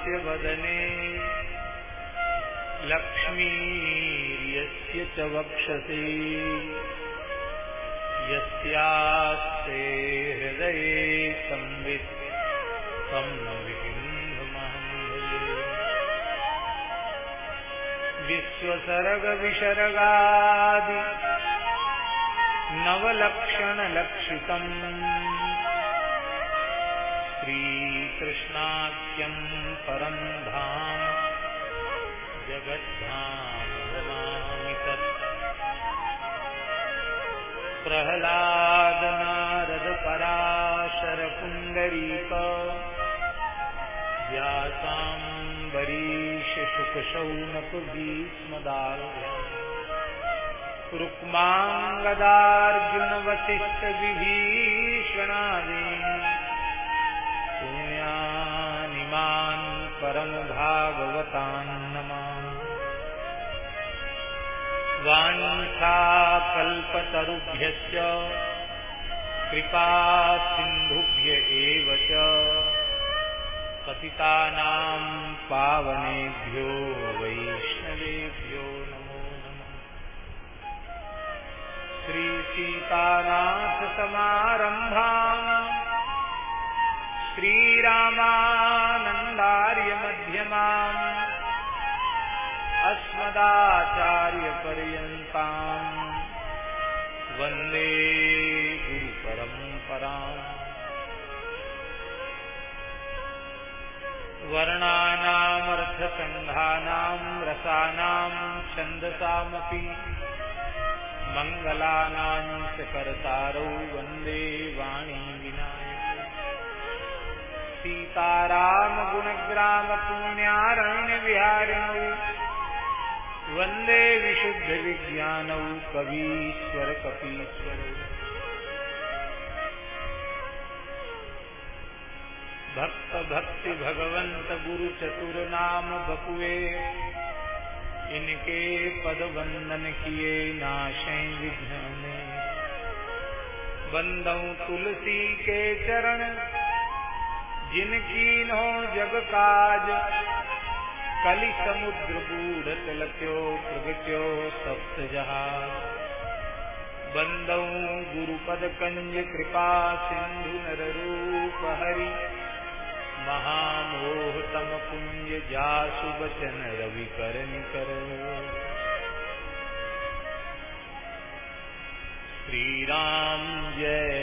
यस्य वदने। लक्ष्मीर्यस्य च वक्षसि। यस्यास्ते हृदये संवित् विश्वसर्गविसर्गादि नवलक्षणलक्षितम्। श्रीकृष्णाख्यं परं धाम। जगद्धाम नमामि तत्। प्रह्लादनारदपराशरपुण्डरीक। व्यासाम्बरीशशुकशौनकभीष्मदाल्यम् रुक्माङ्गदार्जुनवसिष्ठविभीषणादीन् परमभागवतान् नमामि वाञ्छाकल्पतरुभ्यश्च कृपा सिन्धुभ्य एव च पतितानां पावनेभ्यो वैष्णवेभ्यो नमो नमः। श्रीसीतानाथसमारम्भाम् श्रीरामानन्दार्यमध्यमाम् अस्मदाचार्यपर्यन्ताम् वंदे गुरुपरम्पराम् वर्णानामर्थसङ्घानाम् रसानाम् छन्दसामपि मङ्गलानाम् च कर्तारौ वंदे वाणी। सीतारामगुणग्रामपुण्यारण्यविहारिणौ वंदे विशुद्धविज्ञानौ कवीश्वर कपीश्वरौ। भक्त भक्ति भगवंत गुरु चतुर नाम बपुए इनके पद वंदन किए नाशे विघ्न में बंदऊ तुलसी के चरण जिनकी नो जग काज, कलि समुद्र बूढ़ तिलक्यो प्रगत्यो सप्त जहाज़। बंदऊ गुरुपद कंज कृपा, सिंधु नर रूप हरि। महामोह तम पुंज जासु बचन रवि कर निकर। श्री राम जय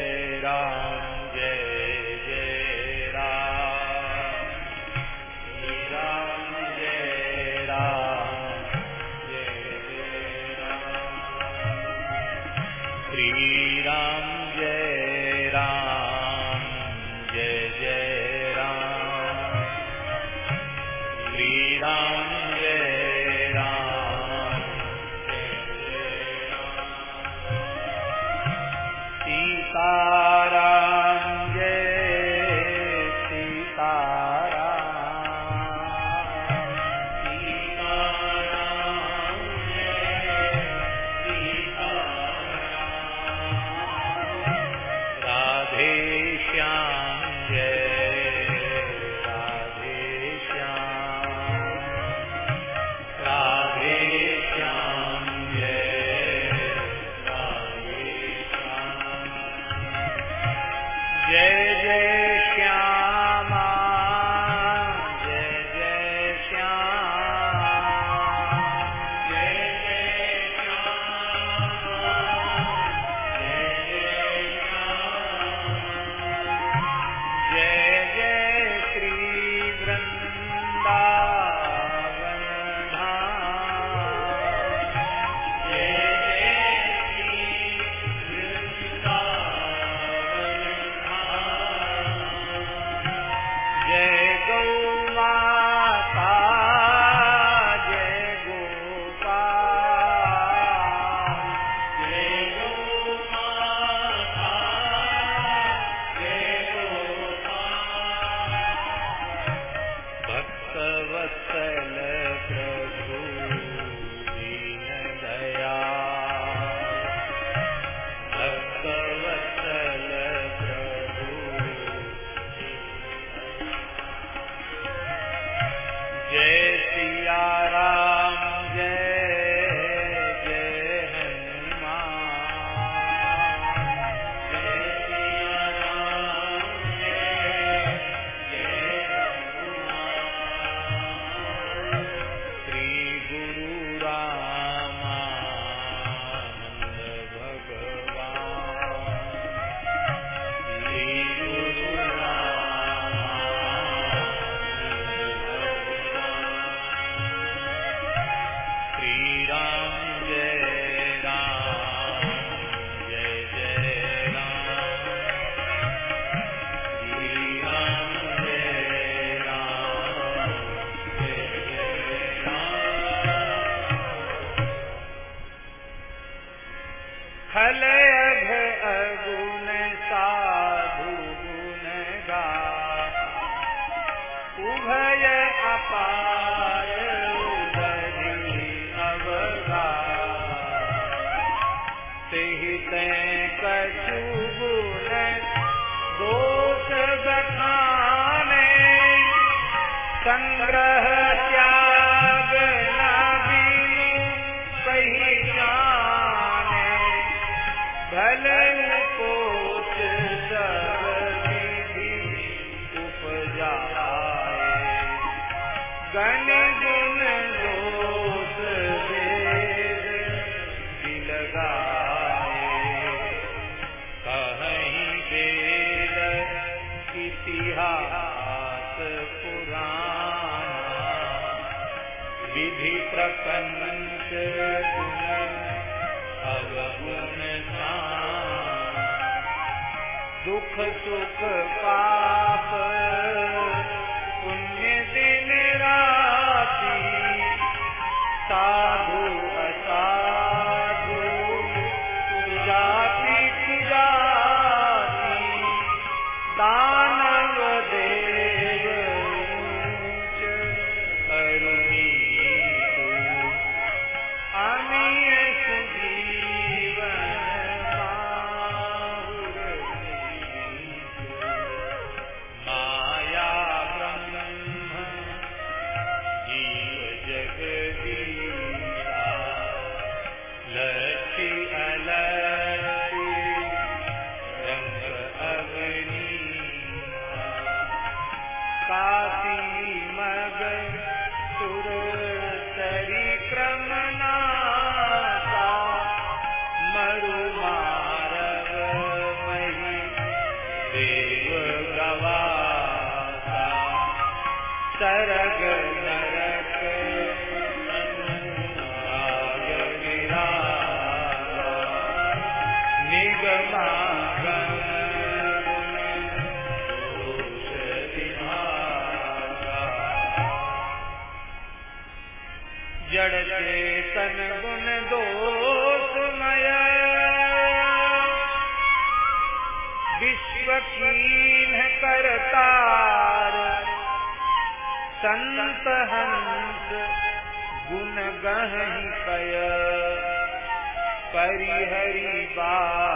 जड़ चेतन गुण दोषमय। विश्व कीन करतार संत हंस गुण गह पय। परिहरी बा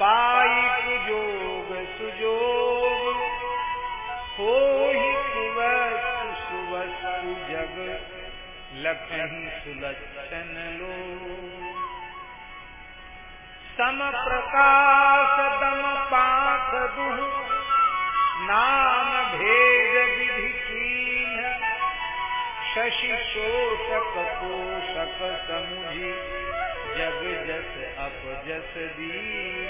पाई कुजोग सुजोग हो ही कुवस्तु सुवस्तु जग लखन सुलक्षण लो सम प्रकाश दम पाख दुह, नाम भेद विधि कीन शशि शोषक पोषक समुझी जग जस अप जस दी।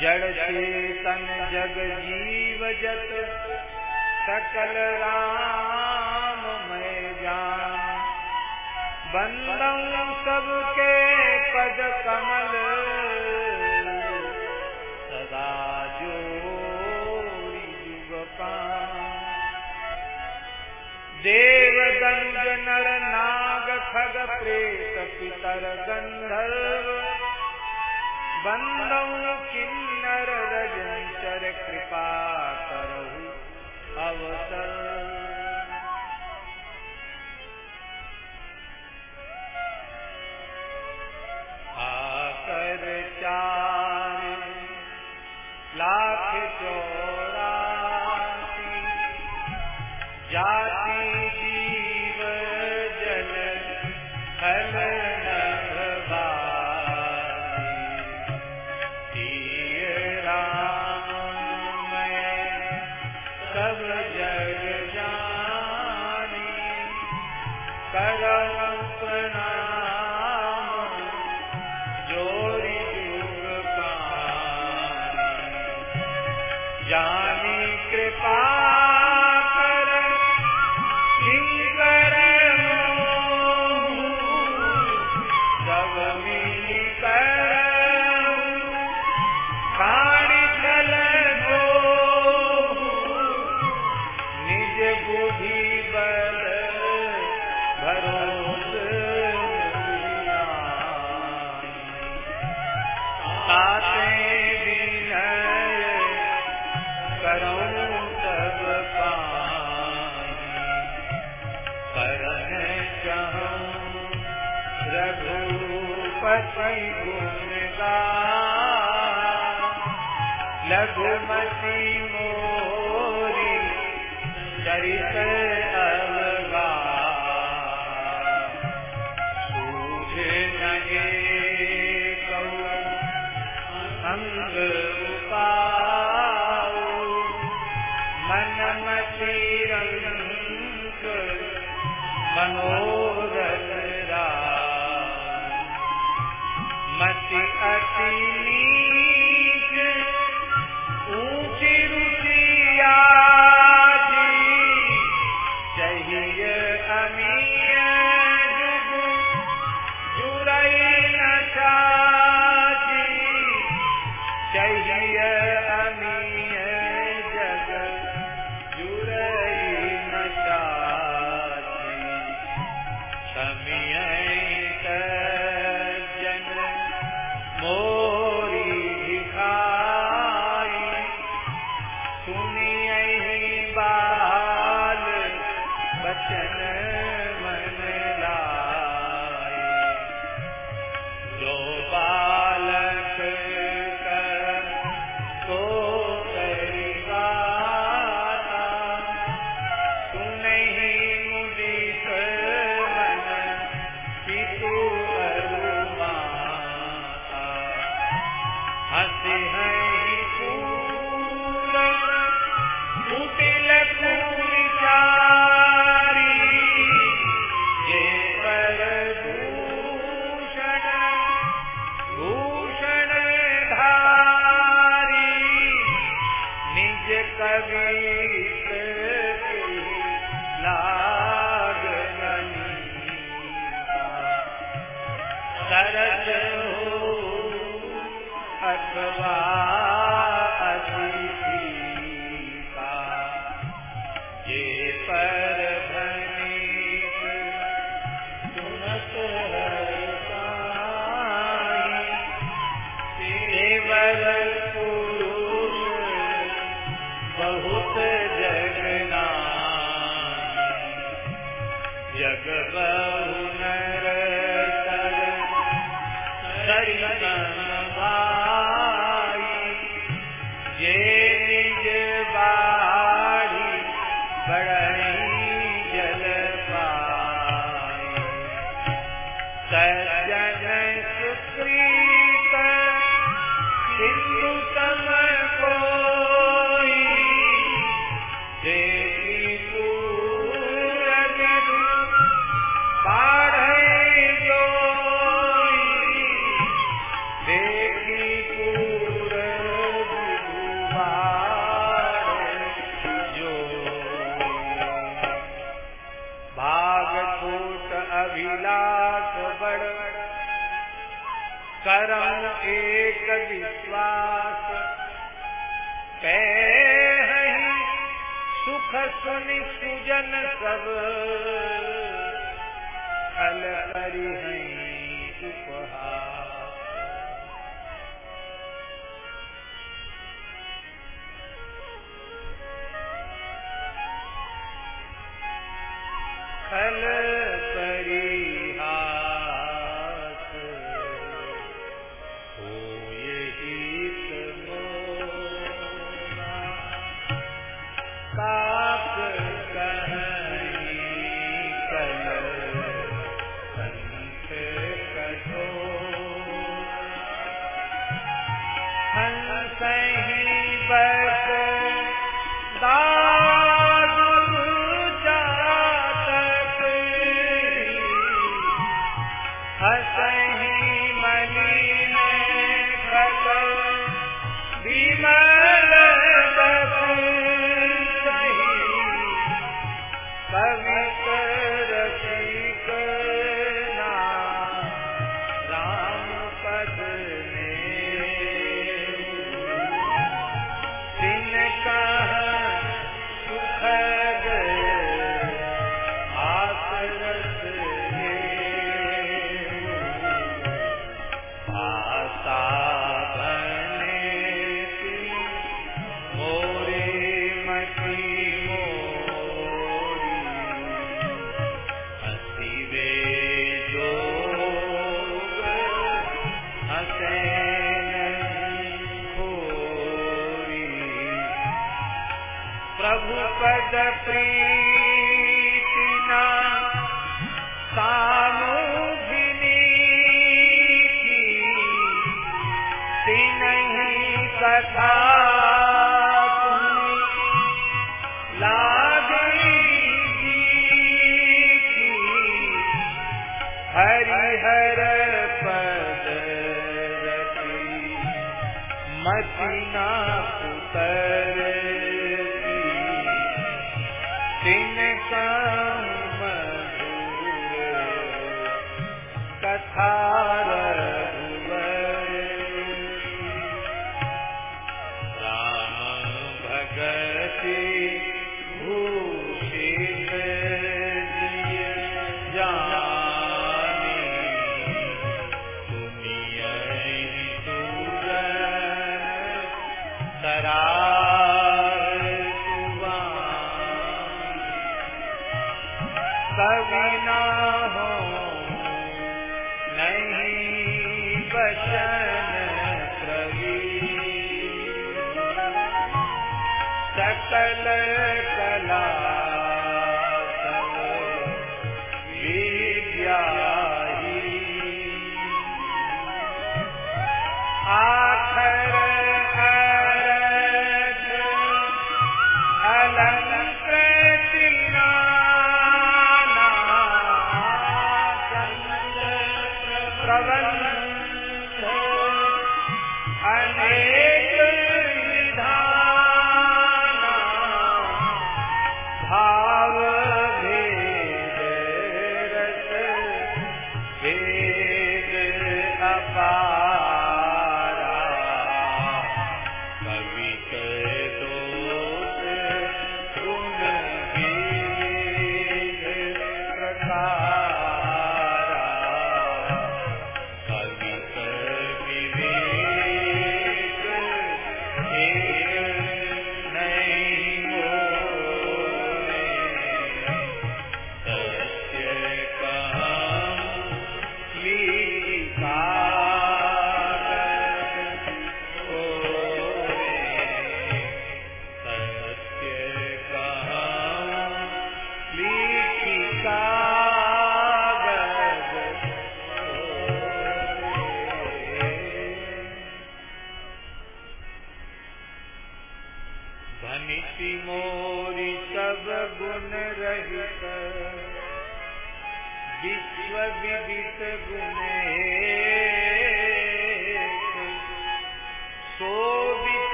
जड़ चेतन जग जीव जत। सकल राम मैं जान। बंदम सबके पद कमल। सदा जोड़ी जुगपा देव दनुज नर नाग खग प्रेम। नर गन्धर्व बन्दौ किन्नर रजन्तर कृपा करहु अवसर।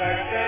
सकते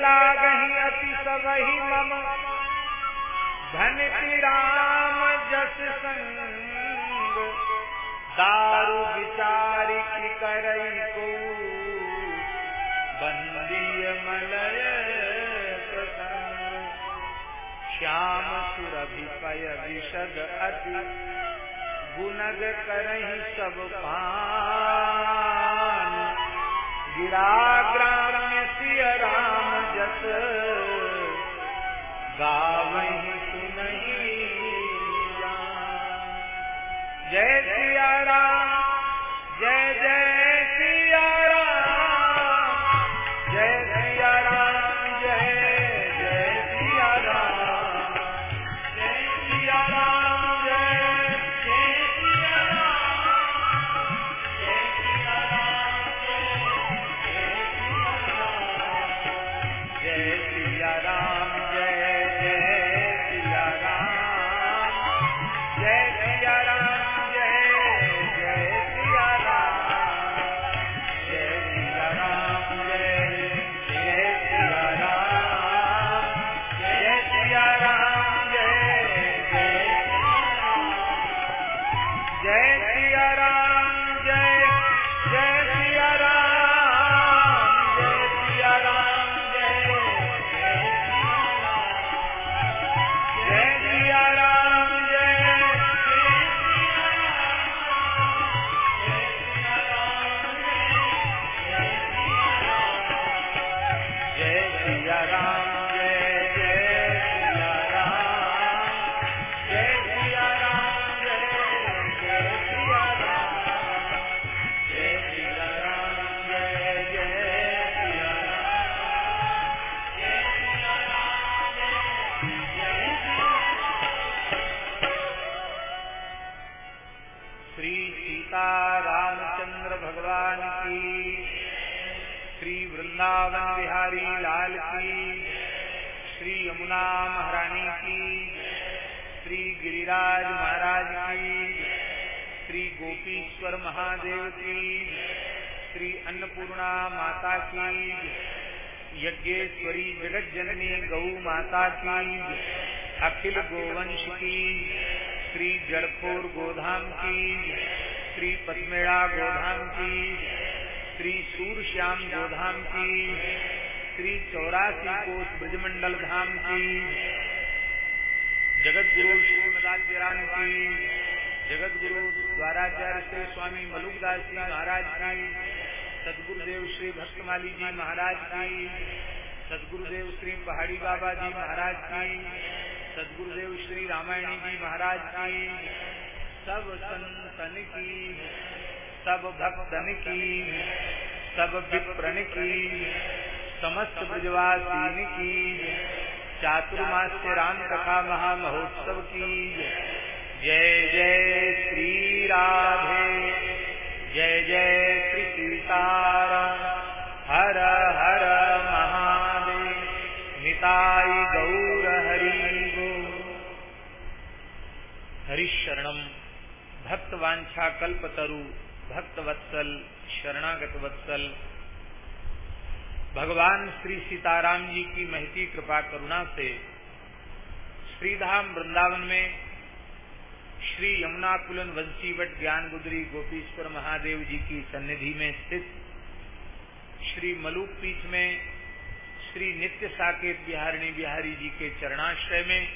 लागही अति सबही मम। धन राम जस संग। दारू विचारी की करई को। बंदीय मलय श्याम सुरभिपय विशद अति। गुनग करही सब पान। गिरा ग्राम गावही सुनैया। जय सिया राम। गिरिराज महाराज की श्री गोपीश्वर महादेव की श्री अन्नपूर्णा माता की यज्ञेश्वरी जगत जननी गौ माता की अखिल गोवंश की श्री जड़खोर गोधाम की श्री पद्मेड़ा गोधाम की श्री सूरश्याम गोधाम की श्री चौरासी कोष ब्रजमंडल धाम की जगत गुरु श्रीमदाचार्य की जगत गुरु द्वाराचार्य श्री स्वामी मलुकदास जी महाराज की, सदगुरुदेव श्री भक्तमाली जी महाराज की, सदगुरुदेव श्री पहाड़ी बाबा जी महाराज की, सदगुरुदेव श्री रामायणी जी महाराज की, सब संतन की, सब भक्तन की, सब विप्रन की, समस्त ब्रजवासीन की चातुर्मास्य राम कथा महामहोत्सव की जय जय श्री राधे। जय जय श्री सीताराम हर हर महादेव। निताई गौर हरि गो। हरिशरणम भक्तवांछा कल्पतरु भक्त वत्सल शरणागत वत्सल भगवान श्री सीताराम जी की महती कृपा करुणा से श्रीधाम वृंदावन में श्री यमुना कुलन वंशीवट ज्ञान गुदरी गोपीश्वर महादेव जी की सन्निधि में स्थित श्री मलुक पीठ में श्री नित्य साकेत बिहारिणी बिहारी जी के चरणाश्रय में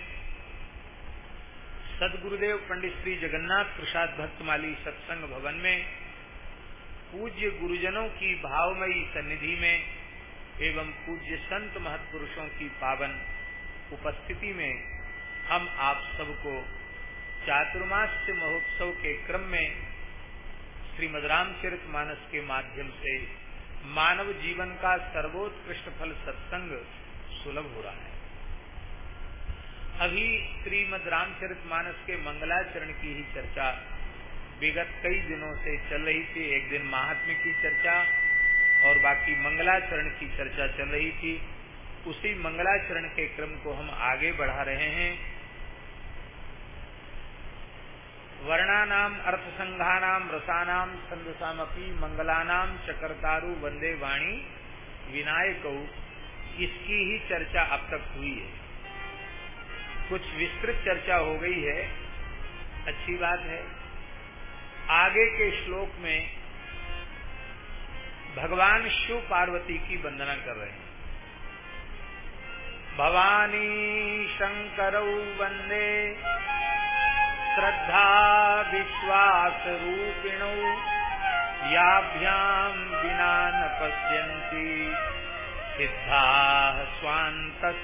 सदगुरुदेव पंडित श्री जगन्नाथ प्रसाद भक्तमाली सत्संग भवन में पूज्य गुरुजनों की भावमयी सन्निधि में एवं पूज्य संत महत्पुरुषों की पावन उपस्थिति में हम आप सबको चातुर्मास्य महोत्सव के क्रम में श्रीमद रामचरित मानस के माध्यम से मानव जीवन का सर्वोत्कृष्ट फल सत्संग सुलभ हो रहा है। अभी श्रीमद रामचरित मानस के मंगलाचरण की ही चर्चा, विगत कई दिनों से चल रही थी। एक दिन महात्म्य की चर्चा और बाकी मंगलाचरण की चर्चा चल रही थी, उसी मंगलाचरण के क्रम को हम आगे बढ़ा रहे हैं। वर्णानाम अर्थ संघानाम रसानाम छंदसामपी मंगलानाम, चकरतारु, वंदे वाणी, विनायक, इसकी ही चर्चा अब तक हुई है। कुछ विस्तृत चर्चा हो गई है। अच्छी बात है। आगे के श्लोक में भगवान शिव पार्वती की वंदना कर रहे हैं। भवानी शंकर वंदे, श्रद्धा विश्वास रूपिणौ याभ्याम बिना न पश्यन्ति, सिद्धा स्वांतमीश्वरम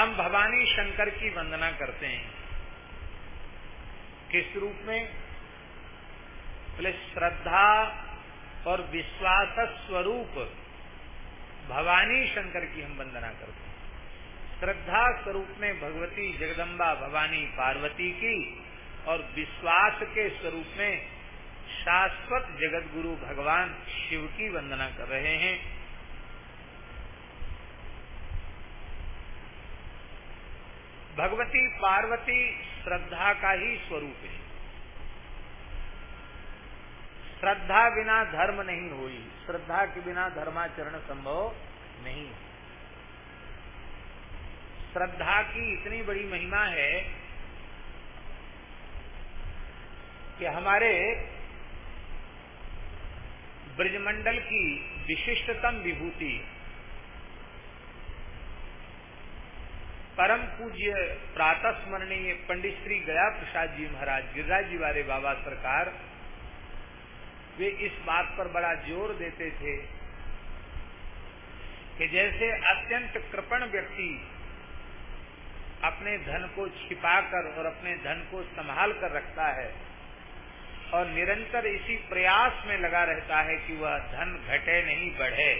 हम भवानी शंकर की वंदना करते हैं। किस रूप में? बोले, श्रद्धा और विश्वास स्वरूप भवानी शंकर की हम वंदना करते हैं। श्रद्धा स्वरूप में भगवती जगदम्बा भवानी पार्वती की और विश्वास के स्वरूप में शाश्वत जगत गुरु भगवान शिव की वंदना कर रहे हैं। भगवती पार्वती श्रद्धा का ही स्वरूप है। श्रद्धा बिना धर्म नहीं हुई। श्रद्धा के बिना धर्माचरण संभव नहीं। श्रद्धा की इतनी बड़ी महिमा है कि हमारे ब्रजमंडल की विशिष्टतम विभूति, परम पूज्य प्रातः स्मरणीय पंडित श्री गया प्रसाद जी महाराज, गिरिराज जी वाले बाबा सरकार वे इस बात पर बड़ा ज़ोर देते थे कि जैसे अत्यंत कृपण व्यक्ति अपने धन को छिपाकर और अपने धन को संभाल कर रखता है और निरंतर इसी प्रयास में लगा रहता है कि वह धन घटे नहीं, बढ़े।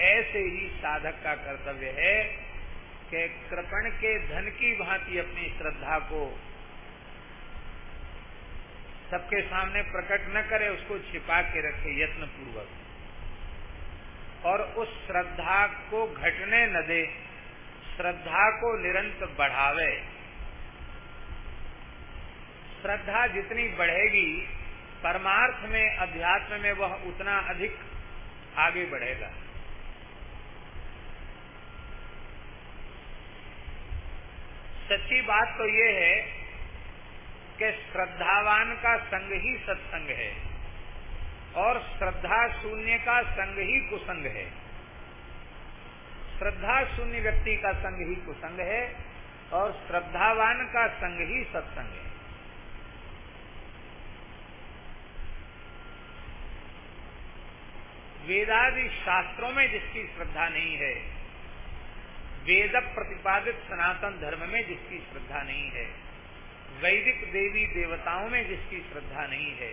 ऐसे ही साधक का कर्तव्य है कि कृपण के धन की भांति अपनी श्रद्धा को सबके सामने प्रकट न करे, उसको छिपा के रखे यत्न पूर्वक और उस श्रद्धा को घटने न दे, श्रद्धा को निरंतर बढ़ावे। श्रद्धा जितनी बढ़ेगी, परमार्थ में, अध्यात्म में वह उतना अधिक आगे बढ़ेगा। सच्ची बात तो ये है कि श्रद्धावान का संग ही सत्संग है और श्रद्धा शून्य का संग ही कुसंग है। श्रद्धा शून्य व्यक्ति का संग ही कुसंग है और श्रद्धावान का संग ही सत्संग है। वेदादि शास्त्रों में जिसकी श्रद्धा नहीं है, वेद प्रतिपादित सनातन धर्म में जिसकी श्रद्धा नहीं है वैदिक देवी देवताओं में जिसकी श्रद्धा नहीं है,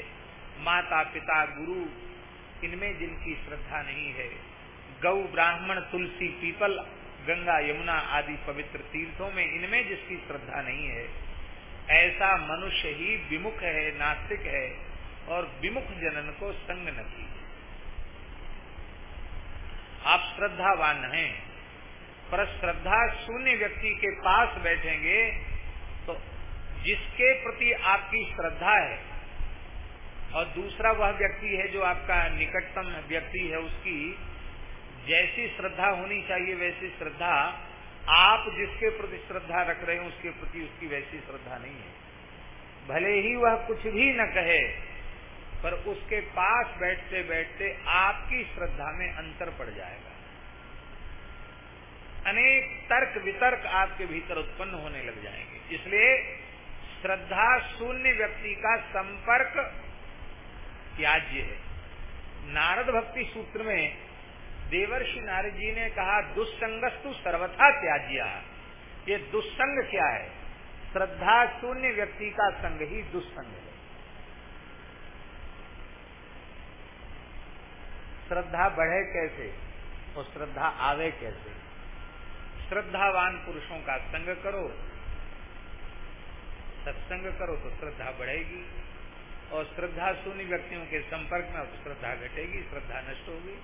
माता, पिता, गुरु, इनमें जिनकी श्रद्धा नहीं है, गौ, ब्राह्मण, तुलसी, पीपल, गंगा, यमुना आदि पवित्र तीर्थों में इनमें जिसकी श्रद्धा नहीं है, ऐसा मनुष्य ही विमुख है, नास्तिक है और विमुख जनन को संग न कीजिए। आप श्रद्धावान हैं, पर श्रद्धा शून्य व्यक्ति के पास बैठेंगे तो जिसके प्रति आपकी श्रद्धा है, और दूसरा वह व्यक्ति है जो आपका निकटतम व्यक्ति है, उसकी जैसी श्रद्धा होनी चाहिए वैसी श्रद्धा आप जिसके प्रति श्रद्धा रख रहे हैं, उसके प्रति उसकी वैसी श्रद्धा नहीं है। भले ही वह कुछ भी न कहे, पर उसके पास बैठते बैठते आपकी श्रद्धा में अंतर पड़ जाएगा। अनेक तर्क वितर्क आपके भीतर उत्पन्न होने लग जाएँगे। इसलिए श्रद्धा शून्य व्यक्ति का संपर्क त्याज्य है। नारद भक्ति सूत्र में देवर्षि नारद जी ने कहा, दुस्संगस्तु सर्वथा त्याज्य। ये दुस्संग क्या है? श्रद्धा शून्य व्यक्ति का संग ही दुस्संग है। श्रद्धा बढ़े कैसे? और श्रद्धा आवे कैसे? श्रद्धावान पुरुषों का संग करो। सत्संग करो तो श्रद्धा बढ़ेगी। और श्रद्धा शून्य व्यक्तियों के संपर्क में तो श्रद्धा घटेगी, श्रद्धा नष्ट होगी।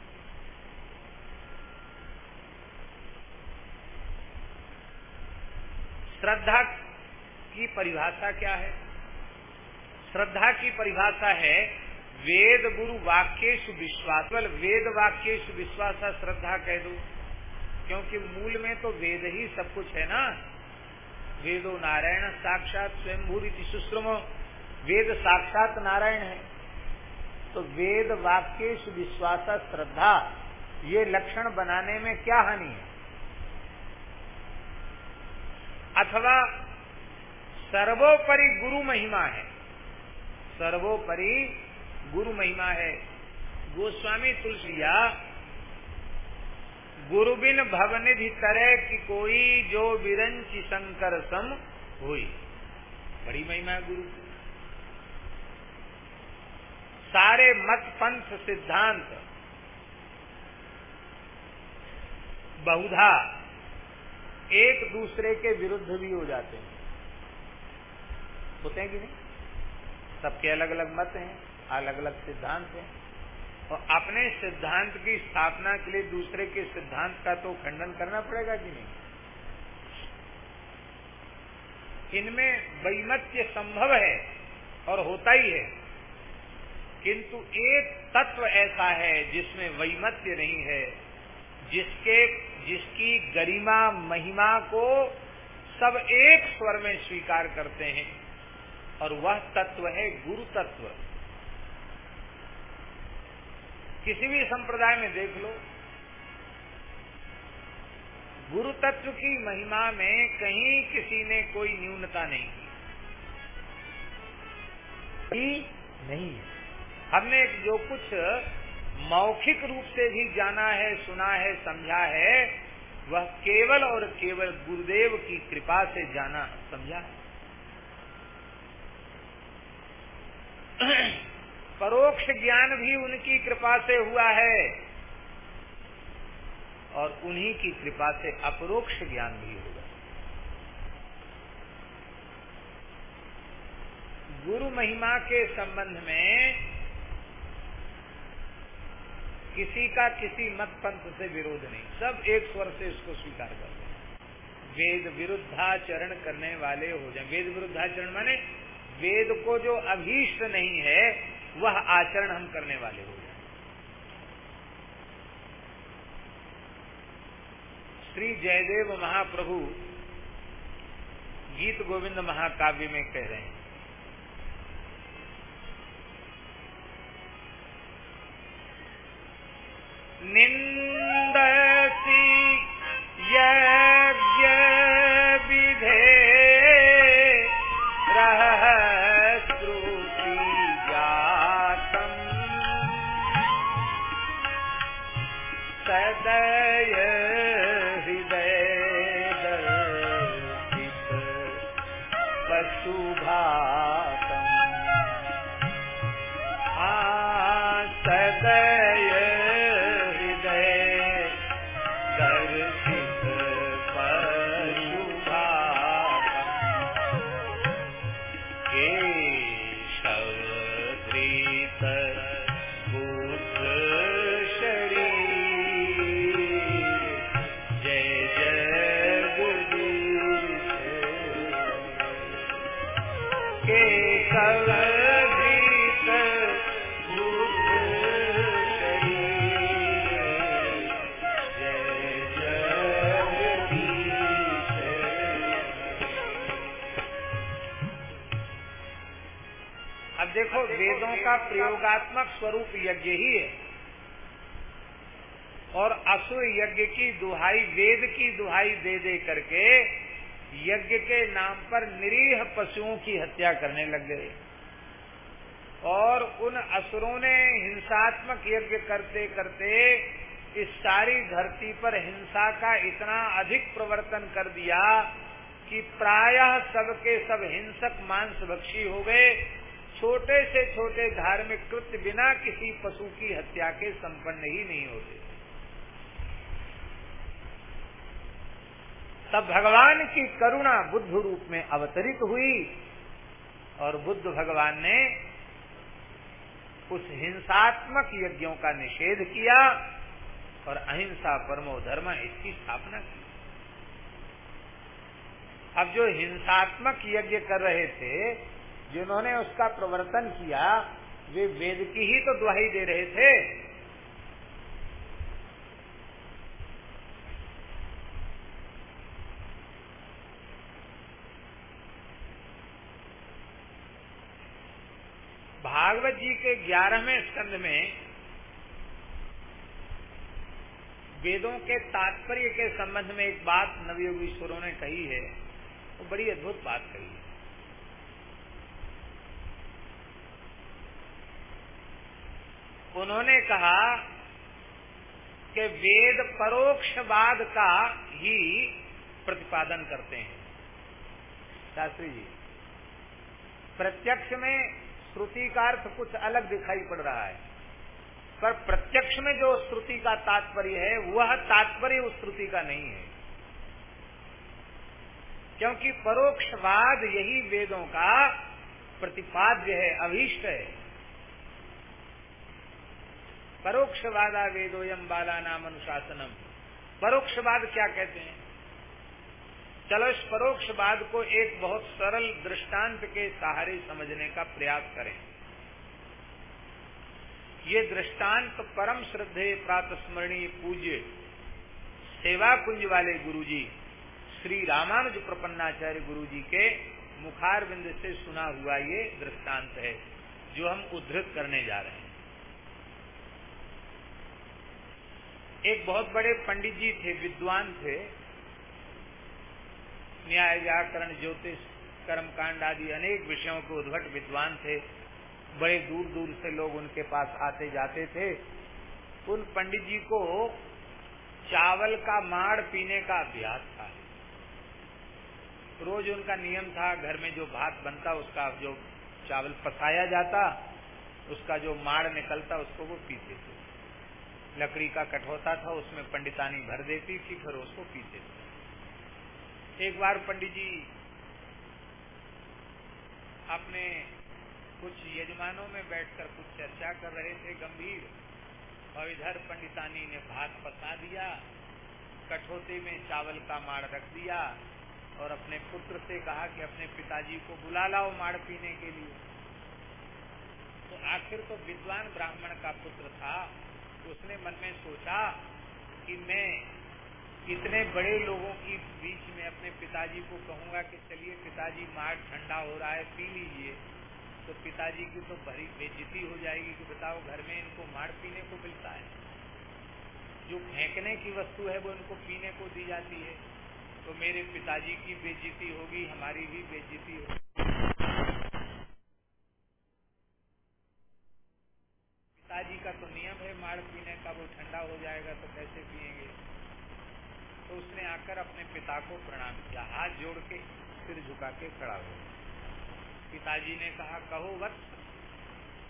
श्रद्धा की परिभाषा क्या है? श्रद्धा की परिभाषा है वेद गुरु वाक्येश विश्वास। केवल वेद वाक्येश विश्वास श्रद्धा कह दो, क्योंकि मूल में तो वेद ही सब कुछ है ना। वेदो नारायण साक्षात स्वयं भूरी सुश्रम। वेद साक्षात नारायण है। तो वेद वाक्य विश्वास श्रद्धा, ये लक्षण बनाने में क्या हानि है? अथवा सर्वोपरि गुरु महिमा है। सर्वोपरि गुरु महिमा है। गोस्वामी तुलसिया गुरु बिन भवनिधि तरह की कोई जो विरंच शंकर सम हुई। बड़ी महिमा है गुरु सारे मत पंथ सिद्धांत, बहुधा एक दूसरे के विरुद्ध भी हो जाते हैं। होते हैं कि नहीं? सबके अलग अलग मत हैं अलग अलग सिद्धांत हैं। और अपने सिद्धांत की स्थापना के लिए दूसरे के सिद्धांत का तो खंडन करना पड़ेगा कि नहीं? इनमें वैमत्य संभव है और होता ही है। किंतु एक तत्व ऐसा है जिसमें वैमत्य नहीं है, जिसके, जिसकी गरिमा, महिमा को सब एक स्वर में स्वीकार करते हैं। और वह तत्व है गुरु तत्व। किसी भी संप्रदाय में देख लो। गुरु तत्व की महिमा में कहीं किसी ने कोई न्यूनता नहीं की। नहीं हमने जो कुछ मौखिक रूप से भी जाना है, सुना है, समझा है, वह केवल और केवल गुरुदेव की कृपा से जाना, समझा? है परोक्ष ज्ञान भी उनकी कृपा से हुआ है। और उन्हीं की कृपा से अपरोक्ष ज्ञान भी हुआ गुरु महिमा के संबंध में किसी का किसी मत पंथ से विरोध नहीं। सब एक स्वर से इसको स्वीकार करते हैं। वेद विरुद्धाचरण करने वाले हो जाए। वेद विरुद्धाचरण माने वेद को जो अभीष्ट नहीं है वह आचरण हम करने वाले हो श्री जयदेव महाप्रभु गीत गोविंद महाकाव्य में कह रहे हैं। निंदसी प्रयोगात्मक स्वरूप यज्ञ ही है। और असुर यज्ञ की दुहाई, वेद की दुहाई दे दे करके यज्ञ के नाम पर निरीह पशुओं की हत्या करने लग गए। और उन असुरों ने हिंसात्मक यज्ञ करते करते इस सारी धरती पर हिंसा का इतना अधिक प्रवर्तन कर दिया कि प्रायः सबके सब हिंसक मांस भक्षी हो गए। छोटे से छोटे धार्मिक कृत्य बिना किसी पशु की हत्या के संपन्न ही नहीं होते। तब भगवान की करुणा बुद्ध रूप में अवतरित हुई और बुद्ध भगवान ने उस हिंसात्मक यज्ञों का निषेध किया और अहिंसा परमो धर्म इसकी स्थापना की। अब जो हिंसात्मक यज्ञ कर रहे थे जिन्होंने उसका प्रवर्तन किया, वे वेद की ही तो दुहाई दे रहे थे। भागवत जी के ग्यारहवें स्कंद में वेदों के तात्पर्य के संबंध में एक बात नवयोगीश्वरों ने कही है। वो बड़ी अद्भुत बात कही है। उन्होंने कहा कि वेद परोक्षवाद का ही प्रतिपादन करते हैं। शास्त्री जी, प्रत्यक्ष में श्रुति का अर्थ कुछ अलग दिखाई पड़ रहा है, पर प्रत्यक्ष में जो श्रुति का तात्पर्य है, वह तात्पर्य उस श्रुति का नहीं है। क्योंकि परोक्षवाद यही वेदों का प्रतिपाद्य है, अभीष्ट है। परोक्षवादा वेदोयम बाला नाम अनुशासनम परोक्षवाद क्या कहते हैं? चलो इस परोक्षवाद को एक बहुत सरल दृष्टांत के सहारे समझने का प्रयास करें। ये दृष्टांत परम श्रद्धे प्रातस्मरणीय पूज्य सेवा कुंज वाले गुरुजी, श्री रामानुज प्रपन्नाचार्य गुरुजी के मुखार बिंद से सुना हुआ ये दृष्टांत है, जो हम उद्धृत करने जा रहे हैं। एक बहुत बड़े पंडित जी थे, विद्वान थे। न्याय, व्याकरण, ज्योतिष, कर्मकांड आदि अनेक विषयों के उद्भट विद्वान थे। बड़े दूर दूर से लोग उनके पास आते जाते थे। उन पंडित जी को चावल का माड़ पीने का अभ्यास था। रोज उनका नियम था, घर में जो भात बनता, उसका जो चावल पसाया जाता, उसका जो माड़ निकलता, उसको वो पीते थे। लकड़ी का कठोता था, उसमें पंडितानी भर देती थी, फिर उसको पीते थे। एक बार पंडित जी अपने कुछ यजमानों में बैठकर कुछ चर्चा कर रहे थे, गंभीर। और इधर पंडितानी ने भात पसा दिया, कठोते में चावल का माड़ रख दिया, और अपने पुत्र से कहा कि अपने पिताजी को बुला लाओ माड़ पीने के लिए। तो आखिर तो विद्वान ब्राह्मण का पुत्र था। उसने मन में सोचा कि मैं इतने बड़े लोगों की बीच में अपने पिताजी को कहूँगा कि चलिए पिताजी मार ठंडा हो रहा है, पी लीजिए। तो पिताजी की तो भरी बेजिती हो जाएगी कि बताओ घर में इनको मार पीने को मिलता है। जो फेंकने की वस्तु है वो इनको पीने को दी जाती है। तो मेरे पिताजी की बेजिती होगी, हमारी भी बेजती होगी। पिताजी का तो नियम है, माड़ पीने का वो ठंडा हो जाएगा तो कैसे पिएँगे तो उसने आकर अपने पिता को प्रणाम किया। हाथ जोड़ के सिर झुका के खड़ा हो पिताजी ने कहा, कहो वत्स,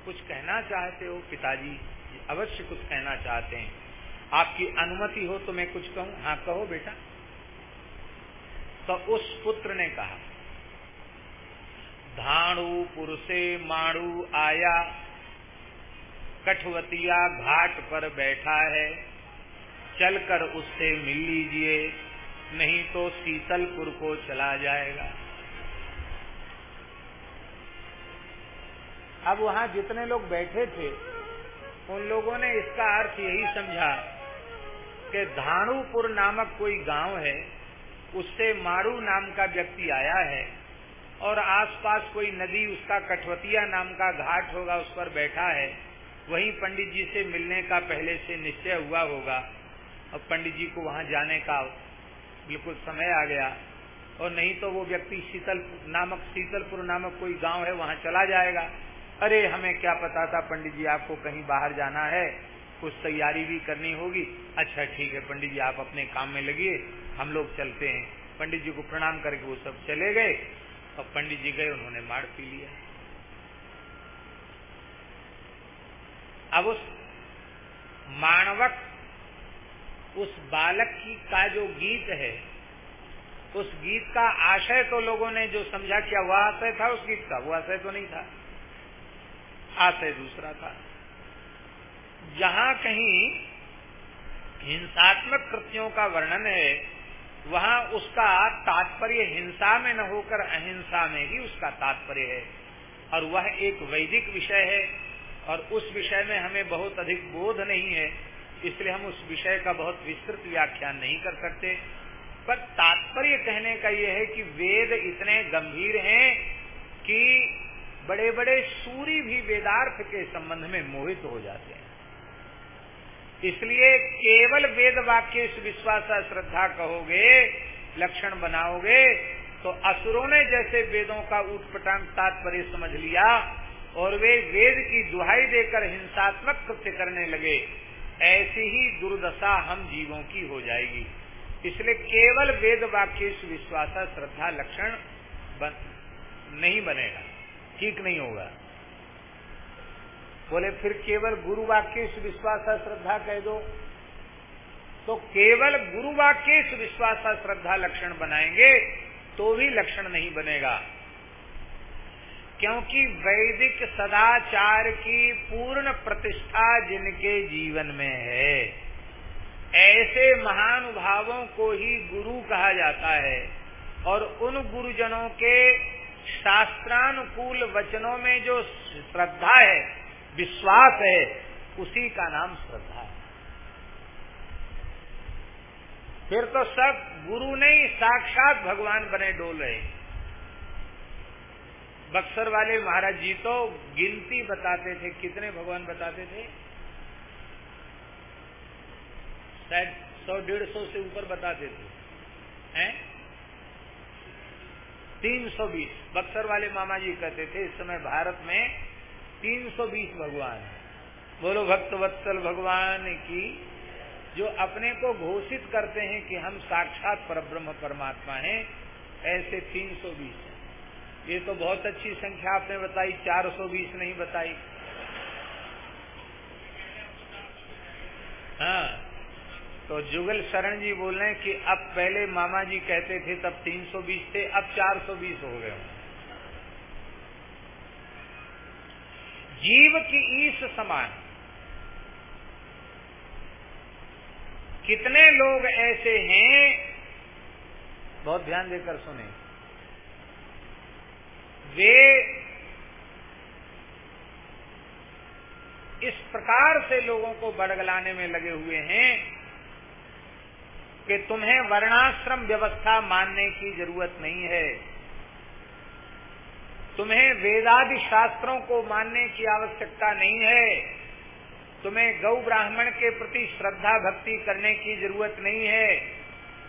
कुछ कहना चाहते हो? पिताजी अवश्य कुछ कहना चाहते हैं। आपकी अनुमति हो तो मैं कुछ कहूँ? हाँ कहो बेटा। तो उस पुत्र ने कहा, धाणु, पुरुषे, माणु आया कठवतिया घाट पर बैठा है। चलकर उससे मिल लीजिए, नहीं तो शीतलपुर को चला जाएगा। अब वहाँ जितने लोग बैठे थे, उन लोगों ने इसका अर्थ यही समझा कि धाणुपुर नामक कोई गाँव है, उससे मारू नाम का व्यक्ति आया है और आसपास कोई नदी, उसका कठवतिया नाम का घाट होगा, उस पर बैठा है। वहीं पंडित जी से मिलने का पहले से निश्चय हुआ होगा। अब पंडित जी को वहाँ जाने का बिल्कुल समय आ गया। और नहीं तो वो व्यक्ति शीतल नामक, शीतलपुर नामक कोई गाँव है, वहाँ चला जाएगा। अरे, हमें क्या पता था पंडित जी आपको कहीं बाहर जाना है? कुछ तैयारी भी करनी होगी। अच्छा ठीक है, पंडित जी, आप अपने काम में लगिए। हम लोग चलते हैं। पंडित जी को प्रणाम करके वो सब चले गए। और पंडित जी गए, उन्होंने मार पी लिया। अब उस मानवक, उस बालक की का जो गीत है, उस गीत का आशय तो लोगों ने जो समझा किया वह आशय था उस गीत का? वो आशय तो नहीं था। आशय दूसरा था। जहाँ कहीं हिंसात्मक कृत्यों का वर्णन है, वहाँ उसका तात्पर्य हिंसा में न होकर अहिंसा में ही उसका तात्पर्य है। और वह एक वैदिक विषय है। और उस विषय में हमें बहुत अधिक बोध नहीं है, इसलिए हम उस विषय का बहुत विस्तृत व्याख्यान नहीं कर सकते। पर तात्पर्य कहने का यह है कि वेद इतने गंभीर हैं कि बड़े बड़े सूरी भी वेदार्थ के संबंध में मोहित हो जाते हैं। इसलिए केवल वेद वाक्य इस विश्वास श्रद्धा कहोगे, लक्षण बनाओगे तो असुरों ने जैसे वेदों का उठपटांग तात्पर्य समझ लिया और वे वेद की दुहाई देकर हिंसात्मक कृत्य करने लगे। ऐसी ही दुर्दशा हम जीवों की हो जाएगी। इसलिए केवल वेद वाक्य विश्वास श्रद्धा लक्षण बन, नहीं बनेगा। ठीक नहीं होगा। बोले फिर केवल गुरु वाक्य विश्वास श्रद्धा कह दो। तो केवल गुरु वाक्य विश्वास श्रद्धा लक्षण बनाएँगे तो भी लक्षण नहीं बनेगा। क्योंकि वैदिक सदाचार की पूर्ण प्रतिष्ठा जिनके जीवन में है, ऐसे महानुभावों को ही गुरु कहा जाता है और उन गुरुजनों के शास्त्रानुकूल वचनों में जो श्रद्धा है, विश्वास है, उसी का नाम श्रद्धा है। फिर तो सब गुरु नहीं, साक्षात भगवान बने डोल रहे। बक्सर वाले महाराज जी तो गिनती बताते थे, कितने भगवान बताते थे? शायद सौ, डेढ़ सौ से ऊपर बताते थे। हैं? तीन सौ बीस। बक्सर वाले मामा जी कहते थे, इस समय भारत में तीन सौ बीस भगवान बोलो, भक्त वत्सल भगवान की, जो अपने को घोषित करते हैं कि हम साक्षात परब्रह्म परमात्मा हैं, ऐसे तीन सौ बीस। ये तो बहुत अच्छी संख्या आपने बताई 420 नहीं बताई। हाँ तो जुगल शरण जी बोल रहे हैं कि अब पहले मामा जी कहते थे तब 320 थे, अब 420 हो गए। जीव की ईस समान। कितने लोग ऐसे हैं? बहुत ध्यान देकर सुने। वे इस प्रकार से लोगों को बड़गलाने में लगे हुए हैं कि तुम्हें वर्णाश्रम व्यवस्था मानने की ज़रूरत नहीं है। तुम्हें वेदादि शास्त्रों को मानने की आवश्यकता नहीं है। तुम्हें गौ ब्राह्मण के प्रति श्रद्धा भक्ति करने की ज़रूरत नहीं है।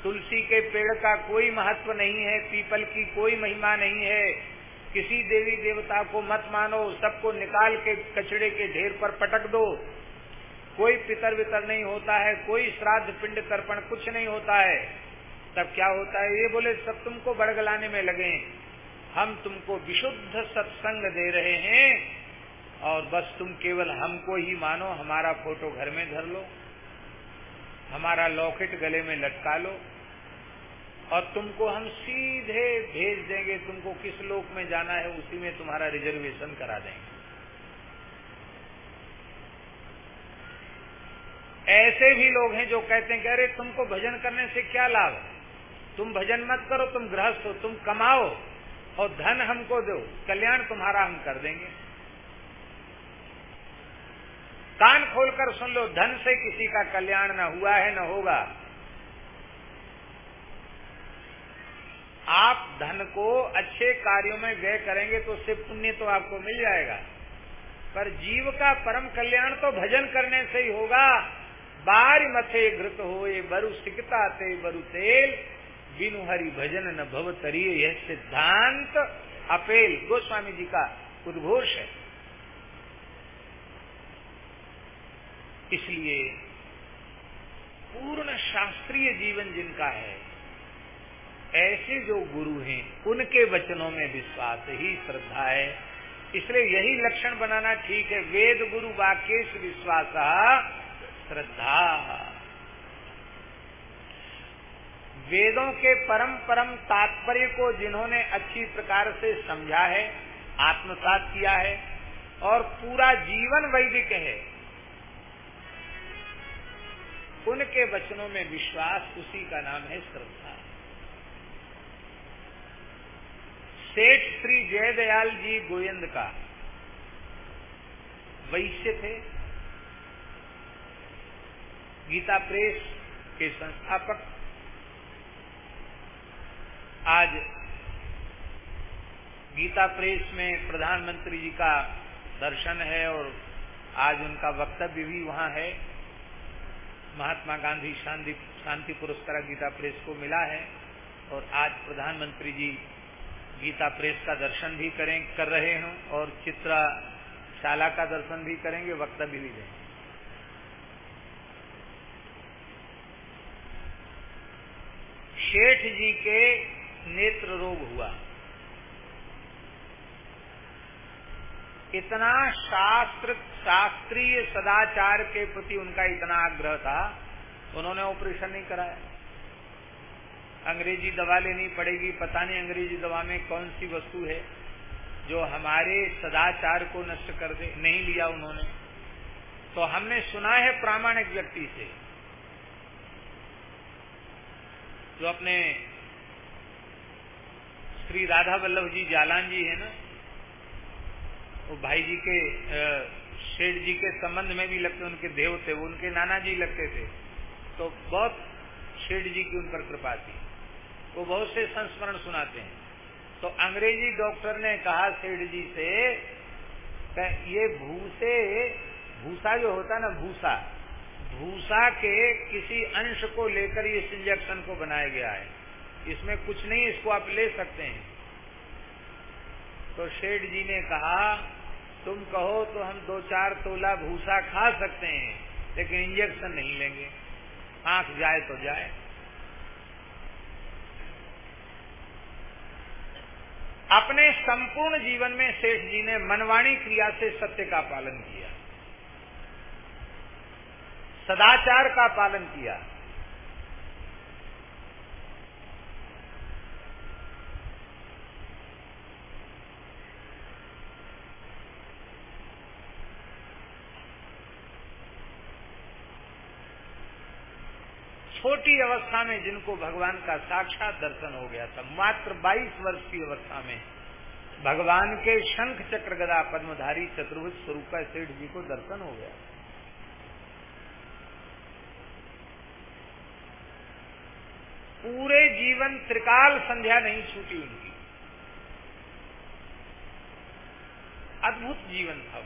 तुलसी के पेड़ का कोई महत्व नहीं है, पीपल की कोई महिमा नहीं है। किसी देवी देवता को मत मानो, सबको निकाल के कचड़े के ढेर पर पटक दो। कोई पितर वितर नहीं होता है, कोई श्राद्ध पिंड तर्पण कुछ नहीं होता है। तब क्या होता है? ये बोले, सब तुमको बड़गलाने में लगे हम तुमको विशुद्ध सत्संग दे रहे हैं और बस तुम केवल हमको ही मानो, हमारा फ़ोटो घर में धर लो, हमारा लॉकेट गले में लटका लो और तुमको हम सीधे भेज देंगे, तुमको किस लोक में जाना है, उसी में तुम्हारा रिजर्वेशन करा देंगे। ऐसे भी लोग हैं जो कहते हैं कि अरे तुमको भजन करने से क्या लाभ है? तुम भजन मत करो, तुम गृहस्थ हो, तुम कमाओ और धन हमको दो, कल्याण तुम्हारा हम कर देंगे। कान खोलकर सुन लो, धन से किसी का कल्याण न हुआ है, न होगा। आप धन को अच्छे कार्यों में व्यय करेंगे तो उससे पुण्य तो आपको मिल जाएगा। पर जीव का परम कल्याण तो भजन करने से ही होगा। बार मथे घृत हो ये बरु सिकता ते बरु तेल। बिनु हरि भजन न भव तरिये, यह सिद्धांत अपेल। गोस्वामी जी का उद्घोष है। इसलिए पूर्ण शास्त्रीय जीवन जिनका है ऐसे जो गुरु हैं, उनके वचनों में विश्वास ही श्रद्धा है। इसलिए यही लक्षण बनाना ठीक है, वेद गुरु वाक्य विश्वास श्रद्धा। वेदों के परम परम तात्पर्य को जिन्होंने अच्छी प्रकार से समझा है, आत्मसात किया है, और पूरा जीवन वैदिक है, उनके वचनों में विश्वास उसी का नाम है श्रद्धा। सेठ श्री जयदयाल जी गोविंद का। वैश्य थे। गीता प्रेस के संस्थापक। आज गीता प्रेस में प्रधानमंत्री जी का दर्शन है और आज उनका वक्तव्य भी वहाँ है। महात्मा गांधी शांति शांति पुरस्कार गीता प्रेस को मिला है और आज प्रधानमंत्री जी गीता प्रेस का दर्शन भी करें, कर रहे हैं और चित्रा शाला का दर्शन भी करेंगे, वक्तव्य भी देंगे। शेठ जी के नेत्र रोग हुआ। इतना शास्त्र, शास्त्रीय सदाचार के प्रति उनका इतना आग्रह था, उन्होंने ऑपरेशन नहीं कराया। अंग्रेज़ी दवा लेनी पड़ेगी, पता नहीं अंग्रेज़ी दवा में कौन सी वस्तु है जो हमारे सदाचार को नष्ट कर दे, नहीं लिया उन्होंने। तो हमने सुना है प्रामाणिक व्यक्ति से, जो अपने श्री राधा वल्लभ जी जालान जी है ना, वो भाई जी के शेठ जी के संबंध में भी लगते, उनके देव थे, वो उनके नाना जी लगते थे। तो बहुत शेठ जी की उन पर कृपा थी। वो बहुत से संस्मरण सुनाते हैं। तो अंग्रेज़ी डॉक्टर ने कहा, सेठ जी से ये भूसे, भूसा जो होता है ना, भूसा भूसा के किसी अंश को लेकर इस इंजेक्शन को बनाया गया है। इसमें कुछ नहीं, इसको आप ले सकते हैं। तो शेठ जी ने कहा, तुम कहो तो हम दो चार तोला भूसा खा सकते हैं, लेकिन इंजेक्शन नहीं लेंगे। आँख जाए तो जाए। अपने संपूर्ण जीवन में शेष जी ने मनवाणी क्रिया से सत्य का पालन किया। सदाचार का पालन किया। छोटी अवस्था में जिनको भगवान का साक्षात दर्शन हो गया था, मात्र 22 वर्ष की अवस्था में भगवान के शंख चक्र गदा पद्मधारी चतुर्भुज स्वरूप सेठ जी को दर्शन हो गया। पूरे जीवन त्रिकाल संध्या नहीं छूटी उनकी। अद्भुत जीवन था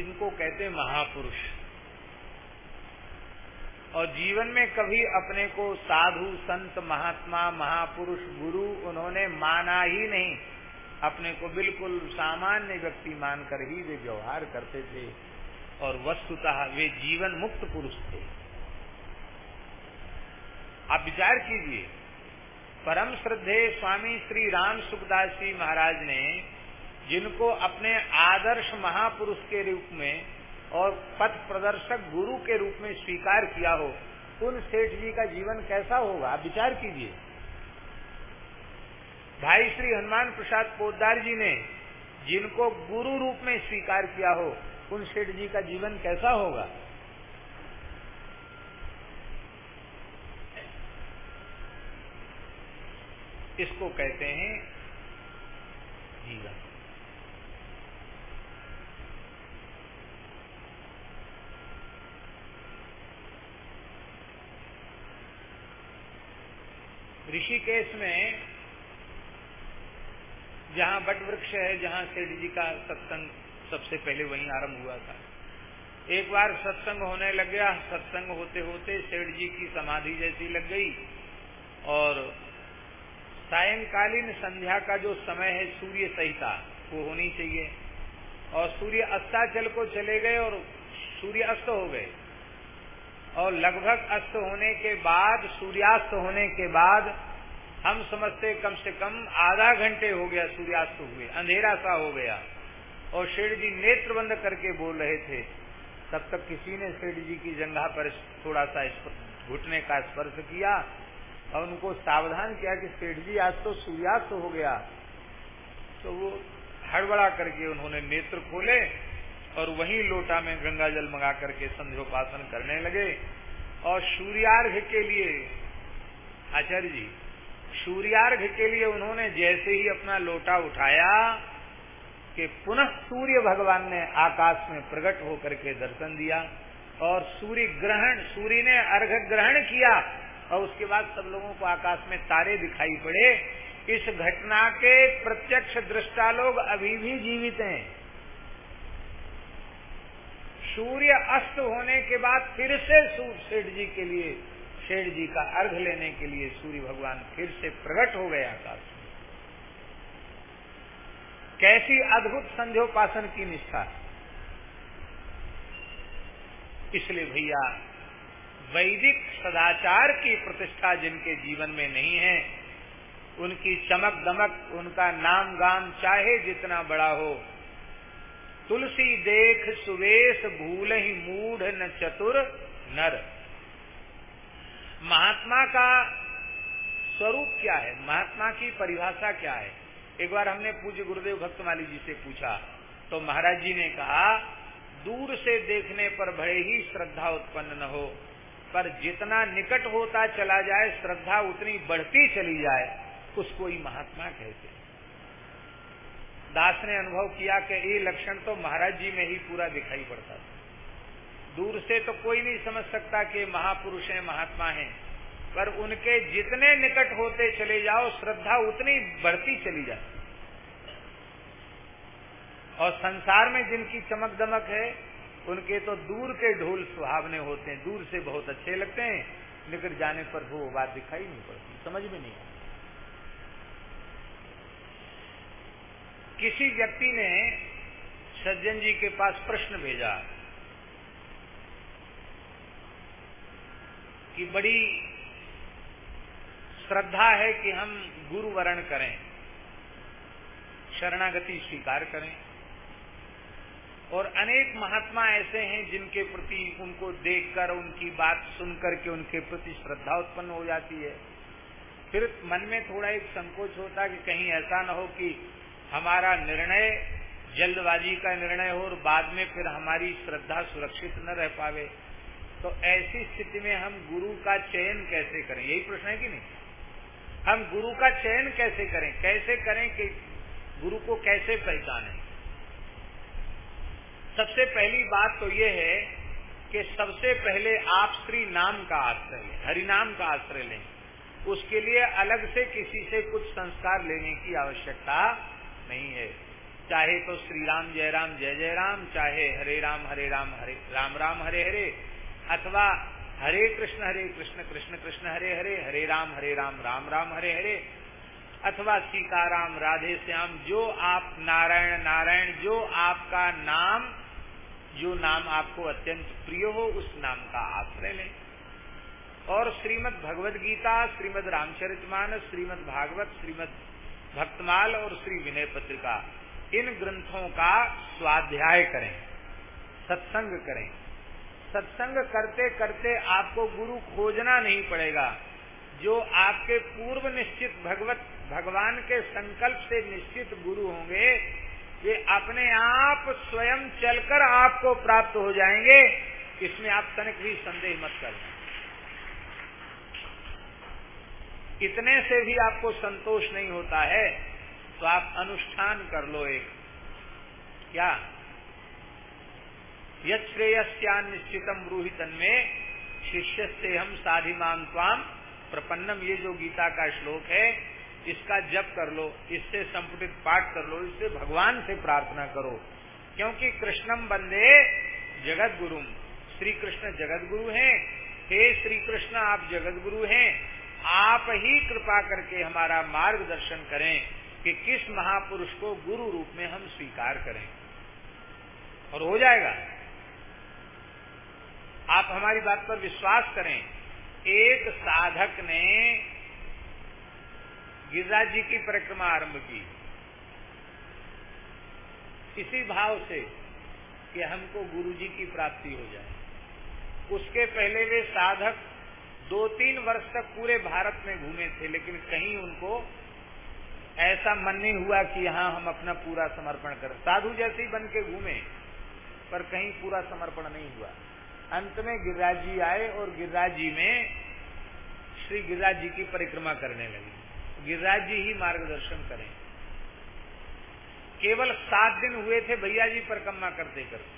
इनको कहते महापुरुष। और जीवन में कभी अपने को साधु, संत, महात्मा, महापुरुष, गुरु उन्होंने माना ही नहीं। अपने को बिल्कुल सामान्य व्यक्ति मानकर ही वे व्यवहार करते थे और वस्तुतः वे जीवन मुक्त पुरुष थे। आप विचार कीजिए, परम श्रद्धे स्वामी श्री राम सुखदास जी महाराज ने जिनको अपने आदर्श महापुरुष के रूप में और पथ प्रदर्शक गुरु के रूप में स्वीकार किया हो, उन सेठ जी का जीवन कैसा होगा? आप विचार कीजिए। भाई श्री हनुमान प्रसाद पोदार जी ने जिनको गुरु रूप में स्वीकार किया हो, उन सेठ जी का जीवन कैसा होगा? इसको कहते हैं जीवन। ऋषिकेश में जहाँ बट वृक्ष है, जहाँ सेठ जी का सत्संग सबसे पहले वहीं आरंभ हुआ था। एक बार सत्संग होने लग गया। सत्संग होते होते सेठ जी की समाधि जैसी लग गई और सायंकालीन संध्या का जो समय है, सूर्य सहिता वो होनी चाहिए। और सूर्य अस्ताचल को चले गए और सूर्य अस्त हो गए। और लगभग अस्त होने के बाद, सूर्यास्त होने के बाद, हम समझते कम से कम आधा घंटे हो गया सूर्यास्त हुए, अंधेरा सा हो गया। और शेठ जी नेत्र बंद करके बोल रहे थे। तब तक किसी ने शेठ जी की जंगा पर थोड़ा सा घुटने का स्पर्श किया और उनको सावधान किया कि सेठ जी, आज तो सूर्यास्त हो गया। तो वो हड़बड़ा करके उन्होंने नेत्र खोले और वहीं लोटा में गंगा जल मंगा करके संध्योपासन करने लगे। और सूर्यार्घ के लिए, आचार्य जी, सूर्यार्घ के लिए उन्होंने जैसे ही अपना लोटा उठाया कि पुनः सूर्य भगवान ने आकाश में प्रकट होकर के दर्शन दिया और सूर्य ग्रहण, सूर्य ने अर्घ ग्रहण किया और उसके बाद सब लोगों को आकाश में तारे दिखाई पड़े। इस घटना के प्रत्यक्ष दृष्टा लोग अभी भी जीवित हैं। सूर्य अस्त होने के बाद फिर से सेठ जी के लिए, सेठ जी का अर्घ लेने के लिए सूर्य भगवान फिर से प्रकट हो गया आकाश कैसी अद्भुत संध्योपासन की निष्ठा। इसलिए भैया, वैदिक सदाचार की प्रतिष्ठा जिनके जीवन में नहीं है, उनकी चमक दमक, उनका नाम गाम चाहे जितना बड़ा हो तुलसी देख सुवेश भूल ही मूढ़ न चतुर नर। महात्मा का स्वरूप क्या है? महात्मा की परिभाषा क्या है? एक बार हमने पूज्य गुरुदेव भक्तमाली जी से पूछा तो महाराज जी ने कहा, दूर से देखने पर भले ही श्रद्धा उत्पन्न न हो, पर जितना निकट होता चला जाए, श्रद्धा उतनी बढ़ती चली जाए उसको ही महात्मा कहते दास ने अनुभव किया कि ये लक्षण तो महाराज जी में ही पूरा दिखाई पड़ता था। दूर से तो कोई नहीं समझ सकता कि महापुरुष हैं, महात्मा हैं। पर उनके जितने निकट होते चले जाओ, श्रद्धा उतनी बढ़ती चली जाती। और संसार में जिनकी चमक दमक है, उनके तो दूर के ढोल सुहावने होते हैं, दूर से बहुत अच्छे लगते हैं, निकट जाने पर वो बात दिखाई नहीं पड़ती, समझ में नहीं आती। किसी व्यक्ति ने सज्जन जी के पास प्रश्न भेजा कि बड़ी श्रद्धा है कि हम गुरु वरण करें, शरणागति स्वीकार करें। और अनेक महात्मा ऐसे हैं जिनके प्रति उनको देखकर, उनकी बात सुनकर के उनके प्रति श्रद्धा उत्पन्न हो जाती है। फिर मन में थोड़ा एक संकोच होता कि कहीं ऐसा न हो कि हमारा निर्णय जल्दबाजी का निर्णय हो और बाद में फिर हमारी श्रद्धा सुरक्षित न रह पावे तो ऐसी स्थिति में हम गुरु का चयन कैसे करें? यही प्रश्न है कि नहीं? हम गुरु का चयन कैसे करें? कैसे करें कि गुरु को कैसे पहचानें? सबसे पहली बात तो ये है कि सबसे पहले आप श्री नाम का आश्रय लें, हरिनाम का आश्रय लें। उसके लिए अलग से किसी से कुछ संस्कार लेने की आवश्यकता नहीं है। चाहे तो श्री राम जय राम जय जय राम चाहे हरे राम हरे राम हरे राम राम, हरे हरे, अथवा हरे कृष्ण हरे कृष्ण कृष्ण कृष्ण, हरे हरे हरे राम हरे राम राम राम, हरे हरे, अथवा सीताराम, राधे श्याम, जो आप नारायण नारायण, जो आपका नाम, जो नाम आपको अत्यंत प्रिय हो, उस नाम का आश्रय लें। और श्रीमद भगवद गीता श्रीमद रामचरितमानस श्रीमद भागवत श्रीमद भक्तमाल और श्री विनय पत्रिका, इन ग्रंथों का स्वाध्याय करें, सत्संग करें। सत्संग करते करते आपको गुरु खोजना नहीं पड़ेगा। जो आपके पूर्व निश्चित भगवत, भगवान के संकल्प से निश्चित गुरु होंगे, वे अपने आप स्वयं चलकर आपको प्राप्त हो जाएँगे। इसमें आप तनिक भी संदेह मत करें। इतने से भी आपको संतोष नहीं होता है तो आप अनुष्ठान कर लो एक। क्या? यश्रेयस्यान निश्चितम ब्रूहितन में शिष्य से हम साधिमान स्वाम प्रपन्नम ये जो गीता का श्लोक है, इसका जप कर लो, इससे संपुटित पाठ कर लो, इससे भगवान से प्रार्थना करो। क्योंकि कृष्णम बंदे जगत गुरु श्री कृष्ण जगत गुरु हैं। हे श्री कृष्ण आप जगत गुरु हैं। आप ही कृपा करके हमारा मार्गदर्शन करें कि किस महापुरुष को गुरु रूप में हम स्वीकार करें। और हो जाएगा। आप हमारी बात पर विश्वास करें। एक साधक ने गिरिराज जी की परिक्रमा आरंभ की। इसी भाव से कि हमको गुरु जी की प्राप्ति हो जाए। उसके पहले वे साधक दो तीन वर्ष तक पूरे भारत में घूमे थे, लेकिन कहीं उनको ऐसा मन नहीं हुआ कि यहाँ हम अपना पूरा समर्पण करें। साधु जैसे ही बन के घूमे, पर कहीं पूरा समर्पण नहीं हुआ। अंत में गिरिराज जी आए और गिरिराज जी में श्री गिरिराज जी की परिक्रमा करने लगी। गिरिराज जी ही मार्गदर्शन करें। केवल सात दिन हुए थे भैया जी, परिक्रमा करते करते।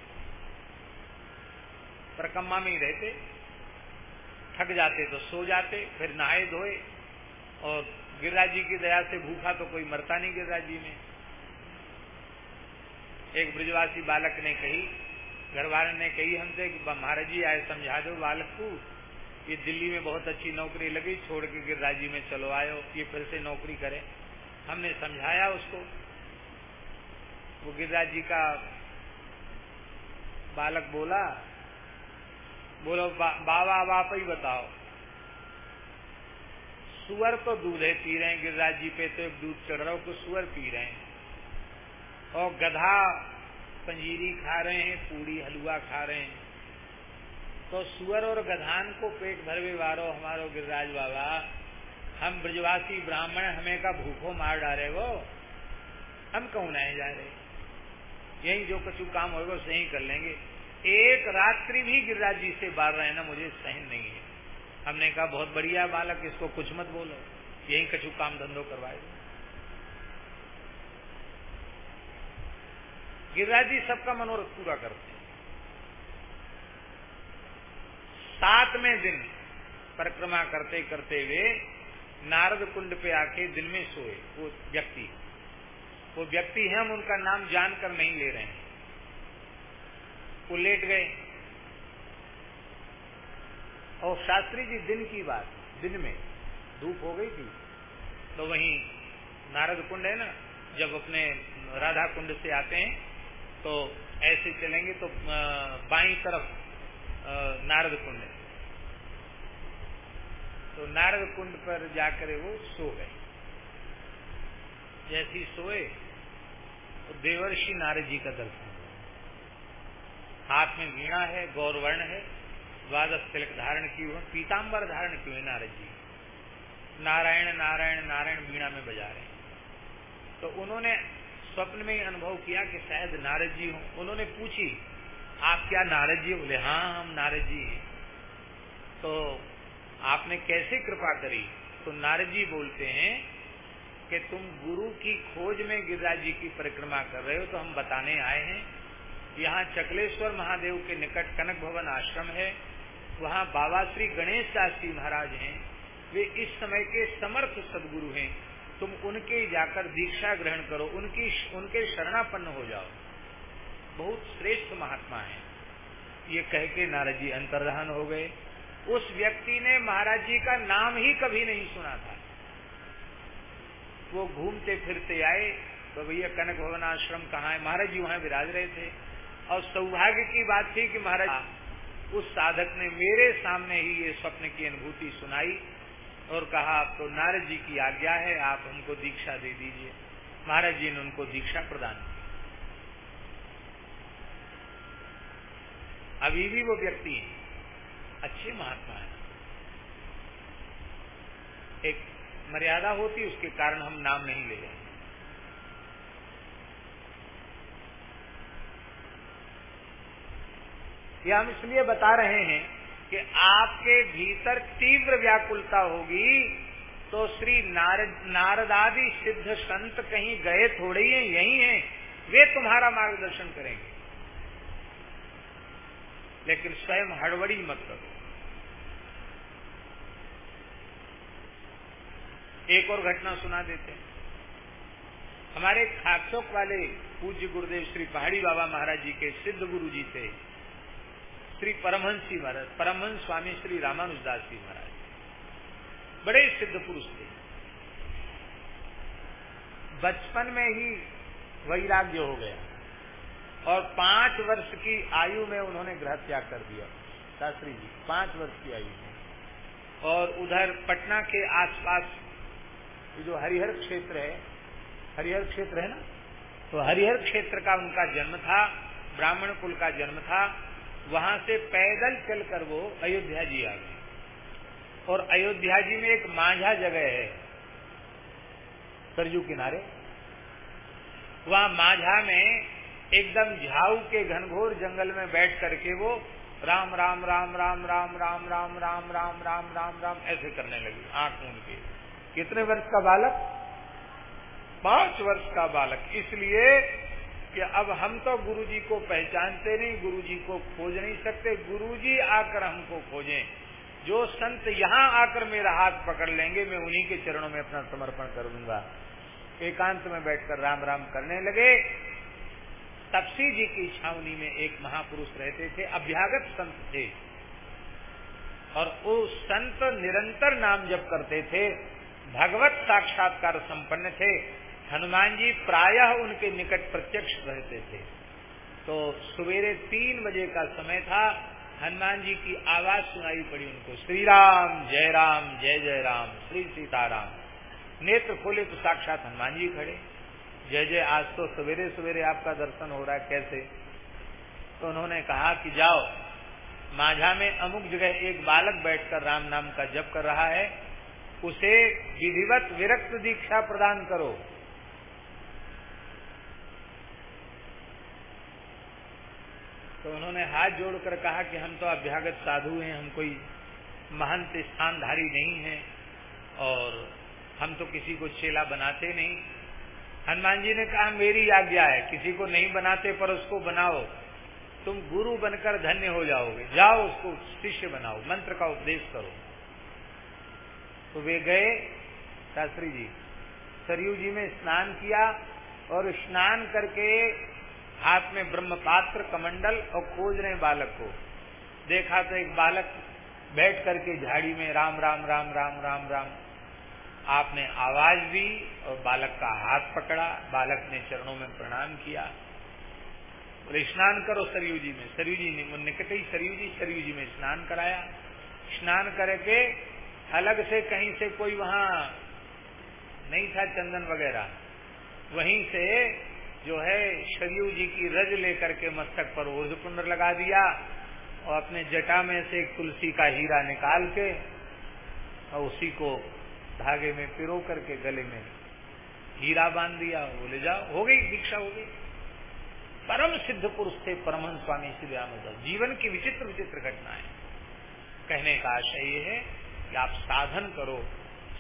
परिक्रमा में ही रहते। थक जाते तो सो जाते, फिर नहाए धोए, और गिरिराज जी की दया से भूखा तो कोई मरता नहीं गिरिराज जी में। एक ब्रजवासी बालक ने कही घर वाले ने कही हमसे महाराज जी, आए समझा दो बालक को। ये दिल्ली में बहुत अच्छी नौकरी लगी, छोड़ के गिरिराज जी में चलो आयो, ये फिर से नौकरी करे। हमने समझाया उसको। वो गिरिराज जी का बालक बोला बोलो बा, बाबा अब आप ही बताओ। सुअर तो दूध है पी रहे हैं गिरिराज जी पे तो एक दूध चढ़ रहा हो तो सुअर पी रहे हैं। और गधा पंजीरी खा रहे हैं पूड़ी हलवा खा रहे हैं। तो सुअर और गधान को पेट भरवे वारो हमारो गिरिराज बाबा हम ब्रजवासी ब्राह्मण हमें का भूखो मार डाले वो। हम कौन आए जा रहे यही जो कुछ काम होगा सही कर लेंगे। एक रात्रि भी गिरिराज जी से बाहर रहे ना, मुझे सहन नहीं है। हमने कहा, बहुत बढ़िया बालक, इसको कुछ मत बोलो। यही कछु काम धंधो करवाए गिरिराज जी सबका मनोरथ पूरा करते हैं। सातवें दिन परिक्रमा करते करते हुए नारद कुंड पे आके दिन में सोए। वो व्यक्ति वो व्यक्ति हम उनका नाम जानकर नहीं ले रहे हैं। वो लेट गए। और शास्त्री जी दिन की बात, दिन में धूप हो गई थी तो वहीं नारद कुंड है ना, जब अपने राधा कुंड से आते हैं तो ऐसे चलेंगे तो बाई तरफ़ नारद कुंड है। तो नारद कुंड पर जाकर वो सो गए। जैसी सोए तो देवर्षि नारद जी का दर्शन हाथ में वीणा है, गौरवर्ण है, द्वादश तिलक धारण की हुए पीताम्बर धारण की हुए नारद जी। नारायण नारायण नारायण वीणा में बजा रहे तो उन्होंने स्वप्न में ही अनुभव किया कि शायद नारद जी हो। उन्होंने पूछी, आप क्या नारद जी बोले हाँ हम नारद जी हैं। तो आपने कैसे कृपा करी? तो नारद जी बोलते हैं कि, तुम गुरु की खोज में गिरिराज जी की परिक्रमा कर रहे हो तो हम बताने आए हैं यहाँ चकलेश्वर महादेव के निकट कनक भवन आश्रम है, वहाँ बाबा श्री गणेश शास्त्री महाराज हैं। वे इस समय के समर्थ सदगुरु हैं। तुम उनके जाकर दीक्षा ग्रहण करो, उनकी उनके शरणापन्न हो जाओ। बहुत श्रेष्ठ महात्मा है। ये कह के नारद जी अंतर्धान हो गए। उस व्यक्ति ने महाराज जी का नाम ही कभी नहीं सुना था। वो घूमते फिरते आए तो भैया कनक भवन आश्रम कहाँ है? महाराज जी वहाँ विराज रहे थे। और सौभाग्य की बात थी कि महाराज, उस साधक ने मेरे सामने ही ये स्वप्न की अनुभूति सुनाई और कहा आप तो नारद जी की आज्ञा है, आप हमको दीक्षा दे दीजिए। महाराज जी ने उनको दीक्षा प्रदान की। अभी भी वो व्यक्ति है। अच्छे महात्मा है। एक मर्यादा होती, उसके कारण हम नाम नहीं ले रहे। ये हम इसलिए बता रहे हैं कि आपके भीतर तीव्र व्याकुलता होगी तो श्री नारद, नारदादि सिद्ध संत कहीं गए थोड़े ही हैं, यही हैं, वे तुम्हारा मार्गदर्शन करेंगे। लेकिन स्वयं हड़बड़ी मत करो। एक और घटना सुना देते हैं। हमारे खाकचौक वाले पूज्य गुरुदेव श्री पहाड़ी बाबा महाराज जी के सिद्ध गुरु जी थे। श्री परमहंस जी महाराज, परमहंस स्वामी श्री रामानुजदास जी महाराज। बड़े सिद्ध पुरुष थे। बचपन में ही वैराग्य हो गया। और पाँच वर्ष की आयु में उन्होंने ग्रह त्याग कर दिया। शास्त्री जी, पाँच वर्ष की आयु में। और उधर पटना के आसपास जो हरिहर क्षेत्र है, हरिहर क्षेत्र है ना? तो हरिहर क्षेत्र का उनका जन्म था, ब्राह्मण कुल का जन्म था। वहाँ से पैदल चलकर वो अयोध्या जी आ गए और अयोध्या जी में एक माझा जगह है सरजू किनारे वहाँ माझा में एकदम झाऊ के घनघोर जंगल में बैठ करके वो राम राम राम राम राम राम राम राम राम राम राम राम ऐसे करने लगी आँख मूंद के कितने वर्ष का बालक पाँच वर्ष का बालक इसलिए कि अब हम तो गुरु जी को पहचानते नहीं गुरु जी को खोज नहीं सकते। गुरु जी आकर हमको खोजें। जो संत यहाँ आकर मेरा हाथ पकड़ लेंगे, मैं उन्हीं के चरणों में अपना समर्पण कर दूँगा एकांत में बैठकर राम राम करने लगे। तपसी जी की छावनी में एक महापुरुष रहते थे, अभ्यागत संत थे। और वो संत निरंतर नाम जप करते थे, भगवत साक्षात्कार संपन्न थे। हनुमान जी प्रायः उनके निकट प्रत्यक्ष रहते थे। तो सवेरे तीन बजे का समय था। हनुमान जी की आवाज़ सुनाई पड़ी उनको। श्री राम जय राम, जय जय राम, श्री सीताराम। नेत्र खोले तो साक्षात हनुमान जी खड़े। जय जय, आज तो सवेरे सवेरे आपका दर्शन हो रहा है, कैसे? तो उन्होंने कहा कि जाओ। माझा में अमुक जगह एक बालक बैठकर राम नाम का जप कर रहा है। उसे विधिवत विरक्त दीक्षा प्रदान करो। तो उन्होंने हाथ जोड़कर कहा कि हम तो अभ्यागत साधु हैं, हम कोई महंत स्थानधारी नहीं है और हम तो किसी को चेला बनाते नहीं। हनुमान जी ने कहा, मेरी आज्ञा है, किसी को नहीं बनाते पर उसको बनाओ। तुम गुरु बनकर धन्य हो जाओगे। जाओ, उसको शिष्य बनाओ, मंत्र का उपदेश करो। तो वे गए, शास्त्री जी, सरयू जी में स्नान किया और स्नान करके हाथ में ब्रह्म पात्र कमंडल और खोज रहे बालक को। देखा तो एक बालक बैठ करके झाड़ी में राम राम राम राम राम राम। आपने आवाज़ दी और बालक का हाथ पकड़ा। बालक ने चरणों में प्रणाम किया। बोले, स्नान करो सरयू जी में। सरयू जी ने निकट ही सरयू जी सरयू जी में स्नान कराया। स्नान करके अलग से कहीं से कोई वहाँ नहीं था चंदन वगैरह। वहीं से जो है शरीय जी की रज लेकर के मस्तक पर ओझ पुण्य लगा दिया और अपने जटा में से एक तुलसी का हीरा निकाल के और उसी को धागे में पिरो करके गले में हीरा बाँध दिया। बोले, जाओ, हो गई, दीक्षा हो गई। परम सिद्ध पुरुष थे, परमहंस स्वामी श्री रामदास जीवन की विचित्र विचित्र घटनाएँ। कहने का आशय ये है कि आप साधन करो,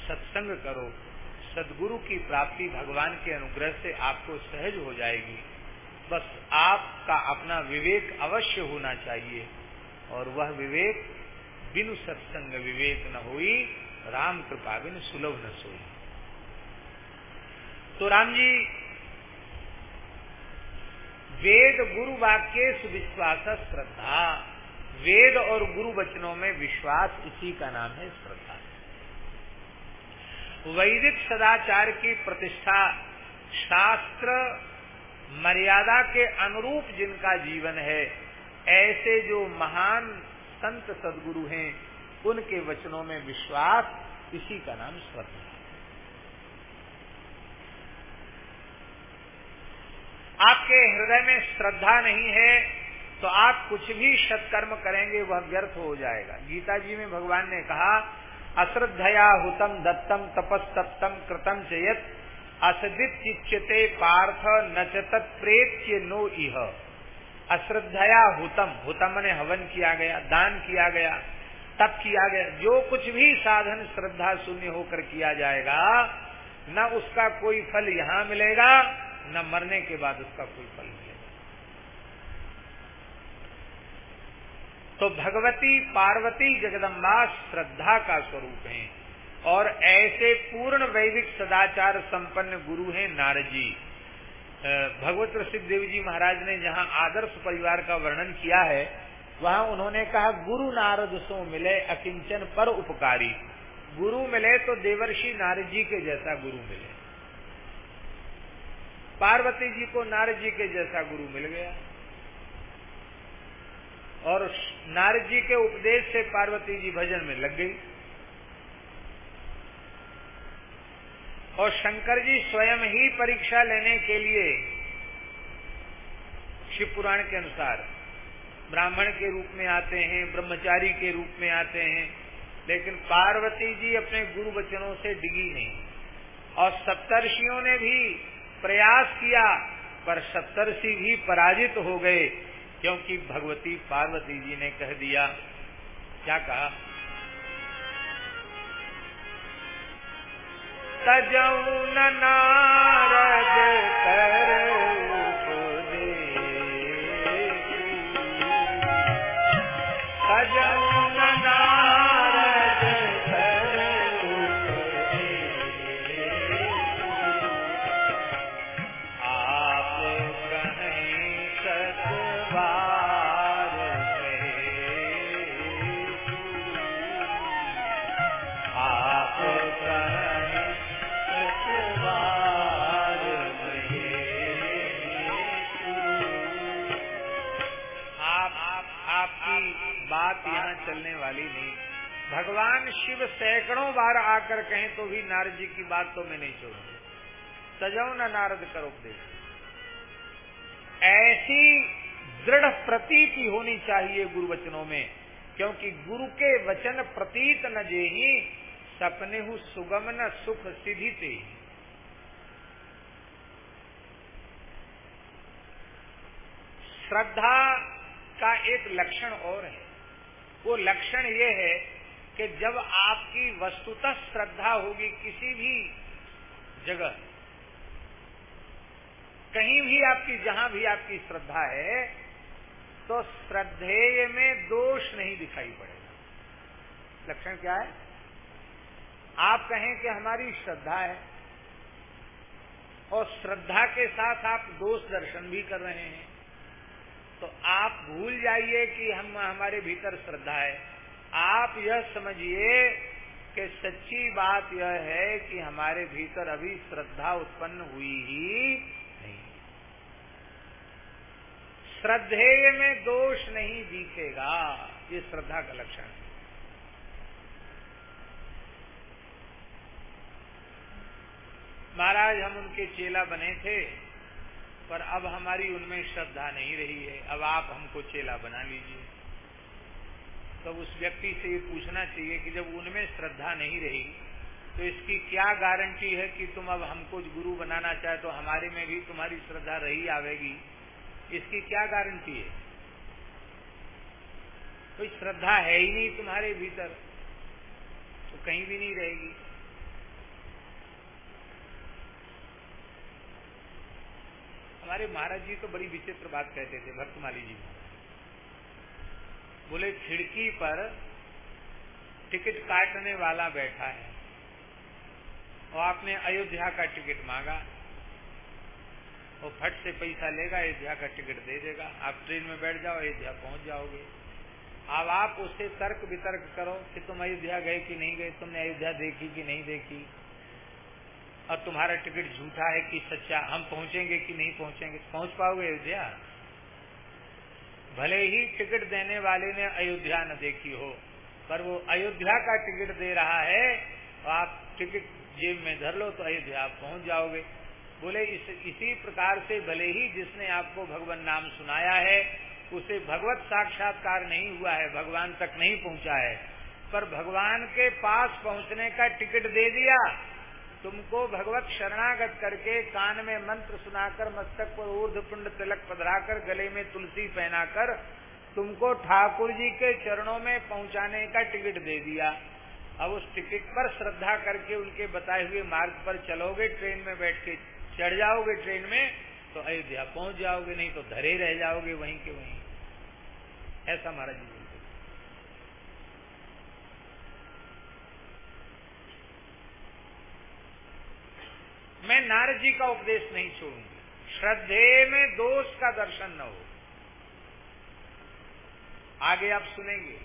सत्संग करो सदगुरु की प्राप्ति भगवान के अनुग्रह से आपको सहज हो जाएगी। बस आपका अपना विवेक अवश्य होना चाहिए। और वह विवेक बिनु सत्संग विवेक न हुई, राम कृपा बिन सुलभ न सोई। तो राम जी, वेद गुरु वाक्य सुविश्वास श्रद्धा। वेद और गुरु वचनों में विश्वास इसी का नाम है वैदिक सदाचार की प्रतिष्ठा शास्त्र मर्यादा के अनुरूप जिनका जीवन है, ऐसे जो महान संत सदगुरु हैं, उनके वचनों में विश्वास इसी का नाम श्रद्धा आपके हृदय में श्रद्धा नहीं है तो आप कुछ भी सत्कर्म करेंगे, वह व्यर्थ हो जाएगा। गीता जी में भगवान ने कहा अश्रद्धया हुतम दत्तम तपस्तप्तम कृतम चयत असदित चिच्यते पार्थ नचत प्रेत्य नो इह। अश्रद्धया हुतम हुतम ने हवन किया गया, दान किया गया, तप किया गया, जो कुछ भी साधन श्रद्धा शून्य होकर किया जाएगा, न उसका कोई फल यहाँ मिलेगा, न मरने के बाद उसका कोई फल मिलेगा तो भगवती पार्वती जगदम्बा श्रद्धा का स्वरूप है। और ऐसे पूर्ण वैदिक सदाचार संपन्न गुरु हैं नारद जी भगवत सिद्ध देव जी महाराज ने जहाँ आदर्श परिवार का वर्णन किया है, वहाँ उन्होंने कहा, गुरु नारद सो मिले, अकिंचन पर उपकारी। गुरु मिले तो देवर्षि नारद जी के जैसा गुरु मिले। पार्वती जी को नारद जी के जैसा गुरु मिल गया। और नारद जी के उपदेश से पार्वती जी भजन में लग गई। और शंकर जी स्वयं ही परीक्षा लेने के लिए शिव पुराण के अनुसार ब्राह्मण के रूप में आते हैं, ब्रह्मचारी के रूप में आते हैं, लेकिन पार्वती जी अपने गुरु वचनों से डिगी नहीं। और सप्तर्षियों ने भी प्रयास किया, पर सप्तर्षि भी पराजित हो गए। क्योंकि भगवती पार्वती जी ने कह दिया क्या कहा? तजौन नारद कर भगवान शिव सैकड़ों बार आकर कहें तो भी नारद जी की बात तो मैं नहीं छोड़ूँगी सजाओ न नारद कर उपदेश ऐसी दृढ़ प्रतीति होनी चाहिए गुरु वचनों में, क्योंकि गुरु के वचन प्रतीत न जे ही सपने हु सुगम न सुख सिद्धि ते श्रद्धा का एक लक्षण और है। वो लक्षण ये है कि जब आपकी वस्तुतः श्रद्धा होगी किसी भी जगह कहीं भी आपकी, जहाँ भी आपकी श्रद्धा है तो श्रद्धेय में दोष नहीं दिखाई पड़ेगा। लक्षण क्या है? आप कहें कि हमारी श्रद्धा है, और श्रद्धा के साथ आप दोष दर्शन भी कर रहे हैं तो आप भूल जाइए कि हम, हमारे भीतर श्रद्धा है। आप यह समझिए कि सच्ची बात यह है कि हमारे भीतर अभी श्रद्धा उत्पन्न हुई ही नहीं। श्रद्धेय में दोष नहीं दिखेगा, ये श्रद्धा का लक्षण है। महाराज, हम उनके चेला बने थे, पर अब हमारी उनमें श्रद्धा नहीं रही है। अब आप हमको चेला बना लीजिए। तब तो उस व्यक्ति से ये पूछना चाहिए कि जब उनमें श्रद्धा नहीं रही तो इसकी क्या गारंटी है कि तुम अब हमको गुरु बनाना चाहे तो हमारे में भी तुम्हारी श्रद्धा रही आवेगी? इसकी क्या गारंटी है? कोई श्रद्धा है ही नहीं तुम्हारे भीतर तो कहीं भी नहीं रहेगी। हमारे महाराज जी तो बड़ी विचित्र बात कहते थे भक्तमाली जी। बोले, खिड़की पर टिकट काटने वाला बैठा है और आपने अयोध्या का टिकट मांगा। वो फट से पैसा लेगा, अयोध्या का टिकट दे देगा। आप ट्रेन में बैठ जाओ, अयोध्या पहुँच जाओगे। अब आप उससे तर्क वितर्क करो कि तुम अयोध्या गए कि नहीं गए, तुमने अयोध्या देखी कि नहीं देखी। और तुम्हारा टिकट झूठा है कि सच्चा, हम पहुँचेंगे कि नहीं पहुँचेंगे। पहुँच पाओगे अयोध्या? भले ही टिकट देने वाले ने अयोध्या न देखी हो पर वो अयोध्या का टिकट दे रहा है तो आप टिकट जेब में धर लो तो अयोध्या आप पहुँच जाओगे। बोले इस, इसी प्रकार से भले ही जिसने आपको भगवान नाम सुनाया है उसे भगवत साक्षात्कार नहीं हुआ है भगवान तक नहीं पहुँचा है पर भगवान के पास पहुँचने का टिकट दे दिया। तुमको भगवत शरणागत करके कान में मंत्र सुनाकर, मस्तक पर ऊर्ध पुंड तिलक पधराकर, गले में तुलसी पहनाकर, तुमको ठाकुर जी के चरणों में पहुँचाने का टिकट दे दिया। अब उस टिकट पर श्रद्धा करके उनके बताए हुए मार्ग पर चलोगे, ट्रेन में बैठ के चढ़ जाओगे ट्रेन में तो अयोध्या पहुँच जाओगे, नहीं तो धरे रह जाओगे, वहीं के वहीं। ऐसा महाराज जी मैं नारद जी का उपदेश नहीं छोड़ूँगी। श्रद्धे में दोष का दर्शन न हो। आगे आप सुनेंगे।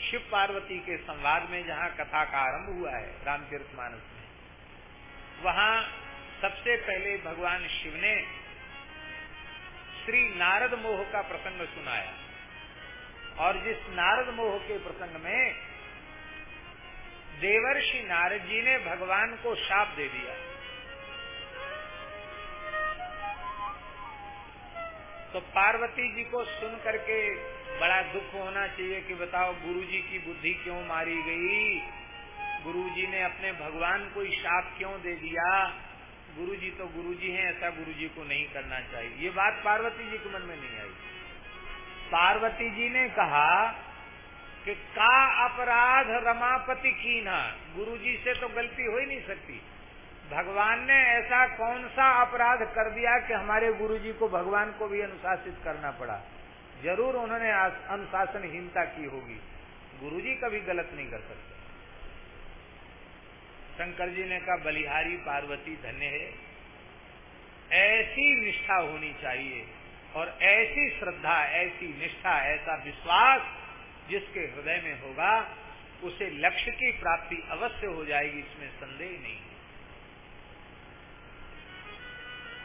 शिव पार्वती के संवाद में जहाँ कथा का आरंभ हुआ है रामचरित मानस में, वहाँ सबसे पहले भगवान शिव ने श्री नारद मोह का प्रसंग सुनाया। और जिस नारद मोह के प्रसंग में देवर्षि नारद जी ने भगवान को शाप दे दिया। तो पार्वती जी को सुन करके बड़ा दुख होना चाहिए कि बताओ गुरुजी की बुद्धि क्यों मारी गई? गुरुजी ने अपने भगवान को ही शाप क्यों दे दिया? गुरुजी तो गुरुजी हैं, ऐसा गुरुजी को नहीं करना चाहिए। ये बात पार्वती जी के मन में नहीं आई। पार्वती जी ने कहा कि का अपराध रमापति की ना गुरु जी से तो गलती हो ही नहीं सकती। भगवान ने ऐसा कौन सा अपराध कर दिया कि हमारे गुरु जी को भगवान को भी अनुशासित करना पड़ा? ज़रूर उन्होंने अनुशासनहीनता की होगी। गुरु जी कभी गलत नहीं कर सकते। शंकर जी ने कहा, बलिहारी पार्वती, धन्य है। ऐसी निष्ठा होनी चाहिए और ऐसी श्रद्धा, ऐसी निष्ठा, ऐसा विश्वास जिसके हृदय में होगा, उसे लक्ष्य की प्राप्ति अवश्य हो जाएगी, इसमें संदेह नहीं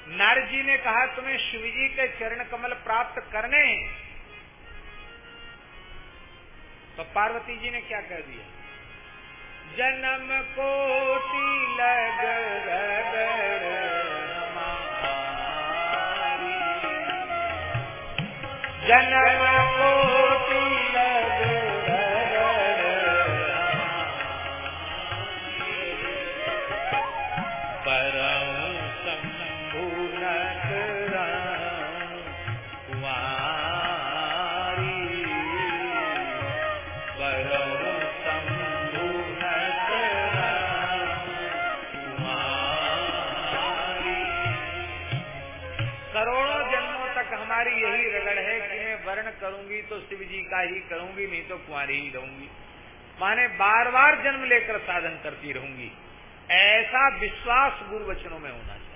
नारद जी ने कहा, तुम्हें शिव जी के चरण कमल प्राप्त करने हैं। तो पार्वती जी ने क्या कह दिया? जन्म कोटि लग जन्म तो का ही करूँगी, नहीं तो कुंवारी ही रहूँगी। माने बार बार जन्म लेकर साधन करती रहूँगी। ऐसा विश्वास गुरु वचनों में होना चाहिए।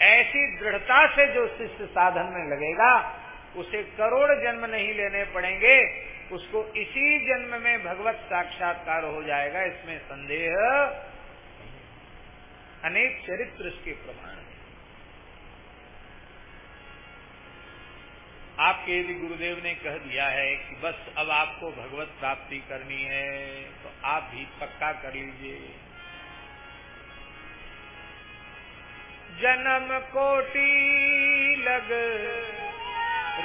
ऐसी दृढ़ता से जो शिष्य साधन में लगेगा, उसे करोड़ जन्म नहीं लेने पड़ेंगे, उसको इसी जन्म में भगवत साक्षात्कार हो जाएगा, इसमें संदेह अनेक चरित्र इसके प्रमाण आपके यदि गुरुदेव ने कह दिया है कि बस अब आपको भगवत प्राप्ति करनी है तो आप भी पक्का कर लीजिए। जन्म कोटि लग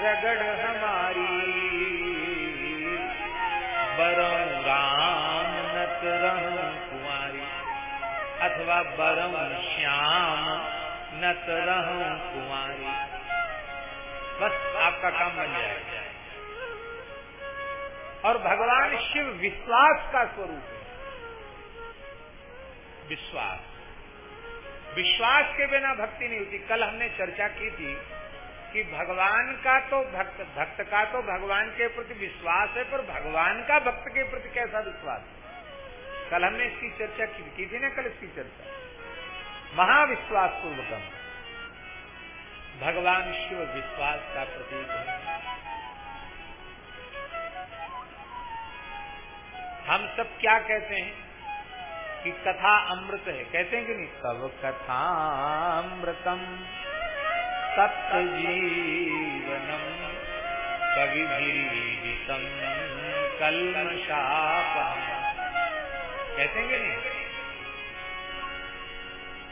रगड़ हमारी बरम राम नत रहूँ कुमारी अथवा बरम श्याम नत रहूँ कुमारी बस आपका काम बन जाएगा। और भगवान शिव विश्वास का स्वरूप है। विश्वास। विश्वास के बिना भक्ति नहीं होती। कल हमने चर्चा की थी कि भगवान का तो भक्त भक्त का तो भगवान के प्रति विश्वास है पर भगवान का भक्त के प्रति कैसा विश्वास है? कल हमने इसकी चर्चा की, थी। ना कल इसकी चर्चा? महाविश्वास पूर्वकम भगवान शिव विश्वास का प्रतीक है। हम सब क्या कहते हैं? कि कथा अमृत है। कहते हैं कि नहीं? कब कथा अमृतम? सत्य जीवनम कवि भीतम कलमशाप कहते हैं कि नहीं?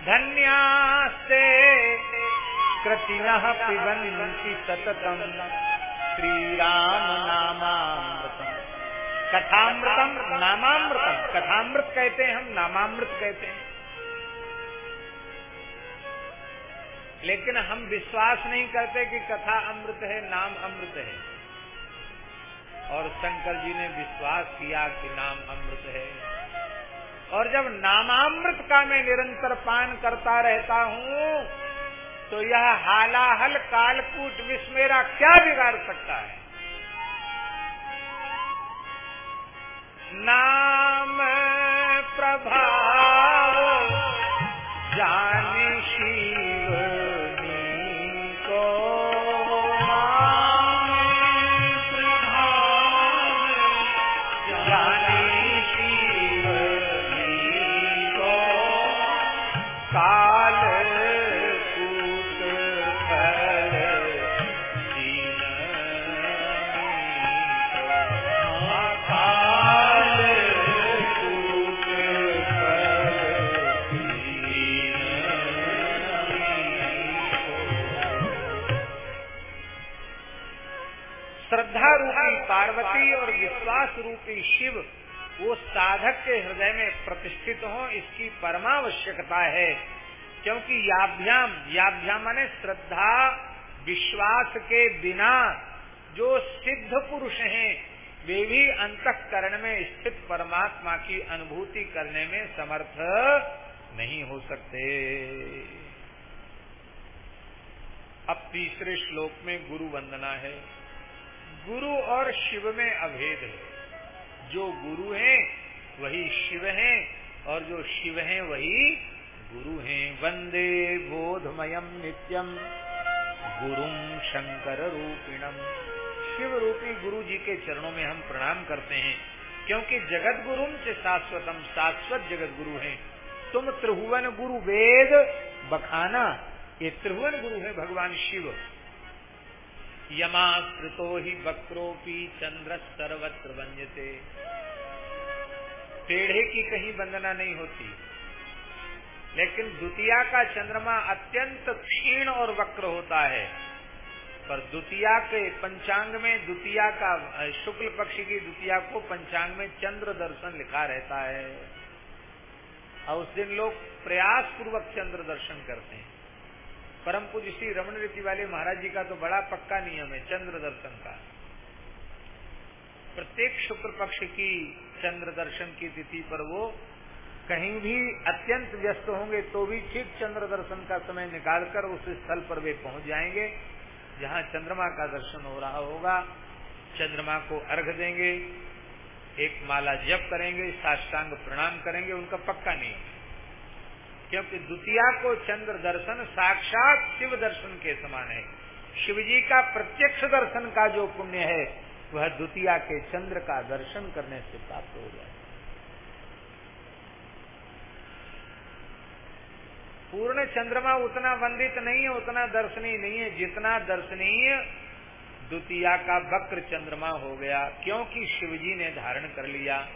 धन्यास्ते कृतिन पिबंती सततम। कथामृतम नामामृतम। कथामृत कहते हैं हम, नामामृत कहते हैं। लेकिन हम विश्वास नहीं करते कि कथा अमृत है, नाम अमृत है। और शंकर जी ने विश्वास किया कि नाम अमृत है। और जब नामामृत का मैं निरंतर पान करता रहता हूँ तो यह हालाहल कालकूट विष मेरा क्या बिगाड़ सकता है? नाम प्रभाव जानी रूपी शिव, वो साधक के हृदय में प्रतिष्ठित हो, इसकी परमावश्यकता है। क्योंकि याभ्याम याभ्याम माने श्रद्धा, विश्वास के बिना जो सिद्ध पुरुष हैं, वे भी अंतकरण में स्थित परमात्मा की अनुभूति करने में समर्थ नहीं हो सकते। अब तीसरे श्लोक में गुरु वंदना है। गुरु और शिव में अभेद है। जो गुरु हैं, वही शिव हैं, और जो शिव हैं, वही गुरु हैं। वंदे बोधमयम नित्यम गुरुम शंकर रूपिणम शिव रूपी गुरु जी के चरणों में हम प्रणाम करते हैं, क्योंकि जगत गुरुम से शाश्वतम शाश्वत जगत गुरु हैं। तुम त्रिभुवन गुरु वेद बखाना, ये त्रिभुवन गुरु है भगवान शिव। यमाश्रितो ही वक्रोपी चंद्र सर्वत्र वंजते टेढ़े की कहीं वंदना नहीं होती। लेकिन द्वितीया का चंद्रमा अत्यंत क्षीण और वक्र होता है। पर द्वितीया के पंचांग में द्वितीया का शुक्ल पक्ष की द्वितीया को पंचांग में चंद्र दर्शन लिखा रहता है। और उस दिन लोग प्रयास पूर्वक चंद्र दर्शन करते हैं। परम पूज्य श्री रमन रीति वाले महाराज जी का तो बड़ा पक्का नियम है, चंद्र दर्शन का। प्रत्येक शुक्र पक्ष की चंद्र दर्शन की तिथि पर वो कहीं भी अत्यंत व्यस्त होंगे तो भी ठीक चंद्र दर्शन का समय निकालकर उस स्थल पर वे पहुँच जाएँगे, जहाँ चंद्रमा का दर्शन हो रहा होगा। चंद्रमा को अर्घ देंगे, एक माला जप करेंगे, साष्टांग प्रणाम करेंगे, उनका पक्का नियम। क्योंकि द्वितीया को चंद्र दर्शन साक्षात शिव दर्शन के समान है। शिव जी का प्रत्यक्ष दर्शन का जो पुण्य है, वह द्वितीया के चंद्र का दर्शन करने से प्राप्त हो जाए। पूर्ण चंद्रमा उतना वंदित नहीं है, उतना दर्शनीय नहीं है, जितना दर्शनीय द्वितीया का वक्र चंद्रमा हो गया, क्योंकि शिवजी ने धारण कर लिया।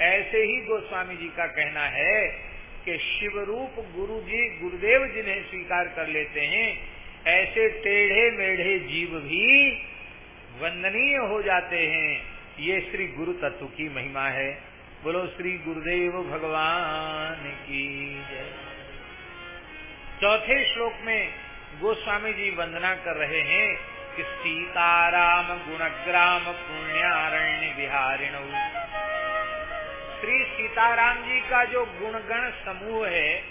ऐसे ही गोस्वामी जी का कहना है कि शिव रूप गुरु जी गुरुदेव जिन्हें स्वीकार कर लेते हैं, ऐसे टेढ़े मेढ़े जीव भी वंदनीय हो जाते हैं। ये श्री गुरु तत्व की महिमा है। बोलो श्री गुरुदेव भगवान की जय। चौथे श्लोक में गोस्वामी जी वंदना कर रहे हैं कि सीताराम गुणग्राम पुण्यारण्य बिहारिण श्री सीताराम जी का जो गुणगण समूह है,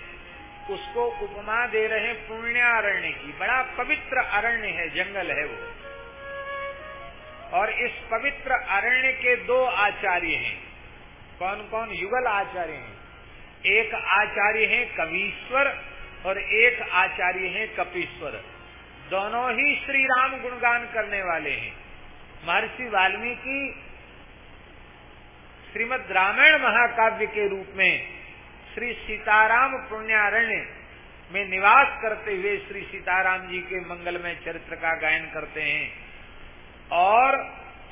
उसको उपमा दे रहे पुण्यारण्य की। बड़ा पवित्र अरण्य है, जंगल है वो। और इस पवित्र अरण्य के दो आचार्य हैं। कौन कौन युगल आचार्य हैं। एक आचार्य हैं कवीश्वर और एक आचार्य हैं कपीश्वर। दोनों ही श्री राम गुणगान करने वाले हैं। महर्षि वाल्मीकि श्रीमद रामायण महाकाव्य के रूप में श्री सीताराम पुण्यारण्य में निवास करते हुए श्री सीताराम जी के मंगलमय चरित्र का गायन करते हैं। और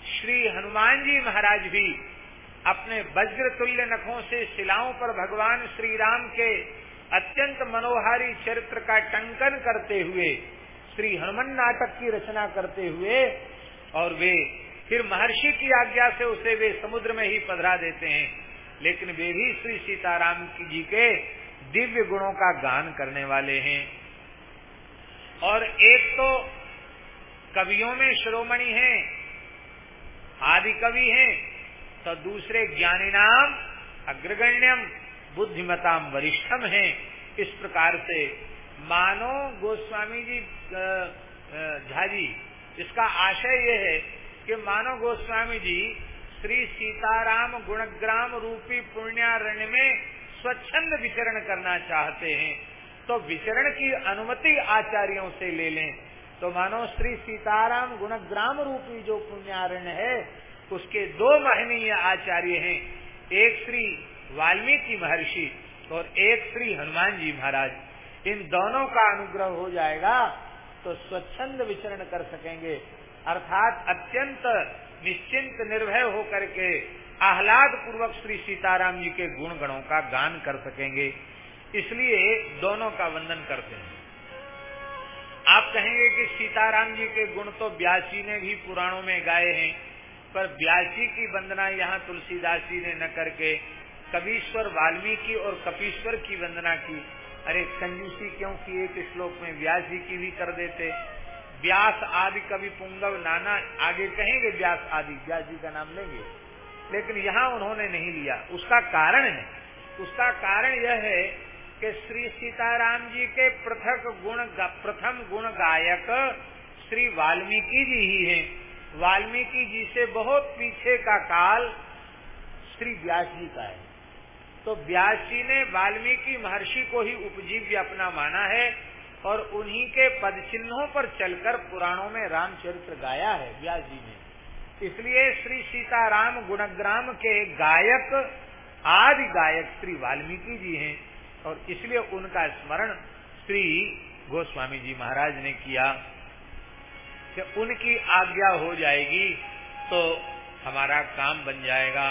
श्री हनुमान जी महाराज भी अपने वज्र तुल्य नखों से शिलाओं पर भगवान श्री राम के अत्यंत मनोहारी चरित्र का टंकन करते हुए, श्री हनुमान नाटक की रचना करते हुए और वे फिर महर्षि की आज्ञा से उसे वे समुद्र में ही पधरा देते हैं। लेकिन वे भी श्री सीताराम जी के दिव्य गुणों का गान करने वाले हैं। और एक तो कवियों में शिरोमणि हैं, आदि कवि हैं तो दूसरे ज्ञानी नाम अग्रगण्यम, बुद्धिमताम वरिष्ठम है। इस प्रकार से मानो गोस्वामी जी झा जी इसका आशय ये है कि मानो गोस्वामी जी, श्री सीताराम गुणग्राम रूपी पुण्यारण्य में स्वच्छंद विचरण करना चाहते हैं तो विचरण की अनुमति आचार्यों से ले लें। तो मानो श्री सीताराम गुणग्राम रूपी जो पुण्यारण्य है, उसके दो महनीय आचार्य हैं, एक श्री वाल्मीकि महर्षि और एक श्री हनुमान जी महाराज। इन दोनों का अनुग्रह हो जाएगा तो स्वच्छंद विचरण कर सकेंगे। अर्थात अत्यंत निश्चिंत निर्भय होकर के आह्लाद पूर्वक श्री सीताराम जी के गुण गणों का गान कर सकेंगे। इसलिए दोनों का वंदन करते हैं। आप कहेंगे कि सीताराम जी के गुण तो ब्यासी ने भी पुराणों में गाए हैं, पर ब्यासी की वंदना यहाँ तुलसीदास जी ने न करके कवीश्वर वाल्मीकि और कपीश्वर की वंदना की। अरे कंजूसी क्यों की एक श्लोक में व्यास जी की भी कर देते? व्यास आदि कवि पुंगव नाना आगे कहेंगे, व्यास आदि व्यास जी का नाम लेंगे। लेकिन यहाँ उन्होंने नहीं लिया। उसका कारण है। उसका कारण यह है कि श्री सीताराम जी के पृथक गुण प्रथम गुण गायक श्री वाल्मीकि जी ही हैं। वाल्मीकि जी से बहुत पीछे का काल श्री व्यास जी का है। तो व्यास जी ने वाल्मीकि महर्षि को ही उपजीव्य अपना माना है। और उन्हीं के पद चिन्हों पर चलकर पुराणों में रामचरित्र गाया है व्यास जी ने। इसलिए श्री सीताराम गुणग्राम के गायक, आदि गायक श्री वाल्मीकि जी हैं और इसलिए उनका स्मरण श्री गोस्वामी जी महाराज ने किया कि उनकी आज्ञा हो जाएगी तो हमारा काम बन जाएगा।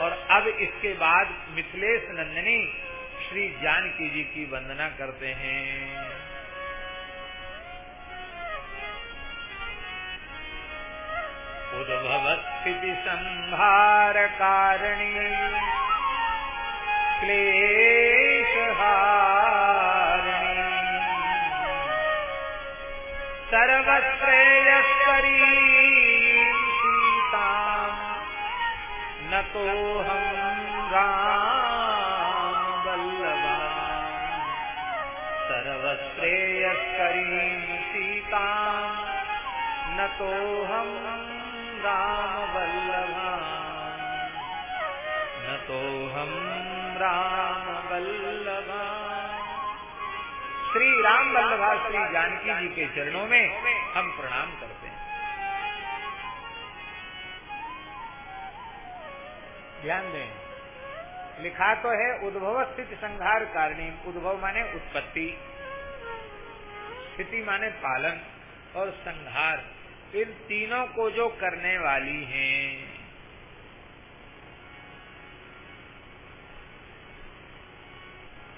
और अब इसके बाद मिथिलेश नंदिनी श्री जानकी जी की वंदना करते हैं। उद्भव स्थिति संहार कारिणी क्लेश सर्वश्रेयस्करी सीता। न तो हम राम सर्वश्रेयस्करी सीता। न तो हम राम वल्लभा। न तो हम राम वल्लभा। श्री राम वल्लभा, श्री जानकी जी के चरणों में हम प्रणाम करते हैं। ध्यान दें, लिखा तो है उद्भव स्थिति संहार कारणी। उद्भव माने उत्पत्ति, स्थिति माने पालन और संहार। इन तीनों को जो करने वाली हैं,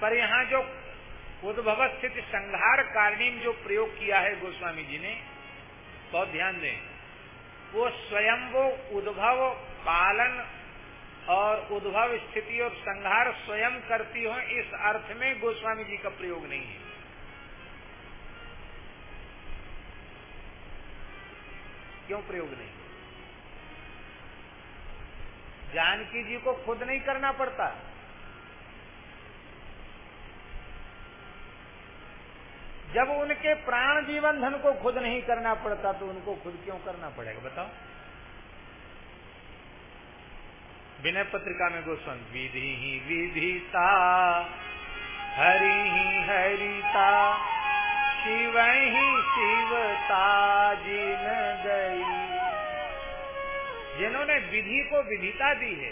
पर यहाँ जो उद्भव स्थिति संहार कारणीम जो प्रयोग किया है गोस्वामी जी ने, बहुत ध्यान दें, वो स्वयं वो उद्भव पालन और उद्भव स्थिति और संहार स्वयं करती हो, इस अर्थ में गोस्वामी जी का प्रयोग नहीं है। क्यों प्रयोग नहीं? जानकी जी को खुद नहीं करना पड़ता। जब उनके प्राण जीवन धन को खुद नहीं करना पड़ता तो उनको खुद क्यों करना पड़ेगा, बताओ? विनय पत्रिका में गोस्वामी, विधि ही विधिता, हरि ही हरिता। शिव ही शिवता जिन गई। जिन्होंने विधि को विधिता दी है,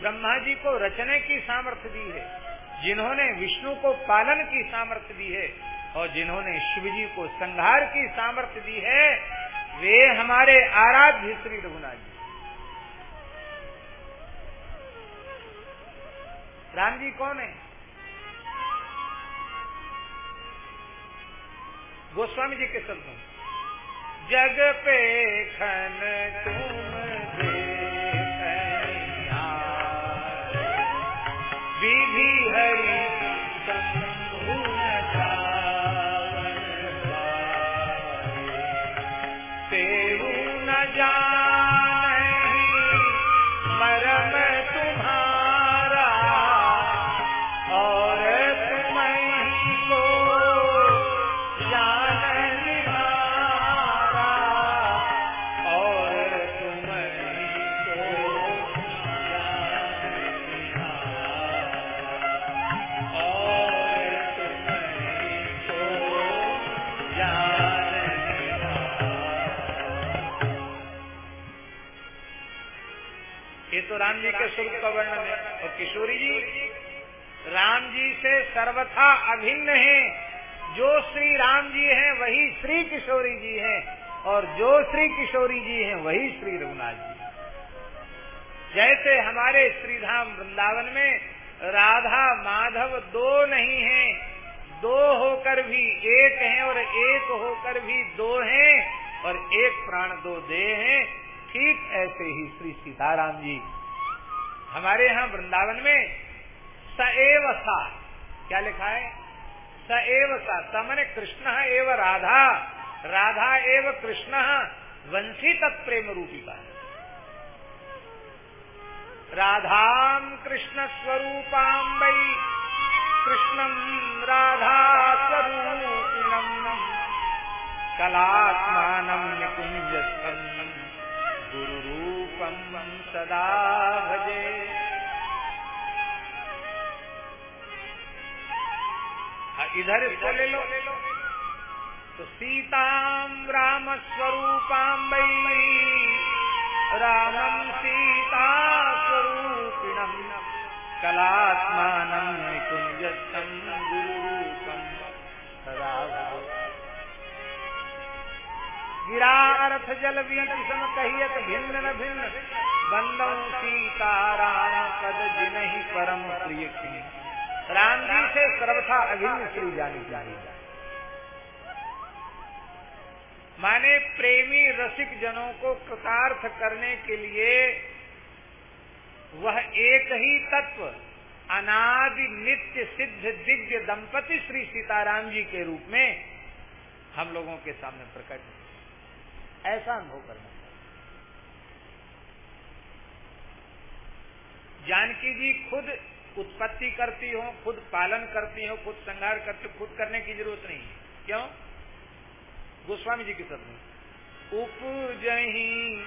ब्रह्मा जी को रचने की सामर्थ्य दी है, जिन्होंने विष्णु को पालन की सामर्थ्य दी है, और जिन्होंने शिव जी को संहार की सामर्थ्य दी है, वे हमारे आराध्य श्री रघुनाथ जी। राम जी कौन है? गोस्वामी जी के शब्दों जग पे खन तुम विधि हरि जी का वर्णन है और किशोरी जी, राम जी से सर्वथा अभिन्न है। जो श्री राम जी हैं, वही श्री किशोरी जी हैं। और जो श्री किशोरी जी हैं, वही श्री रघुनाथ जी जैसे हमारे श्रीधाम वृंदावन में राधा, माधव दो नहीं हैं, दो होकर भी एक हैं और एक होकर भी दो हैं, और एक प्राण दो दे हैं। ठीक ऐसे ही श्री सीताराम जी हमारे यहाँ वृंदावन में स एव सा। क्या लिखा है? स एव सा। समन कृष्ण एव राधा। राधा एव कृष्ण वंशी तत्प्रेम रूपिका राधाम कृष्ण स्वरूपाम वै। कृष्णम राधा स्वरूपिणम। कलात्मान निकुंज गुरु रूपम सदा भजे। इधर इसको ले लो। तो सीताम राम स्वरूपाम रामम सीता स्वरूपिणम कलात्मान निकुंजम गुरुरूपम सदा जल बीज सम कहियत भिन्न न भिन्न। बंदौ सीता राम पद जिन परम प्रिय की राम जी से सर्वथा अभिन्न श्री जानी चाहिए माने प्रेमी रसिक जनों को कृतार्थ करने के लिए वह एक ही तत्व, अनादि नित्य सिद्ध दिव्य दंपति श्री सीताराम जी के रूप में हम लोगों के सामने प्रकट ऐसा अनुभव करना जानकी जी खुद उत्पत्ति करती हो, खुद पालन करती हो, खुद संहार करती हो, खुद करने की ज़रूरत नहीं है। क्यों? गोस्वामी जी के शब्द उपजही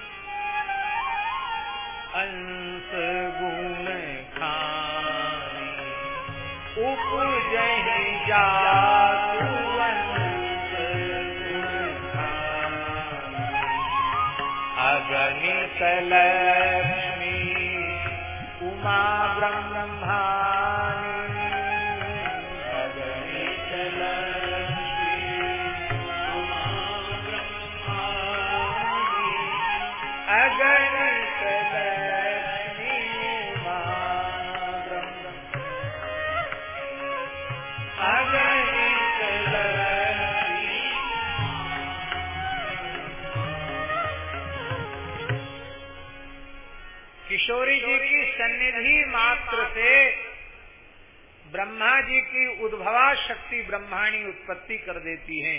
अंश गुण खानी उपजही जातु किशोरी जी की सन्निधि मात्र से ब्रह्मा जी की उद्भवा शक्ति ब्रह्माणी उत्पत्ति कर देती है।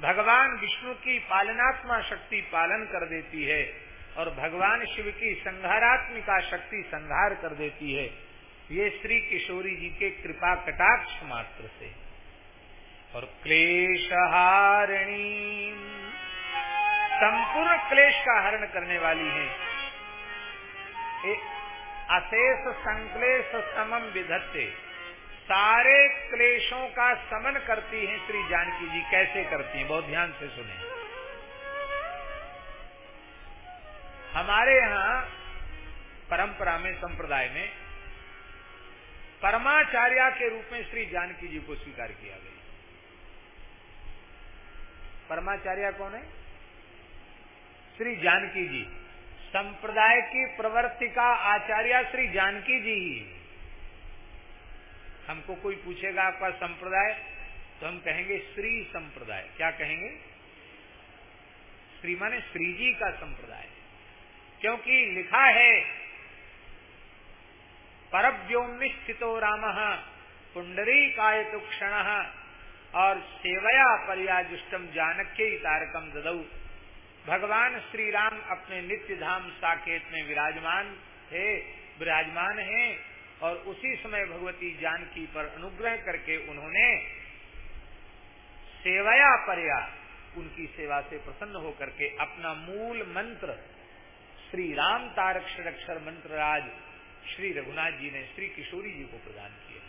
भगवान विष्णु की पालनात्मा शक्ति पालन कर देती है और भगवान शिव की संहारात्मिका शक्ति संहार कर देती है। ये श्री किशोरी जी के कृपा कटाक्ष मात्र से। और क्लेश हारिणी संपूर्ण क्लेश का हरण करने वाली है। अशेष संक्लेश समम विधत्ते। सारे क्लेशों का समन करती हैं श्री जानकी जी। कैसे करती हैं? बहुत ध्यान से सुने। हमारे यहाँ परंपरा में, संप्रदाय में परमाचार्य के रूप में श्री जानकी जी को स्वीकार किया गया। परमाचार्य कौन है? श्री जानकी जी। संप्रदाय की प्रवृत्ति का आचार्य श्री जानकी जी ही हमको कोई पूछेगा आपका संप्रदाय तो हम कहेंगे श्री संप्रदाय। क्या कहेंगे? श्री माने श्री जी का संप्रदाय। क्योंकि लिखा है परव्योमिस्थितो राम पुंडरी कायतु क्षण, और सेवया पर्याजुष्टम जानक्य तारकम ददऊ भगवान श्री राम अपने नित्य धाम साकेत में विराजमान थे, विराजमान हैं, और उसी समय भगवती जानकी पर अनुग्रह करके उन्होंने सेवया पर्या, उनकी सेवा से प्रसन्न होकर के अपना मूल मंत्र, श्री राम तारक मंत्र राज श्री रघुनाथ जी ने श्री किशोरी जी को प्रदान किया।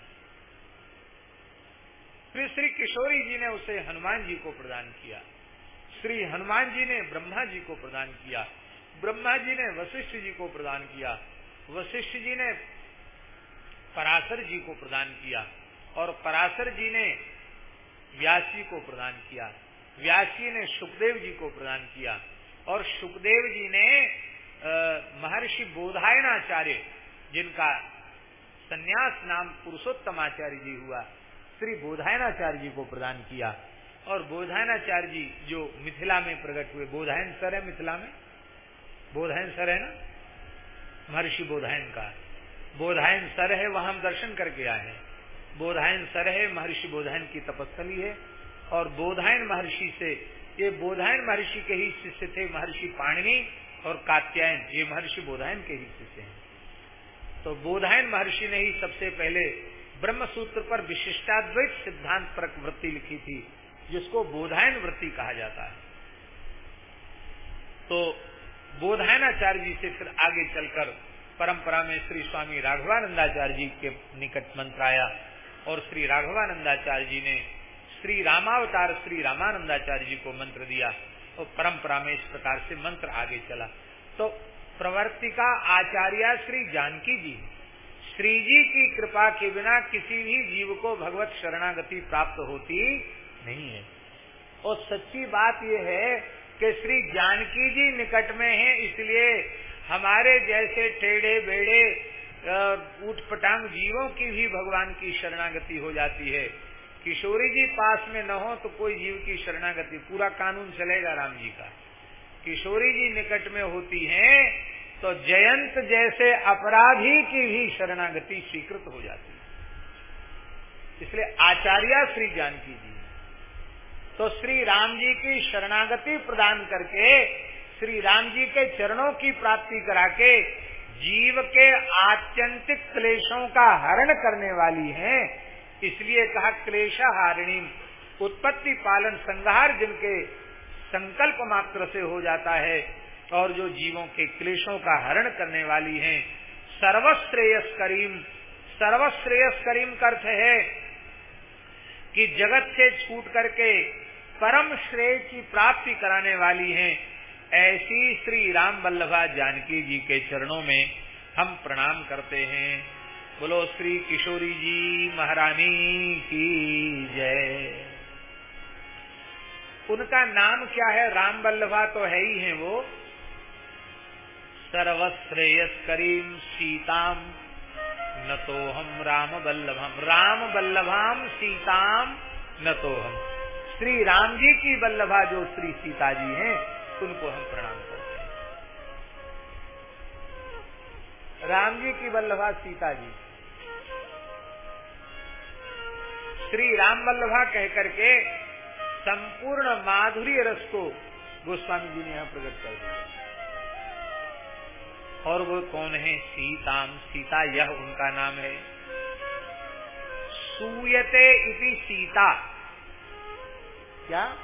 फिर श्री किशोरी जी ने उसे हनुमान जी को प्रदान किया। श्री हनुमान जी ने ब्रह्मा जी को प्रदान किया, ब्रह्मा जी ने वशिष्ठ जी को प्रदान किया, वशिष्ठ जी ने पराशर जी को प्रदान किया और पराशर जी ने व्यास जी को प्रदान किया, व्यास जी ने सुखदेव जी को प्रदान किया और सुखदेव जी ने महर्षि बोधायनाचार्य जिनका संन्यास नाम पुरुषोत्तमाचार्य जी हुआ, श्री बोधायनाचार्य जी को प्रदान किया। और बोधायनाचार्य जी जो मिथिला में प्रकट हुए, बोधायन सर है मिथिला में? बोधायन सर है ना? महर्षि बोधायन का। बोधायन सर है, वहाँ हम दर्शन करके आए हैं। बोधायन सर है, महर्षि बोधायन की तपस्थली है। और बोधायन महर्षि से, ये बोधायन महर्षि के ही शिष्य थे महर्षि पाणिनि और कात्यायन। ये महर्षि बोधायन के ही शिष्य हैं। तो बोधायन महर्षि ने ही सबसे पहले ब्रह्म सूत्र पर विशिष्टाद्वैत सिद्धांत पर वृत्ति लिखी थी। जिसको बोधायन वृत्ति कहा जाता है। तो बोधायनाचार्य जी से फिर आगे चलकर परंपरा में श्री स्वामी राघवानंदाचार्य जी के निकट मंत्र आया और श्री राघवानंदाचार्य जी ने श्री रामावतार, श्री रामानंदाचार्य जी को मंत्र दिया और परंपरा में इस प्रकार से मंत्र आगे चला। तो प्रवर्तिका आचार्य श्री जानकी जी श्री जी की कृपा के बिना किसी भी जीव को भगवत शरणागति प्राप्त होती नहीं है। और सच्ची बात यह है कि श्री जानकी जी निकट में है, इसलिए हमारे जैसे टेढ़े बेड़े ऊट पटांग जीवों की भी भगवान की शरणागति हो जाती है। किशोरी जी पास में न हो तो कोई जीव की शरणागति, पूरा कानून चलेगा राम जी का। किशोरी जी निकट में होती हैं तो जयंत जैसे अपराधी की भी शरणागति स्वीकृत हो जाती है। इसलिए आचार्य श्री जानकी जी। तो श्री राम जी की शरणागति प्रदान करके, श्री राम जी के चरणों की प्राप्ति करा के जीव के आत्यंतिक क्लेशों का हरण करने वाली हैं। इसलिए कहा क्लेश हारिणी उत्पत्ति पालन संहार जिनके संकल्प मात्र से हो जाता है, और जो जीवों के क्लेशों का हरण करने वाली हैं। सर्वश्रेयस करीम सर्वश्रेयस करीम का अर्थ है कि जगत से छूट करके परम श्रेय की प्राप्ति कराने वाली हैं। ऐसी श्री राम वल्लभा जानकी जी के चरणों में हम प्रणाम करते हैं। बोलो श्री किशोरी जी महारानी की जय। उनका नाम क्या है? राम वल्लभा तो है ही है वो। सर्वश्रेयस करीम सीताम, न तो हम राम वल्लभम। राम वल्लभाम सीताम, न तो हम। श्री राम जी की वल्लभा जो श्री सीता जी हैं, उनको हम प्रणाम करते हैं। राम जी की वल्लभा सीता जी। श्री राम वल्लभा कह करके संपूर्ण माधुरी रस को गोस्वामी जी ने यहाँ प्रकट कर दिया। और वो कौन है? सीताम, सीता यह उनका नाम है। सूयते इति सीता। क्या?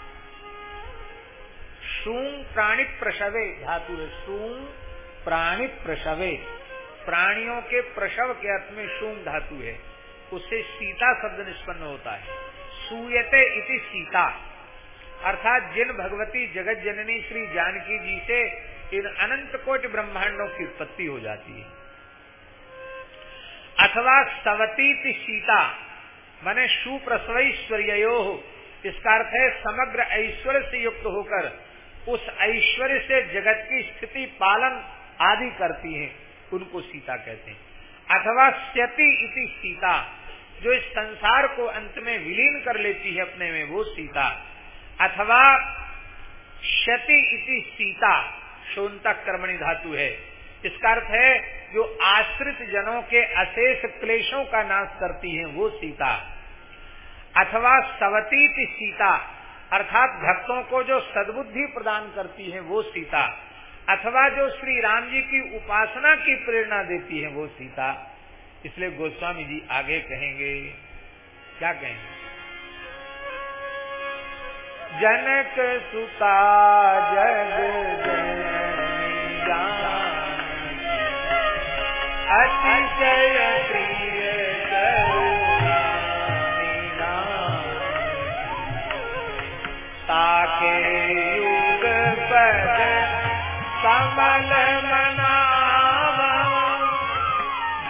शूंग प्राणित प्रसवे धातु है शूंग प्राणित प्रसवे प्राणियों के प्रसव के अर्थ में शूंग धातु है। उससे सीता शब्द निष्पन्न होता है। सूयते इति सीता। अर्थात जिन भगवती जगत जननी श्री जानकी जी से इन अनंत कोटि ब्रह्मांडों की उत्पत्ति हो जाती है। अथवा सवती सीता, माने सुप्रसवैश्वर्य इसका अर्थ है समग्र ऐश्वर्य से युक्त होकर, उस ऐश्वर्य से जगत की स्थिति पालन आदि करती हैं, उनको सीता कहते हैं। अथवा स्यति इति सीता, जो इस संसार को अंत में विलीन कर लेती है अपने में, वो सीता। अथवा क्षति इति सीता, शोन्तक कर्मणि धातु है। इसका अर्थ है, जो आश्रित जनों के अशेष क्लेशों का नाश करती है, वो सीता। अथवा सवतीत सीता, अर्थात भक्तों को जो सद्बुद्धि प्रदान करती है वो सीता, अथवा जो श्री राम जी की उपासना की प्रेरणा देती है वो सीता। इसलिए गोस्वामी जी आगे कहेंगे, क्या कहेंगे? जनक सुता जग अतिशय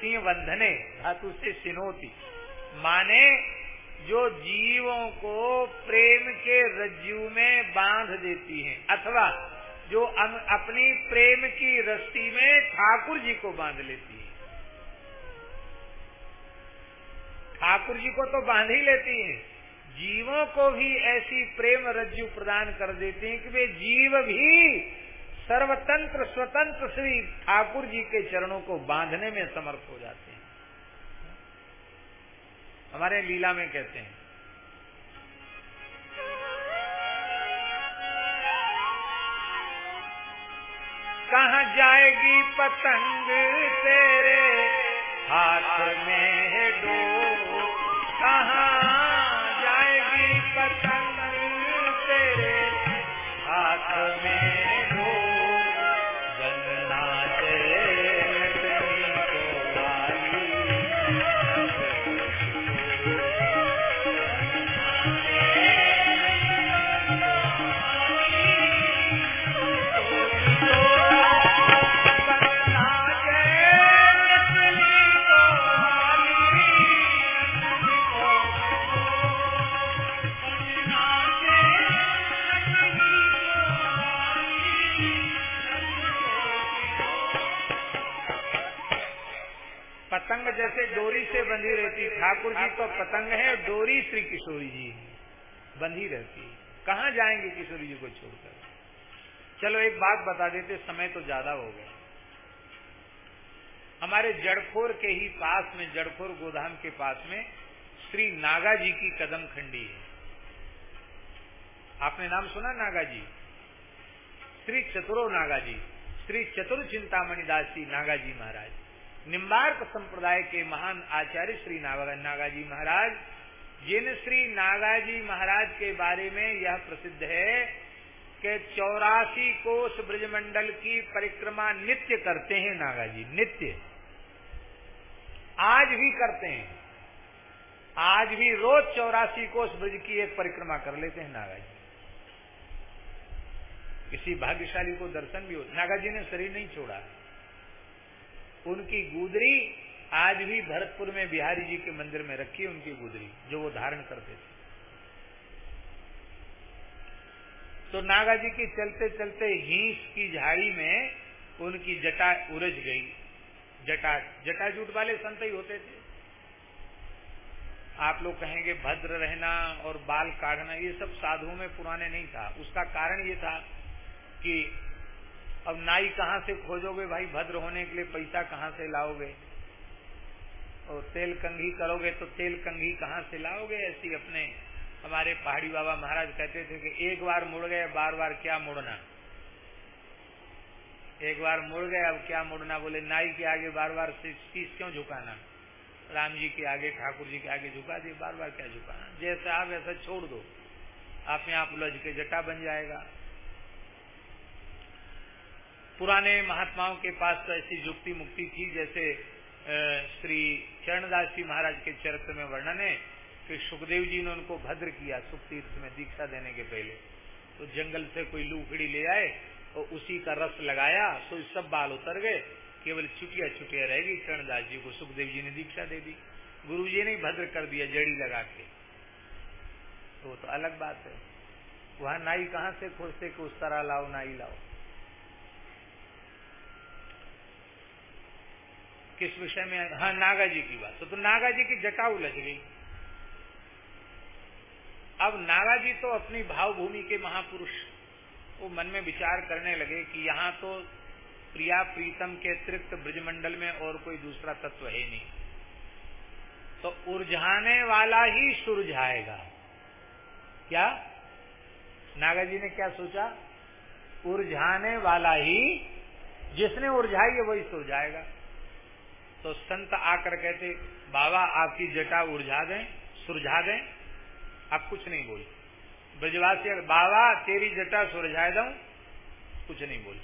सिंह बंधने धातु से सिनोती। माने जो जीवों को प्रेम के रज्जू में बाँध देती हैं, अथवा जो अपनी प्रेम की रस्सी में ठाकुर जी को बाँध लेती है। ठाकुर जी को तो बाँध ही लेती है। जीवों को भी ऐसी प्रेम रज्जु प्रदान कर देती है कि वे जीव भी सर्वतंत्र, स्वतंत्र श्री ठाकुर जी के चरणों को बांधने में समर्थ हो जाते हैं। हमारे लीला में कहते हैं, कहा जाएगी पतंग तेरे हाथ में डो कहा पतंग जैसे डोरी से बंधी रहती। ठाकुर जी तो पतंग है, डोरी श्री किशोरी जी बंधी रहती। कहाँ जाएँगे किशोरी जी को छोड़कर? चलो एक बात बता देते, समय तो ज़्यादा हो गया। हमारे जड़खोर के ही पास में, जड़खोर गोधाम के पास में श्री नागा जी की कदम खंडी है। आपने नाम सुना नागा जी? श्री चतुरो नागा जी, श्री चतुर चिंतामणि दास जी नागा जी महाराज। निम्बार्क संप्रदाय के महान आचार्य श्री नागाजी महाराज। जिन श्री नागाजी महाराज के बारे में यह प्रसिद्ध है कि चौरासी कोष ब्रजमंडल की परिक्रमा नित्य करते हैं नागाजी, नित्य। आज भी करते हैं। आज भी रोज चौरासी कोष ब्रज की एक परिक्रमा कर लेते हैं नागाजी। किसी भाग्यशाली को दर्शन भी हो नागाजी ने शरीर नहीं छोड़ा। उनकी गुदरी आज भी भरतपुर में बिहारी जी के मंदिर में रखी है, उनकी गुदरी, जो वो धारण करते थे। तो नागा जी की चलते चलते हीस की झाड़ी में उनकी जटा उरझ गई। जटा जटाजूट वाले संत ही होते थे। आप लोग कहेंगे भद्र रहना और बाल काटना, ये सब साधुओं में पुराने नहीं था। उसका कारण ये था कि अब नाई कहाँ से खोजोगे भाई? भद्र होने के लिए पैसा कहाँ से लाओगे? और तेल कंघी करोगे तो तेल कंघी कहाँ से लाओगे? ऐसी अपने हमारे पहाड़ी बाबा महाराज कहते थे कि एक बार मुड़ गए, बार बार क्या मुड़ना? एक बार मुड़ गए, अब क्या मुड़ना? बोले, नाई के आगे बार बार शीश क्यों झुकाना? राम जी के आगे, ठाकुर जी के आगे झुका दिए, बार बार क्या झुकाना? जैसा आप, ऐसा छोड़ दो। आप यहाँ उलझ के जटा बन जाएगा। पुराने महात्माओं के पास तो ऐसी जुक्ति मुक्ति थी, जैसे श्री चरणदास जी महाराज के चरित्र में वर्णन है कि सुखदेव जी ने उनको भद्र किया सुख तीर्थ में दीक्षा देने के पहले। तो जंगल से कोई लूखड़ी ले आए और उसी का रस लगाया तो सब बाल उतर गए। केवल चुटिया चुटिया रहेगी चरणदास जी को सुखदेव जी ने दीक्षा दे दी। गुरु जी ने भद्र कर दिया जड़ी लगा के। तो तो अलग बात है। वहाँ नाई कहाँ से खोजते कि उस तरह लाओ, नाई लाओ। किस विषय में? हाँ नागा जी की बात। तो, तो नागा जी की जटा उलझ गई अब नागा जी तो अपनी भावभूमि के महापुरुष वो मन में विचार करने लगे कि यहाँ तो प्रिया प्रीतम के अतिरिक्त ब्रजमंडल में और कोई दूसरा तत्व है नहीं। तो उर्झाने वाला ही सुरझाएगा। क्या? नागा जी ने क्या सोचा? उर्झाने वाला ही जिसने उर्झाई है वही सुरझाएगा। तो संत आकर कहते, बाबा, आपकी जटा उर्झा दें, सुरझा दें। आप कुछ नहीं बोल ब्रजवासी, बाबा, तेरी जटा सुरझा दू। कुछ नहीं बोल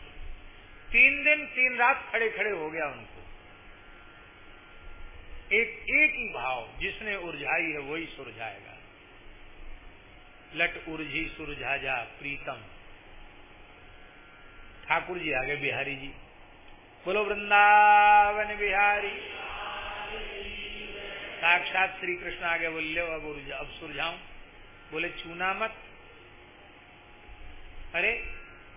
तीन दिन, तीन रात खड़े खड़े हो गया उनको। एक एक ही भाव, जिसने उर्झाई है, वही सुरझाएगा। लट उर्झी सुरझा जा प्रीतम। ठाकुर जी आगे, बिहारी जी। बोलो वृंदावन बिहारी। साक्षात श्री कृष्ण आगे बोले अब अब सुरझाऊं। बोले, चूना मत। अरे,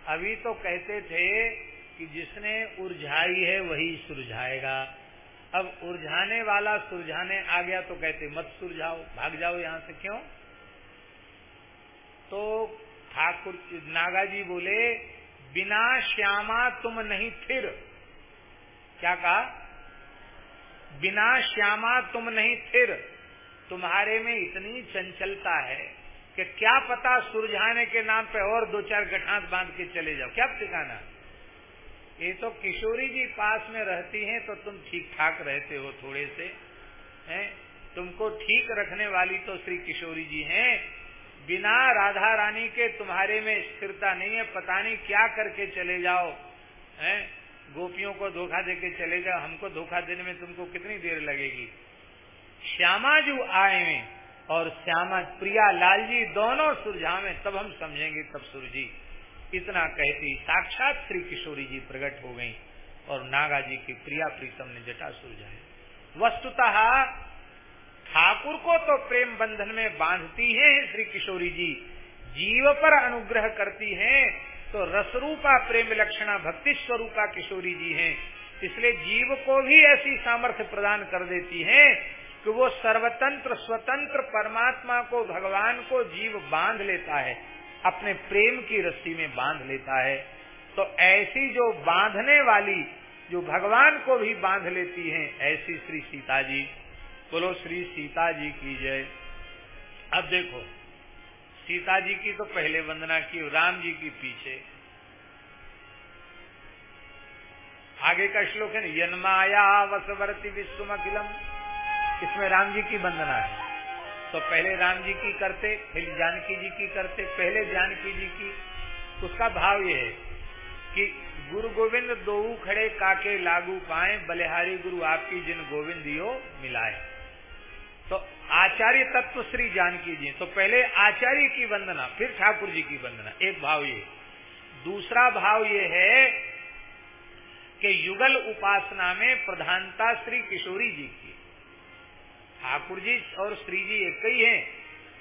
अभी तो कहते थे कि जिसने उर्झाई है, वही सुरझाएगा। अब उर्झाने वाला सुरझाने आ गया तो कहते, मत सुरझाओ, भाग जाओ यहाँ से क्यों? तो ठाकुर नागा जी बोले, बिना श्यामा तुम नहीं फिर क्या कहा? बिना श्यामा तुम नहीं फिर तुम्हारे में इतनी चंचलता है कि क्या पता सुरझाने के नाम पे और दो चार गठांत बाँध के चले जाओ। क्या ठिकाना? ये तो किशोरी जी पास में रहती हैं तो तुम ठीक ठाक रहते हो थोड़े से, हैं? तुमको ठीक रखने वाली तो श्री किशोरी जी हैं। बिना राधा रानी के तुम्हारे में स्थिरता नहीं है, पता नहीं क्या करके चले जाओ, हैं? गोपियों को धोखा देके चले जाओ हमको धोखा देने में तुमको कितनी देर लगेगी? श्यामा जो आए और श्यामा, प्रिया लाल जी दोनों सुरझावे, तब हम समझेंगे तब सुरजी। इतना कहती साक्षात श्री किशोरी जी प्रकट हो गई और नागा जी की प्रिया प्रीतम ने जटा सुरझाए। वस्तुतः ठाकुर को तो प्रेम बंधन में बांधती है श्री किशोरी जी, जीव पर अनुग्रह करती हैं तो रसरूपा प्रेम लक्षणा भक्ति स्वरूपा किशोरी जी हैं। इसलिए जीव को भी ऐसी सामर्थ्य प्रदान कर देती हैं कि वो सर्वतंत्र, स्वतंत्र परमात्मा को, भगवान को जीव बाँध लेता है, अपने प्रेम की रस्सी में बाँध लेता है। तो ऐसी जो बांधने वाली, जो भगवान को भी बाँध लेती हैं, ऐसी श्री सीता जी। बोलो, श्री सीता जी की जय। अब देखो सीता जी की तो पहले वंदना की राम जी की पीछे। आगे का श्लोक है यन्माया वसवर्ती विश्व अखिलम इसमें राम जी की वंदना है। तो पहले राम जी की करते, फिर जानकी जी की करते, पहले जानकी जी की। उसका भाव ये है कि गुरु गोविंद दो खड़े काके लागू पाए, बलिहारी गुरु आपकी जिन गोविंद यो मिलाए। तो आचार्य तत्व श्री जानकी जी तो पहले आचार्य की वंदना, फिर ठाकुर जी की वंदना। एक भाव ये। दूसरा भाव ये है कि युगल उपासना में प्रधानता श्री किशोरी जी की। ठाकुर जी और श्री जी एक ही है,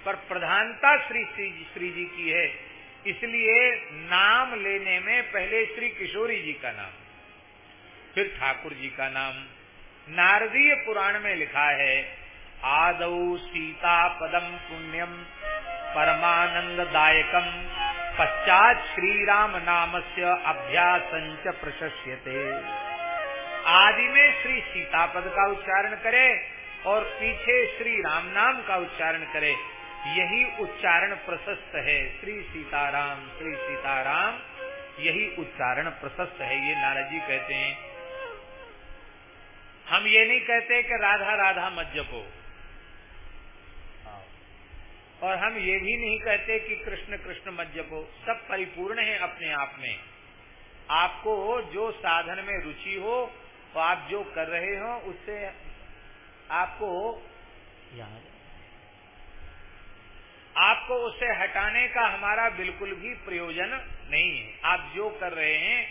पर प्रधानता श्री श्री जी की है। इसलिए नाम लेने में पहले श्री किशोरी जी का नाम, फिर ठाकुर जी का नाम। नारदीय पुराण में लिखा है आदौ सीता पदम पुण्यम परमानंद दायकम पश्चात श्री राम नाम से अभ्यास प्रशस्यते। आदि में श्री सीता पद का उच्चारण करे और पीछे श्री राम नाम का उच्चारण करे। यही उच्चारण प्रशस्त है। श्री सीताराम श्री सीताराम, यही उच्चारण प्रशस्त है, ये नारद जी कहते हैं। हम ये नहीं कहते कि राधा राधा मत जपो। और हम ये भी नहीं कहते कि कृष्ण कृष्ण मत जपो। सब परिपूर्ण है अपने आप में। आपको जो साधन में रुचि हो, और आप जो कर रहे हो, उससे आपको आपको उसे हटाने का हमारा बिल्कुल भी प्रयोजन नहीं है। आप जो कर रहे हैं,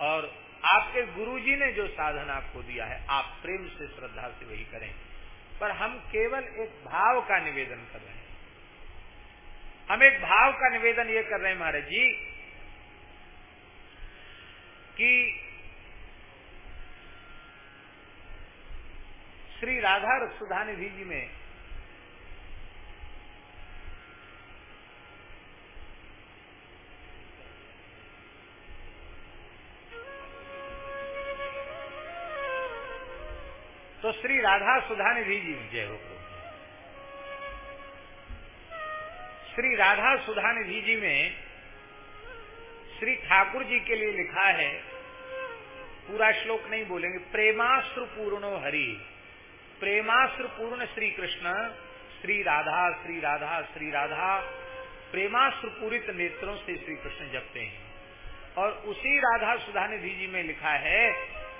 और आपके गुरुजी ने जो साधन आपको दिया है, आप प्रेम से, श्रद्धा से वही करें। पर हम केवल एक भाव का निवेदन कर रहे हैं। हम एक भाव का निवेदन ये कर रहे हैं महाराज जी, कि श्री राधा सुधानिधि जी में तो श्री राधा सुधानिधि जी जय हो श्री राधा सुधानिधि जी में श्री ठाकुर जी के लिए लिखा है, पूरा श्लोक नहीं बोलेंगे, प्रेमाश्रु पूर्णो हरि। प्रेमाश्र पूर्ण श्री कृष्ण, श्री राधा श्री राधा श्री राधा, प्रेमाश्र पूरित नेत्रों से श्री कृष्ण जपते हैं। और उसी राधा सुधा निधि जी में लिखा है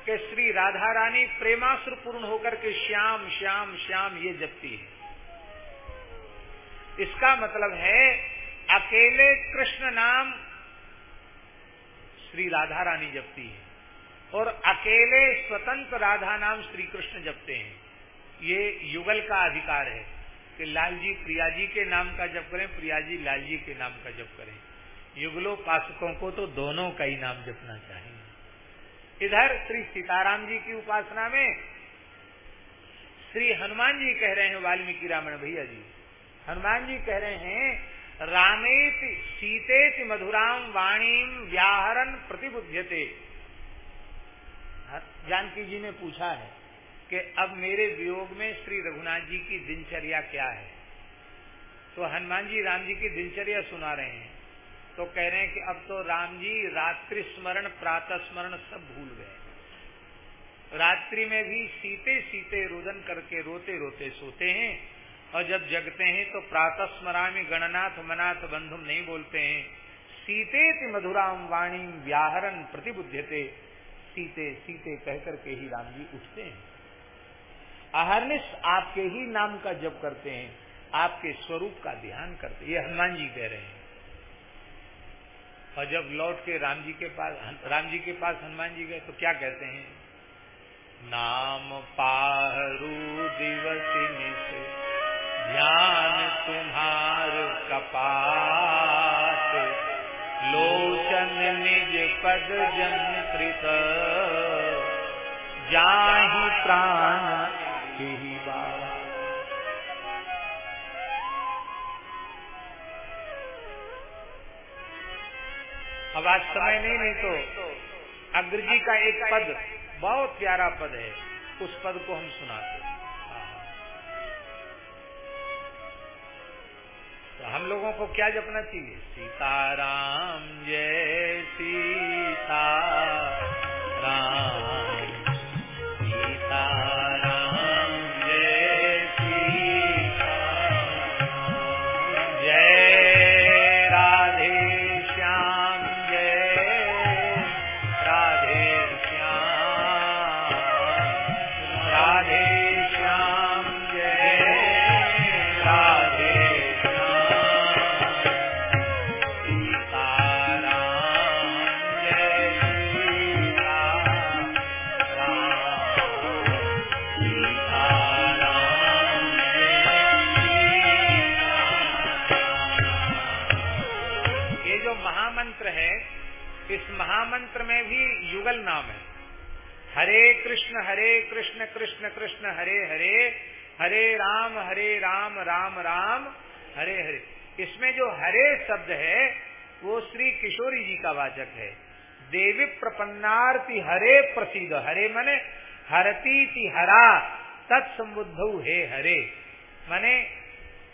कि श्री राधा रानी प्रेमाश्र पूर्ण होकर के श्याम श्याम श्याम ये जपती है। इसका मतलब है, अकेले कृष्ण नाम श्री राधा रानी जपती है और अकेले स्वतंत्र राधा नाम श्री कृष्ण जपते हैं। ये युगल का अधिकार है कि लाल जी प्रिया जी के नाम का जप करें प्रिया जी लाल जी के नाम का जप करें। युगलोपासकों को तो दोनों का ही नाम जपना चाहिए। इधर श्री सीताराम जी की उपासना में श्री हनुमान जी कह रहे हैं, वाल्मीकि रामायण भैया जी हनुमान जी कह रहे हैं, रामेत सीतेत मधुराम वाणीम व्याहरण प्रतिबुद्धते जानकी जी ने पूछा है कि अब मेरे वियोग में श्री रघुनाथ जी की दिनचर्या क्या है? तो हनुमान जी राम जी की दिनचर्या सुना रहे हैं। तो कह रहे हैं कि अब तो राम जी रात्रि स्मरण, प्रातः स्मरण सब भूल गए। रात्रि में भी सीते सीते रोदन करके रोते रोते सोते हैं। और जब जगते हैं तो प्रातः स्मरामी गणनाथ मनाथ बंधुम नहीं बोलते हैं। सीते मधुराम वाणी व्याहरण प्रतिबुद्धते सीते सीते कहकर के ही राम जी उठते हैं। अहरनिश आपके ही नाम का जप करते हैं। आपके स्वरूप का ध्यान करते ये हनुमान जी कह रहे हैं। और जब लौट के राम जी के पास, राम जी के पास हनुमान जी गए तो क्या कहते हैं? नाम पाहरू दिवस ध्यान तुम्हार कपात, लोचन निज पद जंत्रित जाहि प्राण की ही अब आज समय नहीं नहीं तो अग्रजी का एक पद, बहुत प्यारा पद है, उस पद को हम सुनाते तो हम लोगों को क्या जपना चाहिए? सीताराम जय सीता। हरे कृष्ण हरे कृष्ण कृष्ण कृष्ण, हरे हरे हरे राम हरे राम राम राम, हरे हरे। इसमें जो हरे शब्द है, वो श्री किशोरी जी का वाचक है। देवी प्रपन्नार्थी हरे प्रसिद्ध हरे मने हरती हरा तत्सबुद्ध हे हरे। मने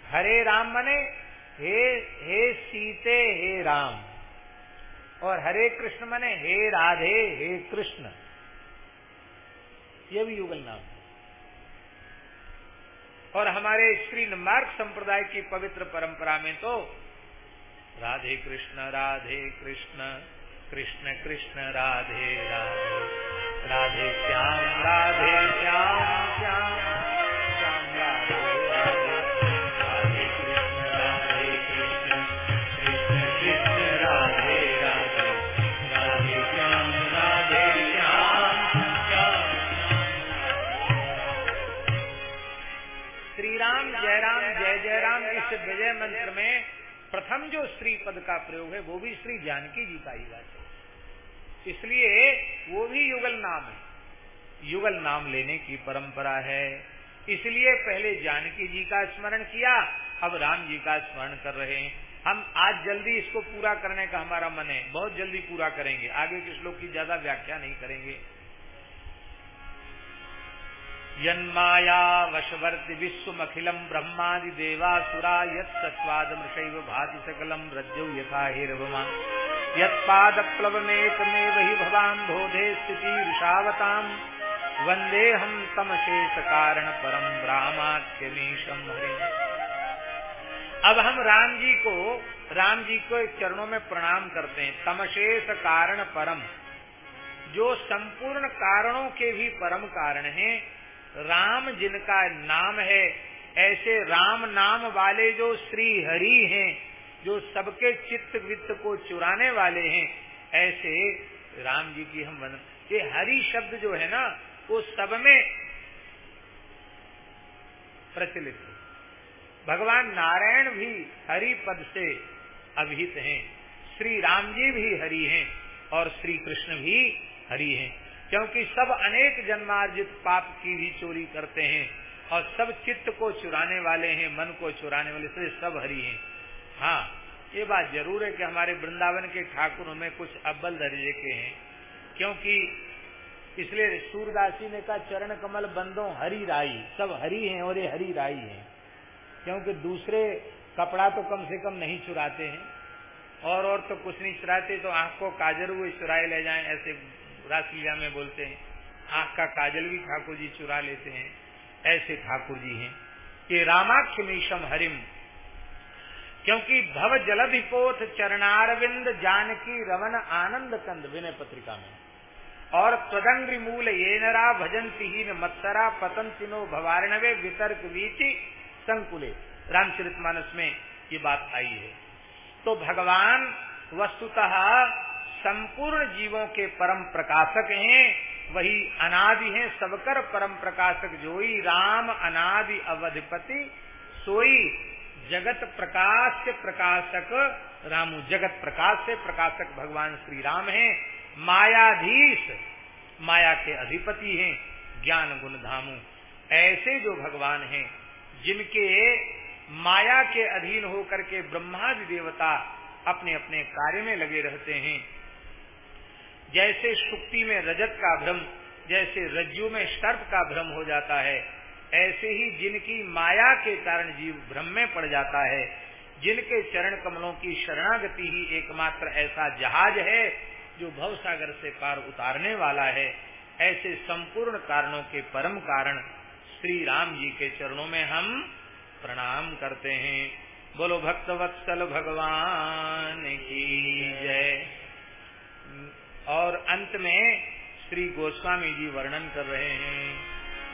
हरे राम मने हे हे सीते, हे राम। और हरे कृष्ण मने हे राधे, हे कृष्ण। ये भी युगल नाम है। और हमारे श्री मार्ग संप्रदाय की पवित्र परंपरा में तो राधे कृष्ण राधे कृष्ण कृष्ण कृष्ण, राधे राधे। राधे श्याम राधे श्याम। प्रथम जो स्त्री पद का प्रयोग है, वो भी श्री जानकी जी का ही बात है। इसलिए वो भी युगल नाम है। युगल नाम लेने की परंपरा है। इसलिए पहले जानकी जी का स्मरण किया, अब राम जी का स्मरण कर रहे हैं। हम आज जल्दी इसको पूरा करने का हमारा मन है। बहुत जल्दी पूरा करेंगे। आगे के श्लोक की ज़्यादा व्याख्या नहीं करेंगे। यन्माया वशवर्ति विश्वमखिलम ब्रह्मादि देवासुरा यत्सत्वादमृषैव भाति सकलम रज्जौ यथा हेरवमा यत्पादप्लवमेकमेव हि भवान् बोधे स्थिति ऋषावताम् वंदे हम तमशेष कारण परम ब्राह्माख्यमीशम हरि। अब हम राम जी को, राम जी को चरणों में प्रणाम करते हैं। तमशेष कारण परम जो संपूर्ण कारणों के भी परम कारण हैं राम जिनका नाम है, ऐसे राम नाम वाले जो श्री हरि हैं, जो सबके चित्त वित्त को चुराने वाले हैं, ऐसे राम जी की हम बन ये हरि शब्द जो है ना, वो सब में प्रचलित है। भगवान नारायण भी हरि पद से अभिहित हैं, श्री राम जी भी हरि हैं, और श्री कृष्ण भी हरि हैं। क्योंकि सब अनेक जन्मार्जित पाप की भी चोरी करते हैं और सब चित्त को चुराने वाले हैं, मन को चुराने वाले से सब हरि हैं। हाँ ये बात ज़रूर है कि हमारे वृंदावन के ठाकुर में कुछ अब्बल दर्जे के हैं, क्योंकि इसलिए सूरदासी ने कहा, चरण कमल बंदो, हरी राई। सब हरी हैं और ये हरी राई हैं, क्योंकि दूसरे कपड़ा तो कम से कम नहीं चुराते हैं, और और तो कुछ नहीं चुराते तो आँख को काजर हुए चुराए ले जाएँ, ऐसे रासलीला में बोलते हैं, आँख का काजल भी ठाकुर जी चुरा लेते हैं। ऐसे ठाकुर जी हैं ये रामाक्षमीशम हरिम, क्योंकि भव जलधिपोथ चरणारविंद जानकी रवन आनंद कंद विनय पत्रिका में। और त्वदंग्री मूल ये नरा भजंती ही मत्सरा पतंति नो भवारणवे वितर्क वीति संकुले। रामचरित मानस में ये बात आई है। तो भगवान वस्तुतः संपूर्ण जीवों के परम प्रकाशक हैं, वही अनादि हैं, सबकर परम प्रकाशक जोई, राम अनादि अवधिपति सोई, जगत प्रकाश से प्रकाशक, रामु जगत प्रकाश से प्रकाशक भगवान श्री राम हैं, मायाधीश, माया के अधिपति हैं, ज्ञान गुण धामु। ऐसे जो भगवान हैं, जिनके माया के अधीन होकर के ब्रह्मादि देवता अपने अपने कार्य में लगे रहते हैं जैसे सुक्ति में रजत का भ्रम, जैसे रज्जु में सर्प का भ्रम हो जाता है, ऐसे ही जिनकी माया के कारण जीव भ्रम में पड़ जाता है, जिनके चरण कमलों की शरणागति ही एकमात्र ऐसा जहाज़ है, जो भव सागर से पार उतारने वाला है। ऐसे संपूर्ण कारणों के परम कारण श्री राम जी के चरणों में हम प्रणाम करते हैं। बोलो भक्तवत्सल भगवान की जय। और अंत में श्री गोस्वामी जी वर्णन कर रहे हैं,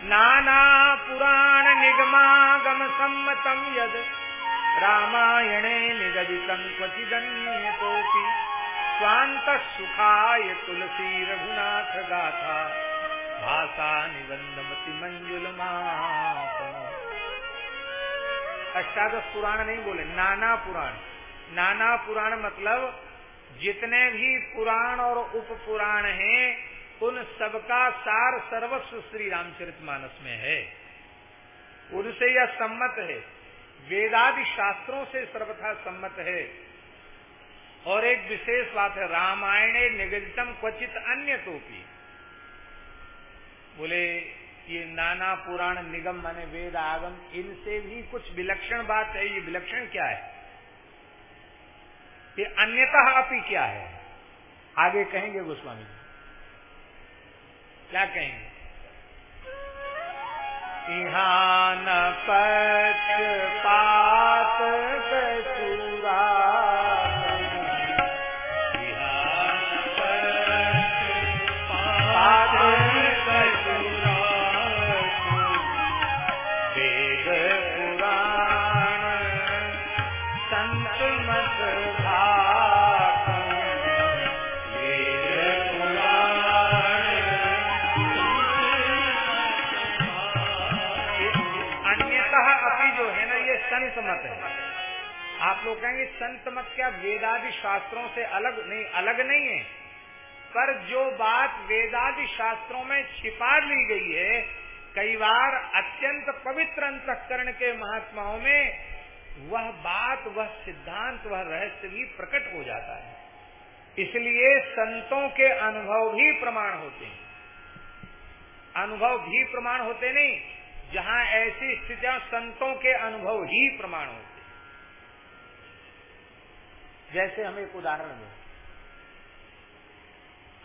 नाना पुराण निगमागम सम्मतम यद, रामायणे निगदितं क्वचिदन्यतोऽपि स्वांत सुखाय तुलसी रघुनाथ गाथा भाषा निबंधमति मंजुल अष्टादश पुराण नहीं बोले, नाना पुराण। नाना पुराण मतलब जितने भी पुराण और उप पुराण हैं, उन सबका सार सर्वस्व श्री रामचरित मानस में है। उनसे यह सम्मत है। वेदादि शास्त्रों से सर्वथा सम्मत है। और एक विशेष बात है, रामायणे निगदितम क्वचित अन्य भी बोले, ये नाना पुराण निगम माने वेद आगम, इनसे भी कुछ विलक्षण बात है, ये विलक्षण क्या है? ये अन्यतः अपी क्या है? आगे कहेंगे गोस्वामी जी। क्या कहेंगे? इहान पक्ष पात संत मत क्या वेदादि शास्त्रों से अलग नहीं अलग नहीं है। पर जो बात वेदादि शास्त्रों में छिपा ली गई है, कई बार अत्यंत पवित्र अंतकरण के महात्माओं में वह बात, वह सिद्धांत, वह रहस्य भी प्रकट हो जाता है। इसलिए संतों के अनुभव भी प्रमाण होते हैं। अनुभव भी प्रमाण होते नहीं, जहाँ ऐसी स्थितियाँ संतों के अनुभव ही प्रमाण होते जैसे हम एक उदाहरण दें।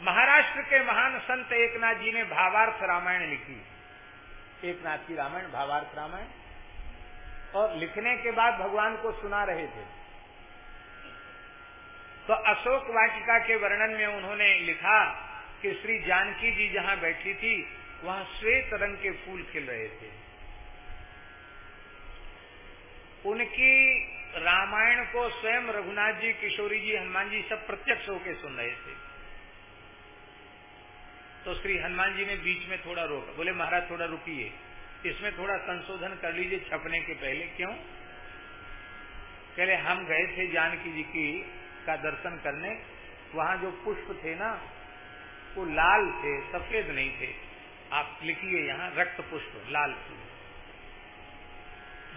महाराष्ट्र के महान संत एकनाथ जी ने भावार्थ रामायण लिखी। एकनाथ की रामायण, भावार्थ रामायण। और लिखने के बाद भगवान को सुना रहे थे। तो अशोक वाटिका के वर्णन में उन्होंने लिखा कि श्री जानकी जी जहाँ बैठी थी, वहाँ श्वेत रंग के फूल खिल रहे थे। उनकी रामायण को स्वयं रघुनाथ जी, किशोरी जी, हनुमान जी सब प्रत्यक्ष होकर सुन रहे थे। तो श्री हनुमान जी ने बीच में थोड़ा रोका, बोले, महाराज, थोड़ा रुकिए। इसमें थोड़ा संशोधन कर लीजिए छपने के पहले। क्यों? पहले हम गए थे जानकी जी की, का दर्शन करने। वहाँ जो पुष्प थे ना, वो लाल थे, सफ़ेद नहीं थे। आप लिखिए यहाँ, रक्त पुष्प, लाल फूल।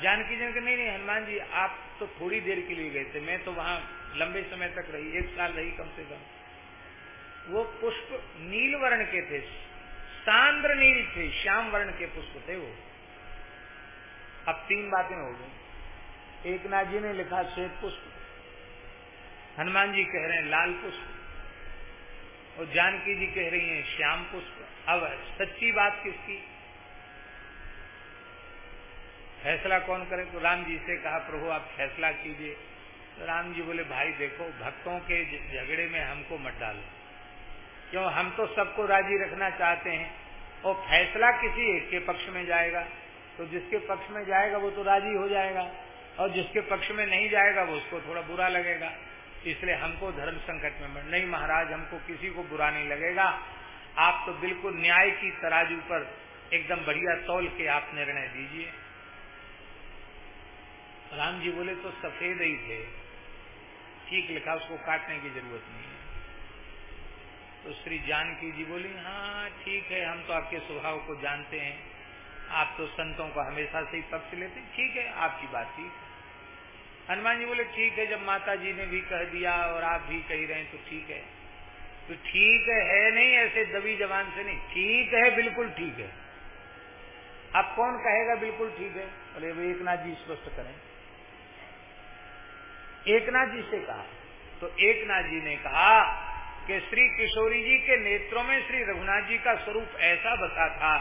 जानकी जी ने नहीं नहीं, हनुमान जी, आप तो थोड़ी देर के लिए गए थे। मैं तो वहाँ लंबे समय तक रही, एक साल रही कम से कम। वो पुष्प नील वर्ण के थे सांद्र नील थे श्याम वर्ण के पुष्प थे वो। अब तीन बातें हो गई। एक नाथ जी ने लिखा, श्वेत पुष्प। हनुमान जी कह रहे हैं, लाल पुष्प। और जानकी जी कह रही हैं, श्याम पुष्प। अब सच्ची बात किसकी? फैसला कौन करे? तो राम जी से कहा, प्रभु, आप फैसला कीजिए। तो राम जी बोले, भाई, देखो, भक्तों के झगड़े में हमको मत डालो। क्यों? हम तो सबको राज़ी रखना चाहते हैं। और फैसला किसी एक के पक्ष में जाएगा। तो जिसके पक्ष में जाएगा, वो तो राज़ी हो जाएगा। और जिसके पक्ष में नहीं जाएगा, वो उसको थोड़ा बुरा लगेगा। इसलिए हमको धर्म संकट में नहीं महाराज, हमको किसी को बुरा नहीं लगेगा। आप तो बिल्कुल न्याय की तराजू पर एकदम बढ़िया तौल के आप निर्णय दीजिए। राम जी बोले तो सफ़ेद ही थे। ठीक लिखा उसको काटने की ज़रूरत नहीं है। तो श्री जानकी जी बोली हाँ ठीक है हम तो आपके स्वभाव को जानते हैं। आप तो संतों को हमेशा से ही पक्ष लेते ठीक है आपकी बात ठीक हनुमान जी बोले ठीक है जब माता जी ने भी कह दिया और आप भी कह रहे हैं तो ठीक है। तो ठीक है, नहीं ऐसे दबी जबान से नहीं। ठीक है बिल्कुल ठीक है। अब कौन कहेगा बिल्कुल ठीक है? बोले वो एक नाथ जी स्पष्ट करें। एकनाथ जी से कहा। तो एकनाथ जी ने कहा कि श्री किशोरी जी के नेत्रों में श्री रघुनाथ जी का स्वरूप ऐसा बसा था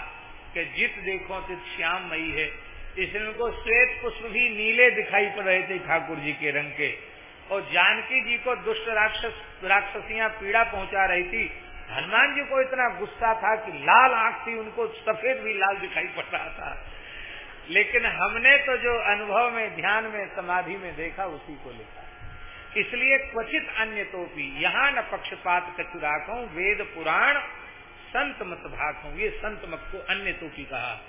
कि जित देखो तित श्याम मई है। इसलिए उनको श्वेत पुष्प भी नीले दिखाई पड़ रहे थे ठाकुर जी के रंग के। और जानकी जी को दुष्ट राक्षस, राक्षसियाँ पीड़ा पहुँचा रही थी। हनुमान जी को इतना गुस्सा था कि लाल आँख थी, उनको सफ़ेद भी लाल दिखाई पड़ रहा था। लेकिन हमने तो जो अनुभव में, ध्यान में, समाधि में देखा, उसी को लिखा। इसलिए क्वचित अन्य तो भी, यहाँ न पक्षपात कचुराखों वेद पुराण, संत मत भाग, ये संत मत को अन्य तो की कहा।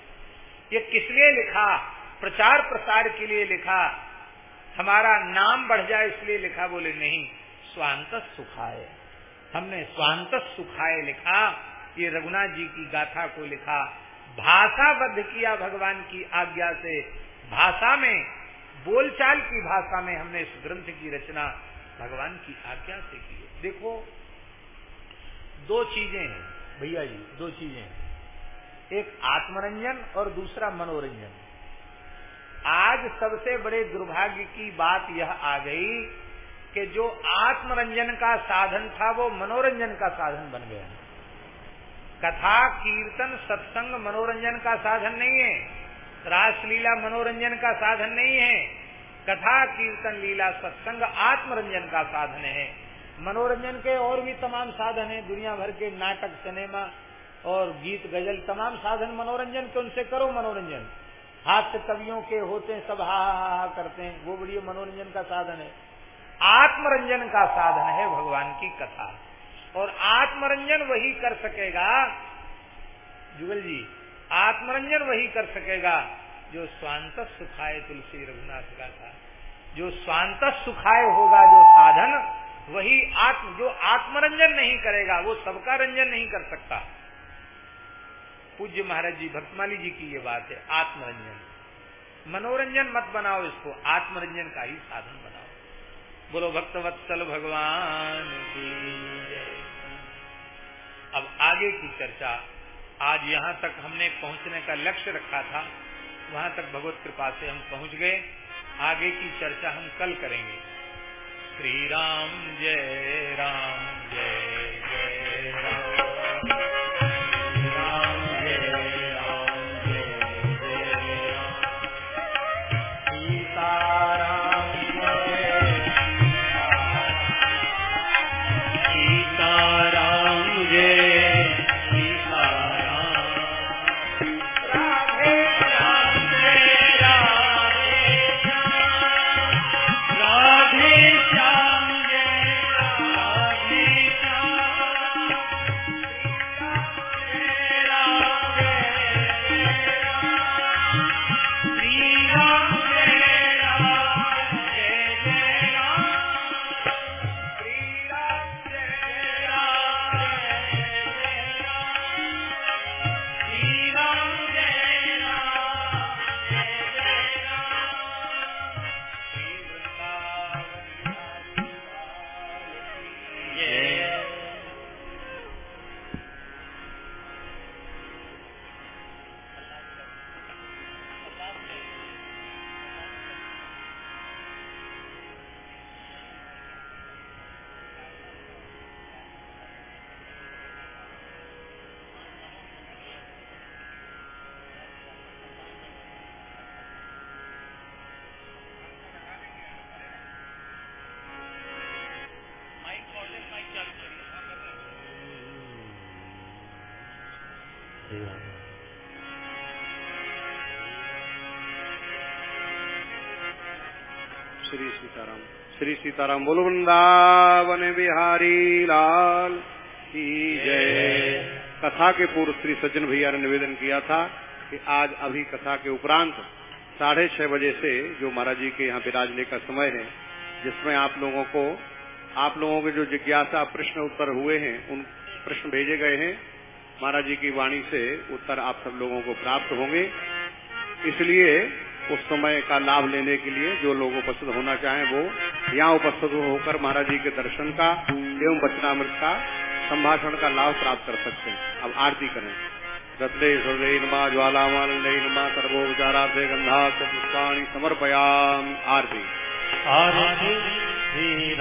ये किस लिए लिखा? प्रचार प्रसार के लिए लिखा। हमारा नाम बढ़ जाए इसलिए लिखा, बोले, नहीं, स्वांत सुखाए हमने स्वांत सुखाए लिखा, ये रघुनाथ जी की गाथा को लिखा। भाषाबद्ध किया भगवान की आज्ञा से। भाषा में, बोलचाल की भाषा में हमने इस ग्रंथ की रचना भगवान की आज्ञा से की है। देखो, दो चीज़ें हैं, भैया जी, दो चीज़ें हैं। एक आत्मरंजन और दूसरा मनोरंजन। आज सबसे बड़े दुर्भाग्य की बात यह आ गई कि जो आत्मरंजन का साधन था, वो मनोरंजन का साधन बन गया। कथा, कीर्तन, सत्संग, मनोरंजन का साधन नहीं है। रासलीला, मनोरंजन का साधन नहीं है। कथा, कीर्तन, लीला, सत्संग, आत्मरंजन का साधन है। मनोरंजन के और भी तमाम साधन है। दुनिया भर के नाटक, सिनेमा और गीत, गज़ल, तमाम साधन मनोरंजन के, उनसे करो मनोरंजन। हास्य कवियों के होते हैं, सब हा हा हा करते हैं। वो बड़ी मनोरंजन का साधन है। आत्मरंजन का साधन है भगवान की कथा। और आत्मरंजन वही कर सकेगा। जुगल जी, आत्मरंजन वही कर सकेगा जो स्वांत सुखाए तुलसी रघुनाथ का था। जो स्वांत सुखाए होगा, जो साधन, वही आत्म, जो आत्मरंजन नहीं करेगा, वो सबका रंजन नहीं कर सकता। पूज्य महाराज जी भक्तमाली जी की ये बात है, आत्मरंजन। मनोरंजन मत बनाओ इसको, आत्मरंजन का ही साधन बनाओ। बोलो, भक्तवत्सल भगवान की। अब आगे की चर्चा। आज यहाँ तक हमने पहुँचने का लक्ष्य रखा था। वहाँ तक भगवत कृपा से हम पहुँच गए। आगे की चर्चा हम कल करेंगे। श्री राम जय राम जय। सीताराम बोलो, वृंदावन बिहारी लाल की जय। कथा के पूर्व श्री सज्जन भैया ने निवेदन किया था कि आज अभी कथा के उपरांत साढ़े छह बजे से जो महाराज जी के यहाँ विराजने का समय है, जिसमें आप लोगों को, आप लोगों के जो जिज्ञासा प्रश्न उत्तर हुए हैं, उन प्रश्न भेजे गए हैं। महाराज जी की वाणी से उत्तर आप सब लोगों को प्राप्त होंगे। इसलिए उस समय का लाभ लेने के लिए जो लोग उपस्थित होना चाहें वो यहाँ उपस्थित होकर महाराज जी के दर्शन का एवं वचनामृत का संभाषण का लाभ प्राप्त कर सकते हैं। अब आरती करें। रत्ने हृदय नमा ज्वालामानंदय नमा, सर्वोपचारार्थे गंधा पुष्पाणी समर्पयाम। आरती। आरती श्री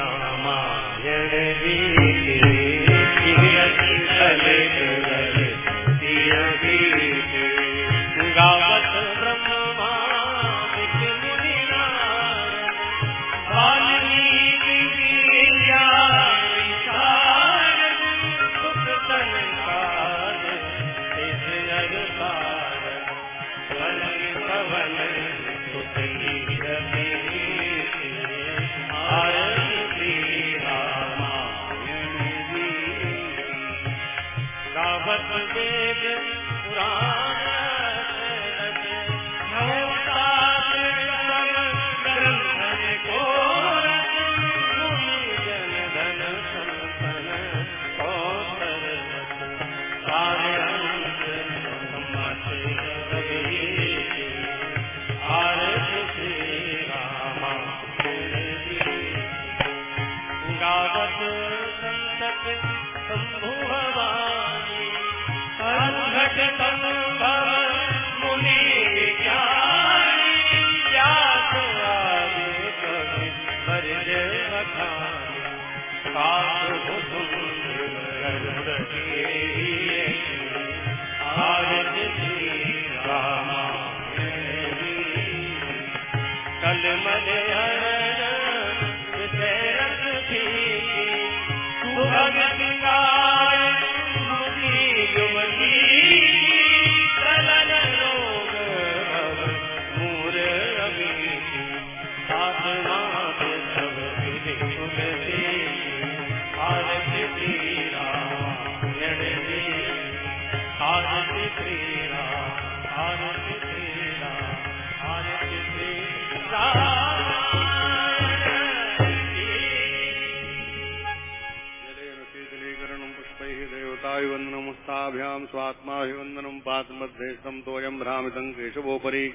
पात्मध्येष्टम् तोयम् भ्रामितम् केशवोपरि।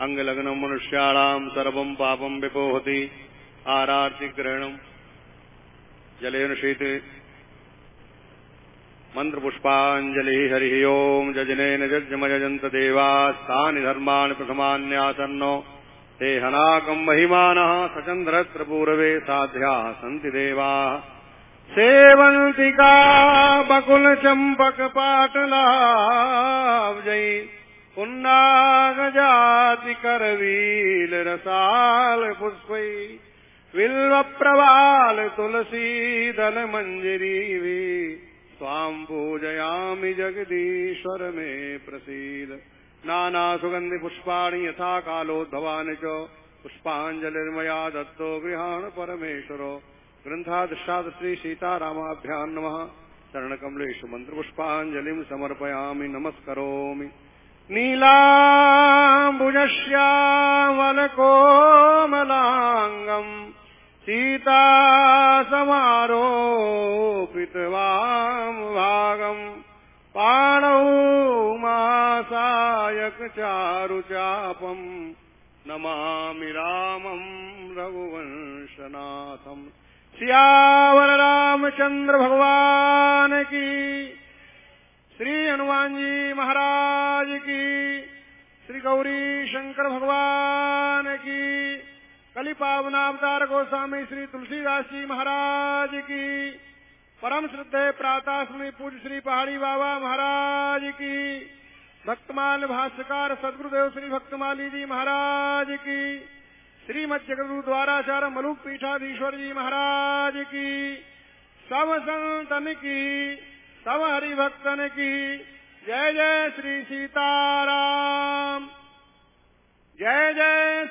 अङ्गलग्नम् मनुष्याणाम् सर्वम् पापम् विपोहति। आरार्तिग्रहणम् जलेन शीते मन्त्रपुष्पाञ्जलिः हरिः ओम् जजनेन जज्जमयजन्त देवास्तानि धर्माणि प्रथमान्यासन्नो। ते हनाकम् महिमानः सचन्द्रत्र पूर्वे साध्याः सन्ति देवाः। सेवन्तिका बकुल चम्पक पाटलाब्जै पुन्नागजाति करवील रसाल पुष्पै बिल्व प्रवाल तुलसी दल मंजरी स्वाम पूजयामि जगदीश्वर मे प्रसीद। नाना सुगंधि पुष्पाणि यथा कालोद्भवानि च। पुष्पाञ्जलिर्मया दत्तो गृहाण परमेश्वरो। ग्रन्थादृष्टाद श्री सीतारामाभ्यां नमः। चरणकमलेषु मन्त्रपुष्पाञ्जलिं समर्पयामि। नमस्करोमि। नीलाम्बुजश्यामलकोमलाङ्गम् सीता समारोपितवाम् भागम् पाणौ मासायक चारुचापम् नमामि रामम् रघुवंशनाथम् सियावर रामचंद्र भगवान की, श्री हनुमान जी महाराज की, श्री गौरी शंकर भगवान की कली पावनावतार गोस्वामी श्री तुलसीदास जी महाराज की, परम श्रद्धे प्रातः स्मृति पूज्य श्री पहाड़ी बाबा महाराज की, भक्तमाल भाष्यकार सदगुरुदेव श्री भक्तमाली जी महाराज की श्रीमद जगदगुरु द्वाराचार्य मलुक पीठाधीश्वर जी महाराज की। सब संतन की सब हरिभक्तन की। जय जय श्री सीताराम। जय जय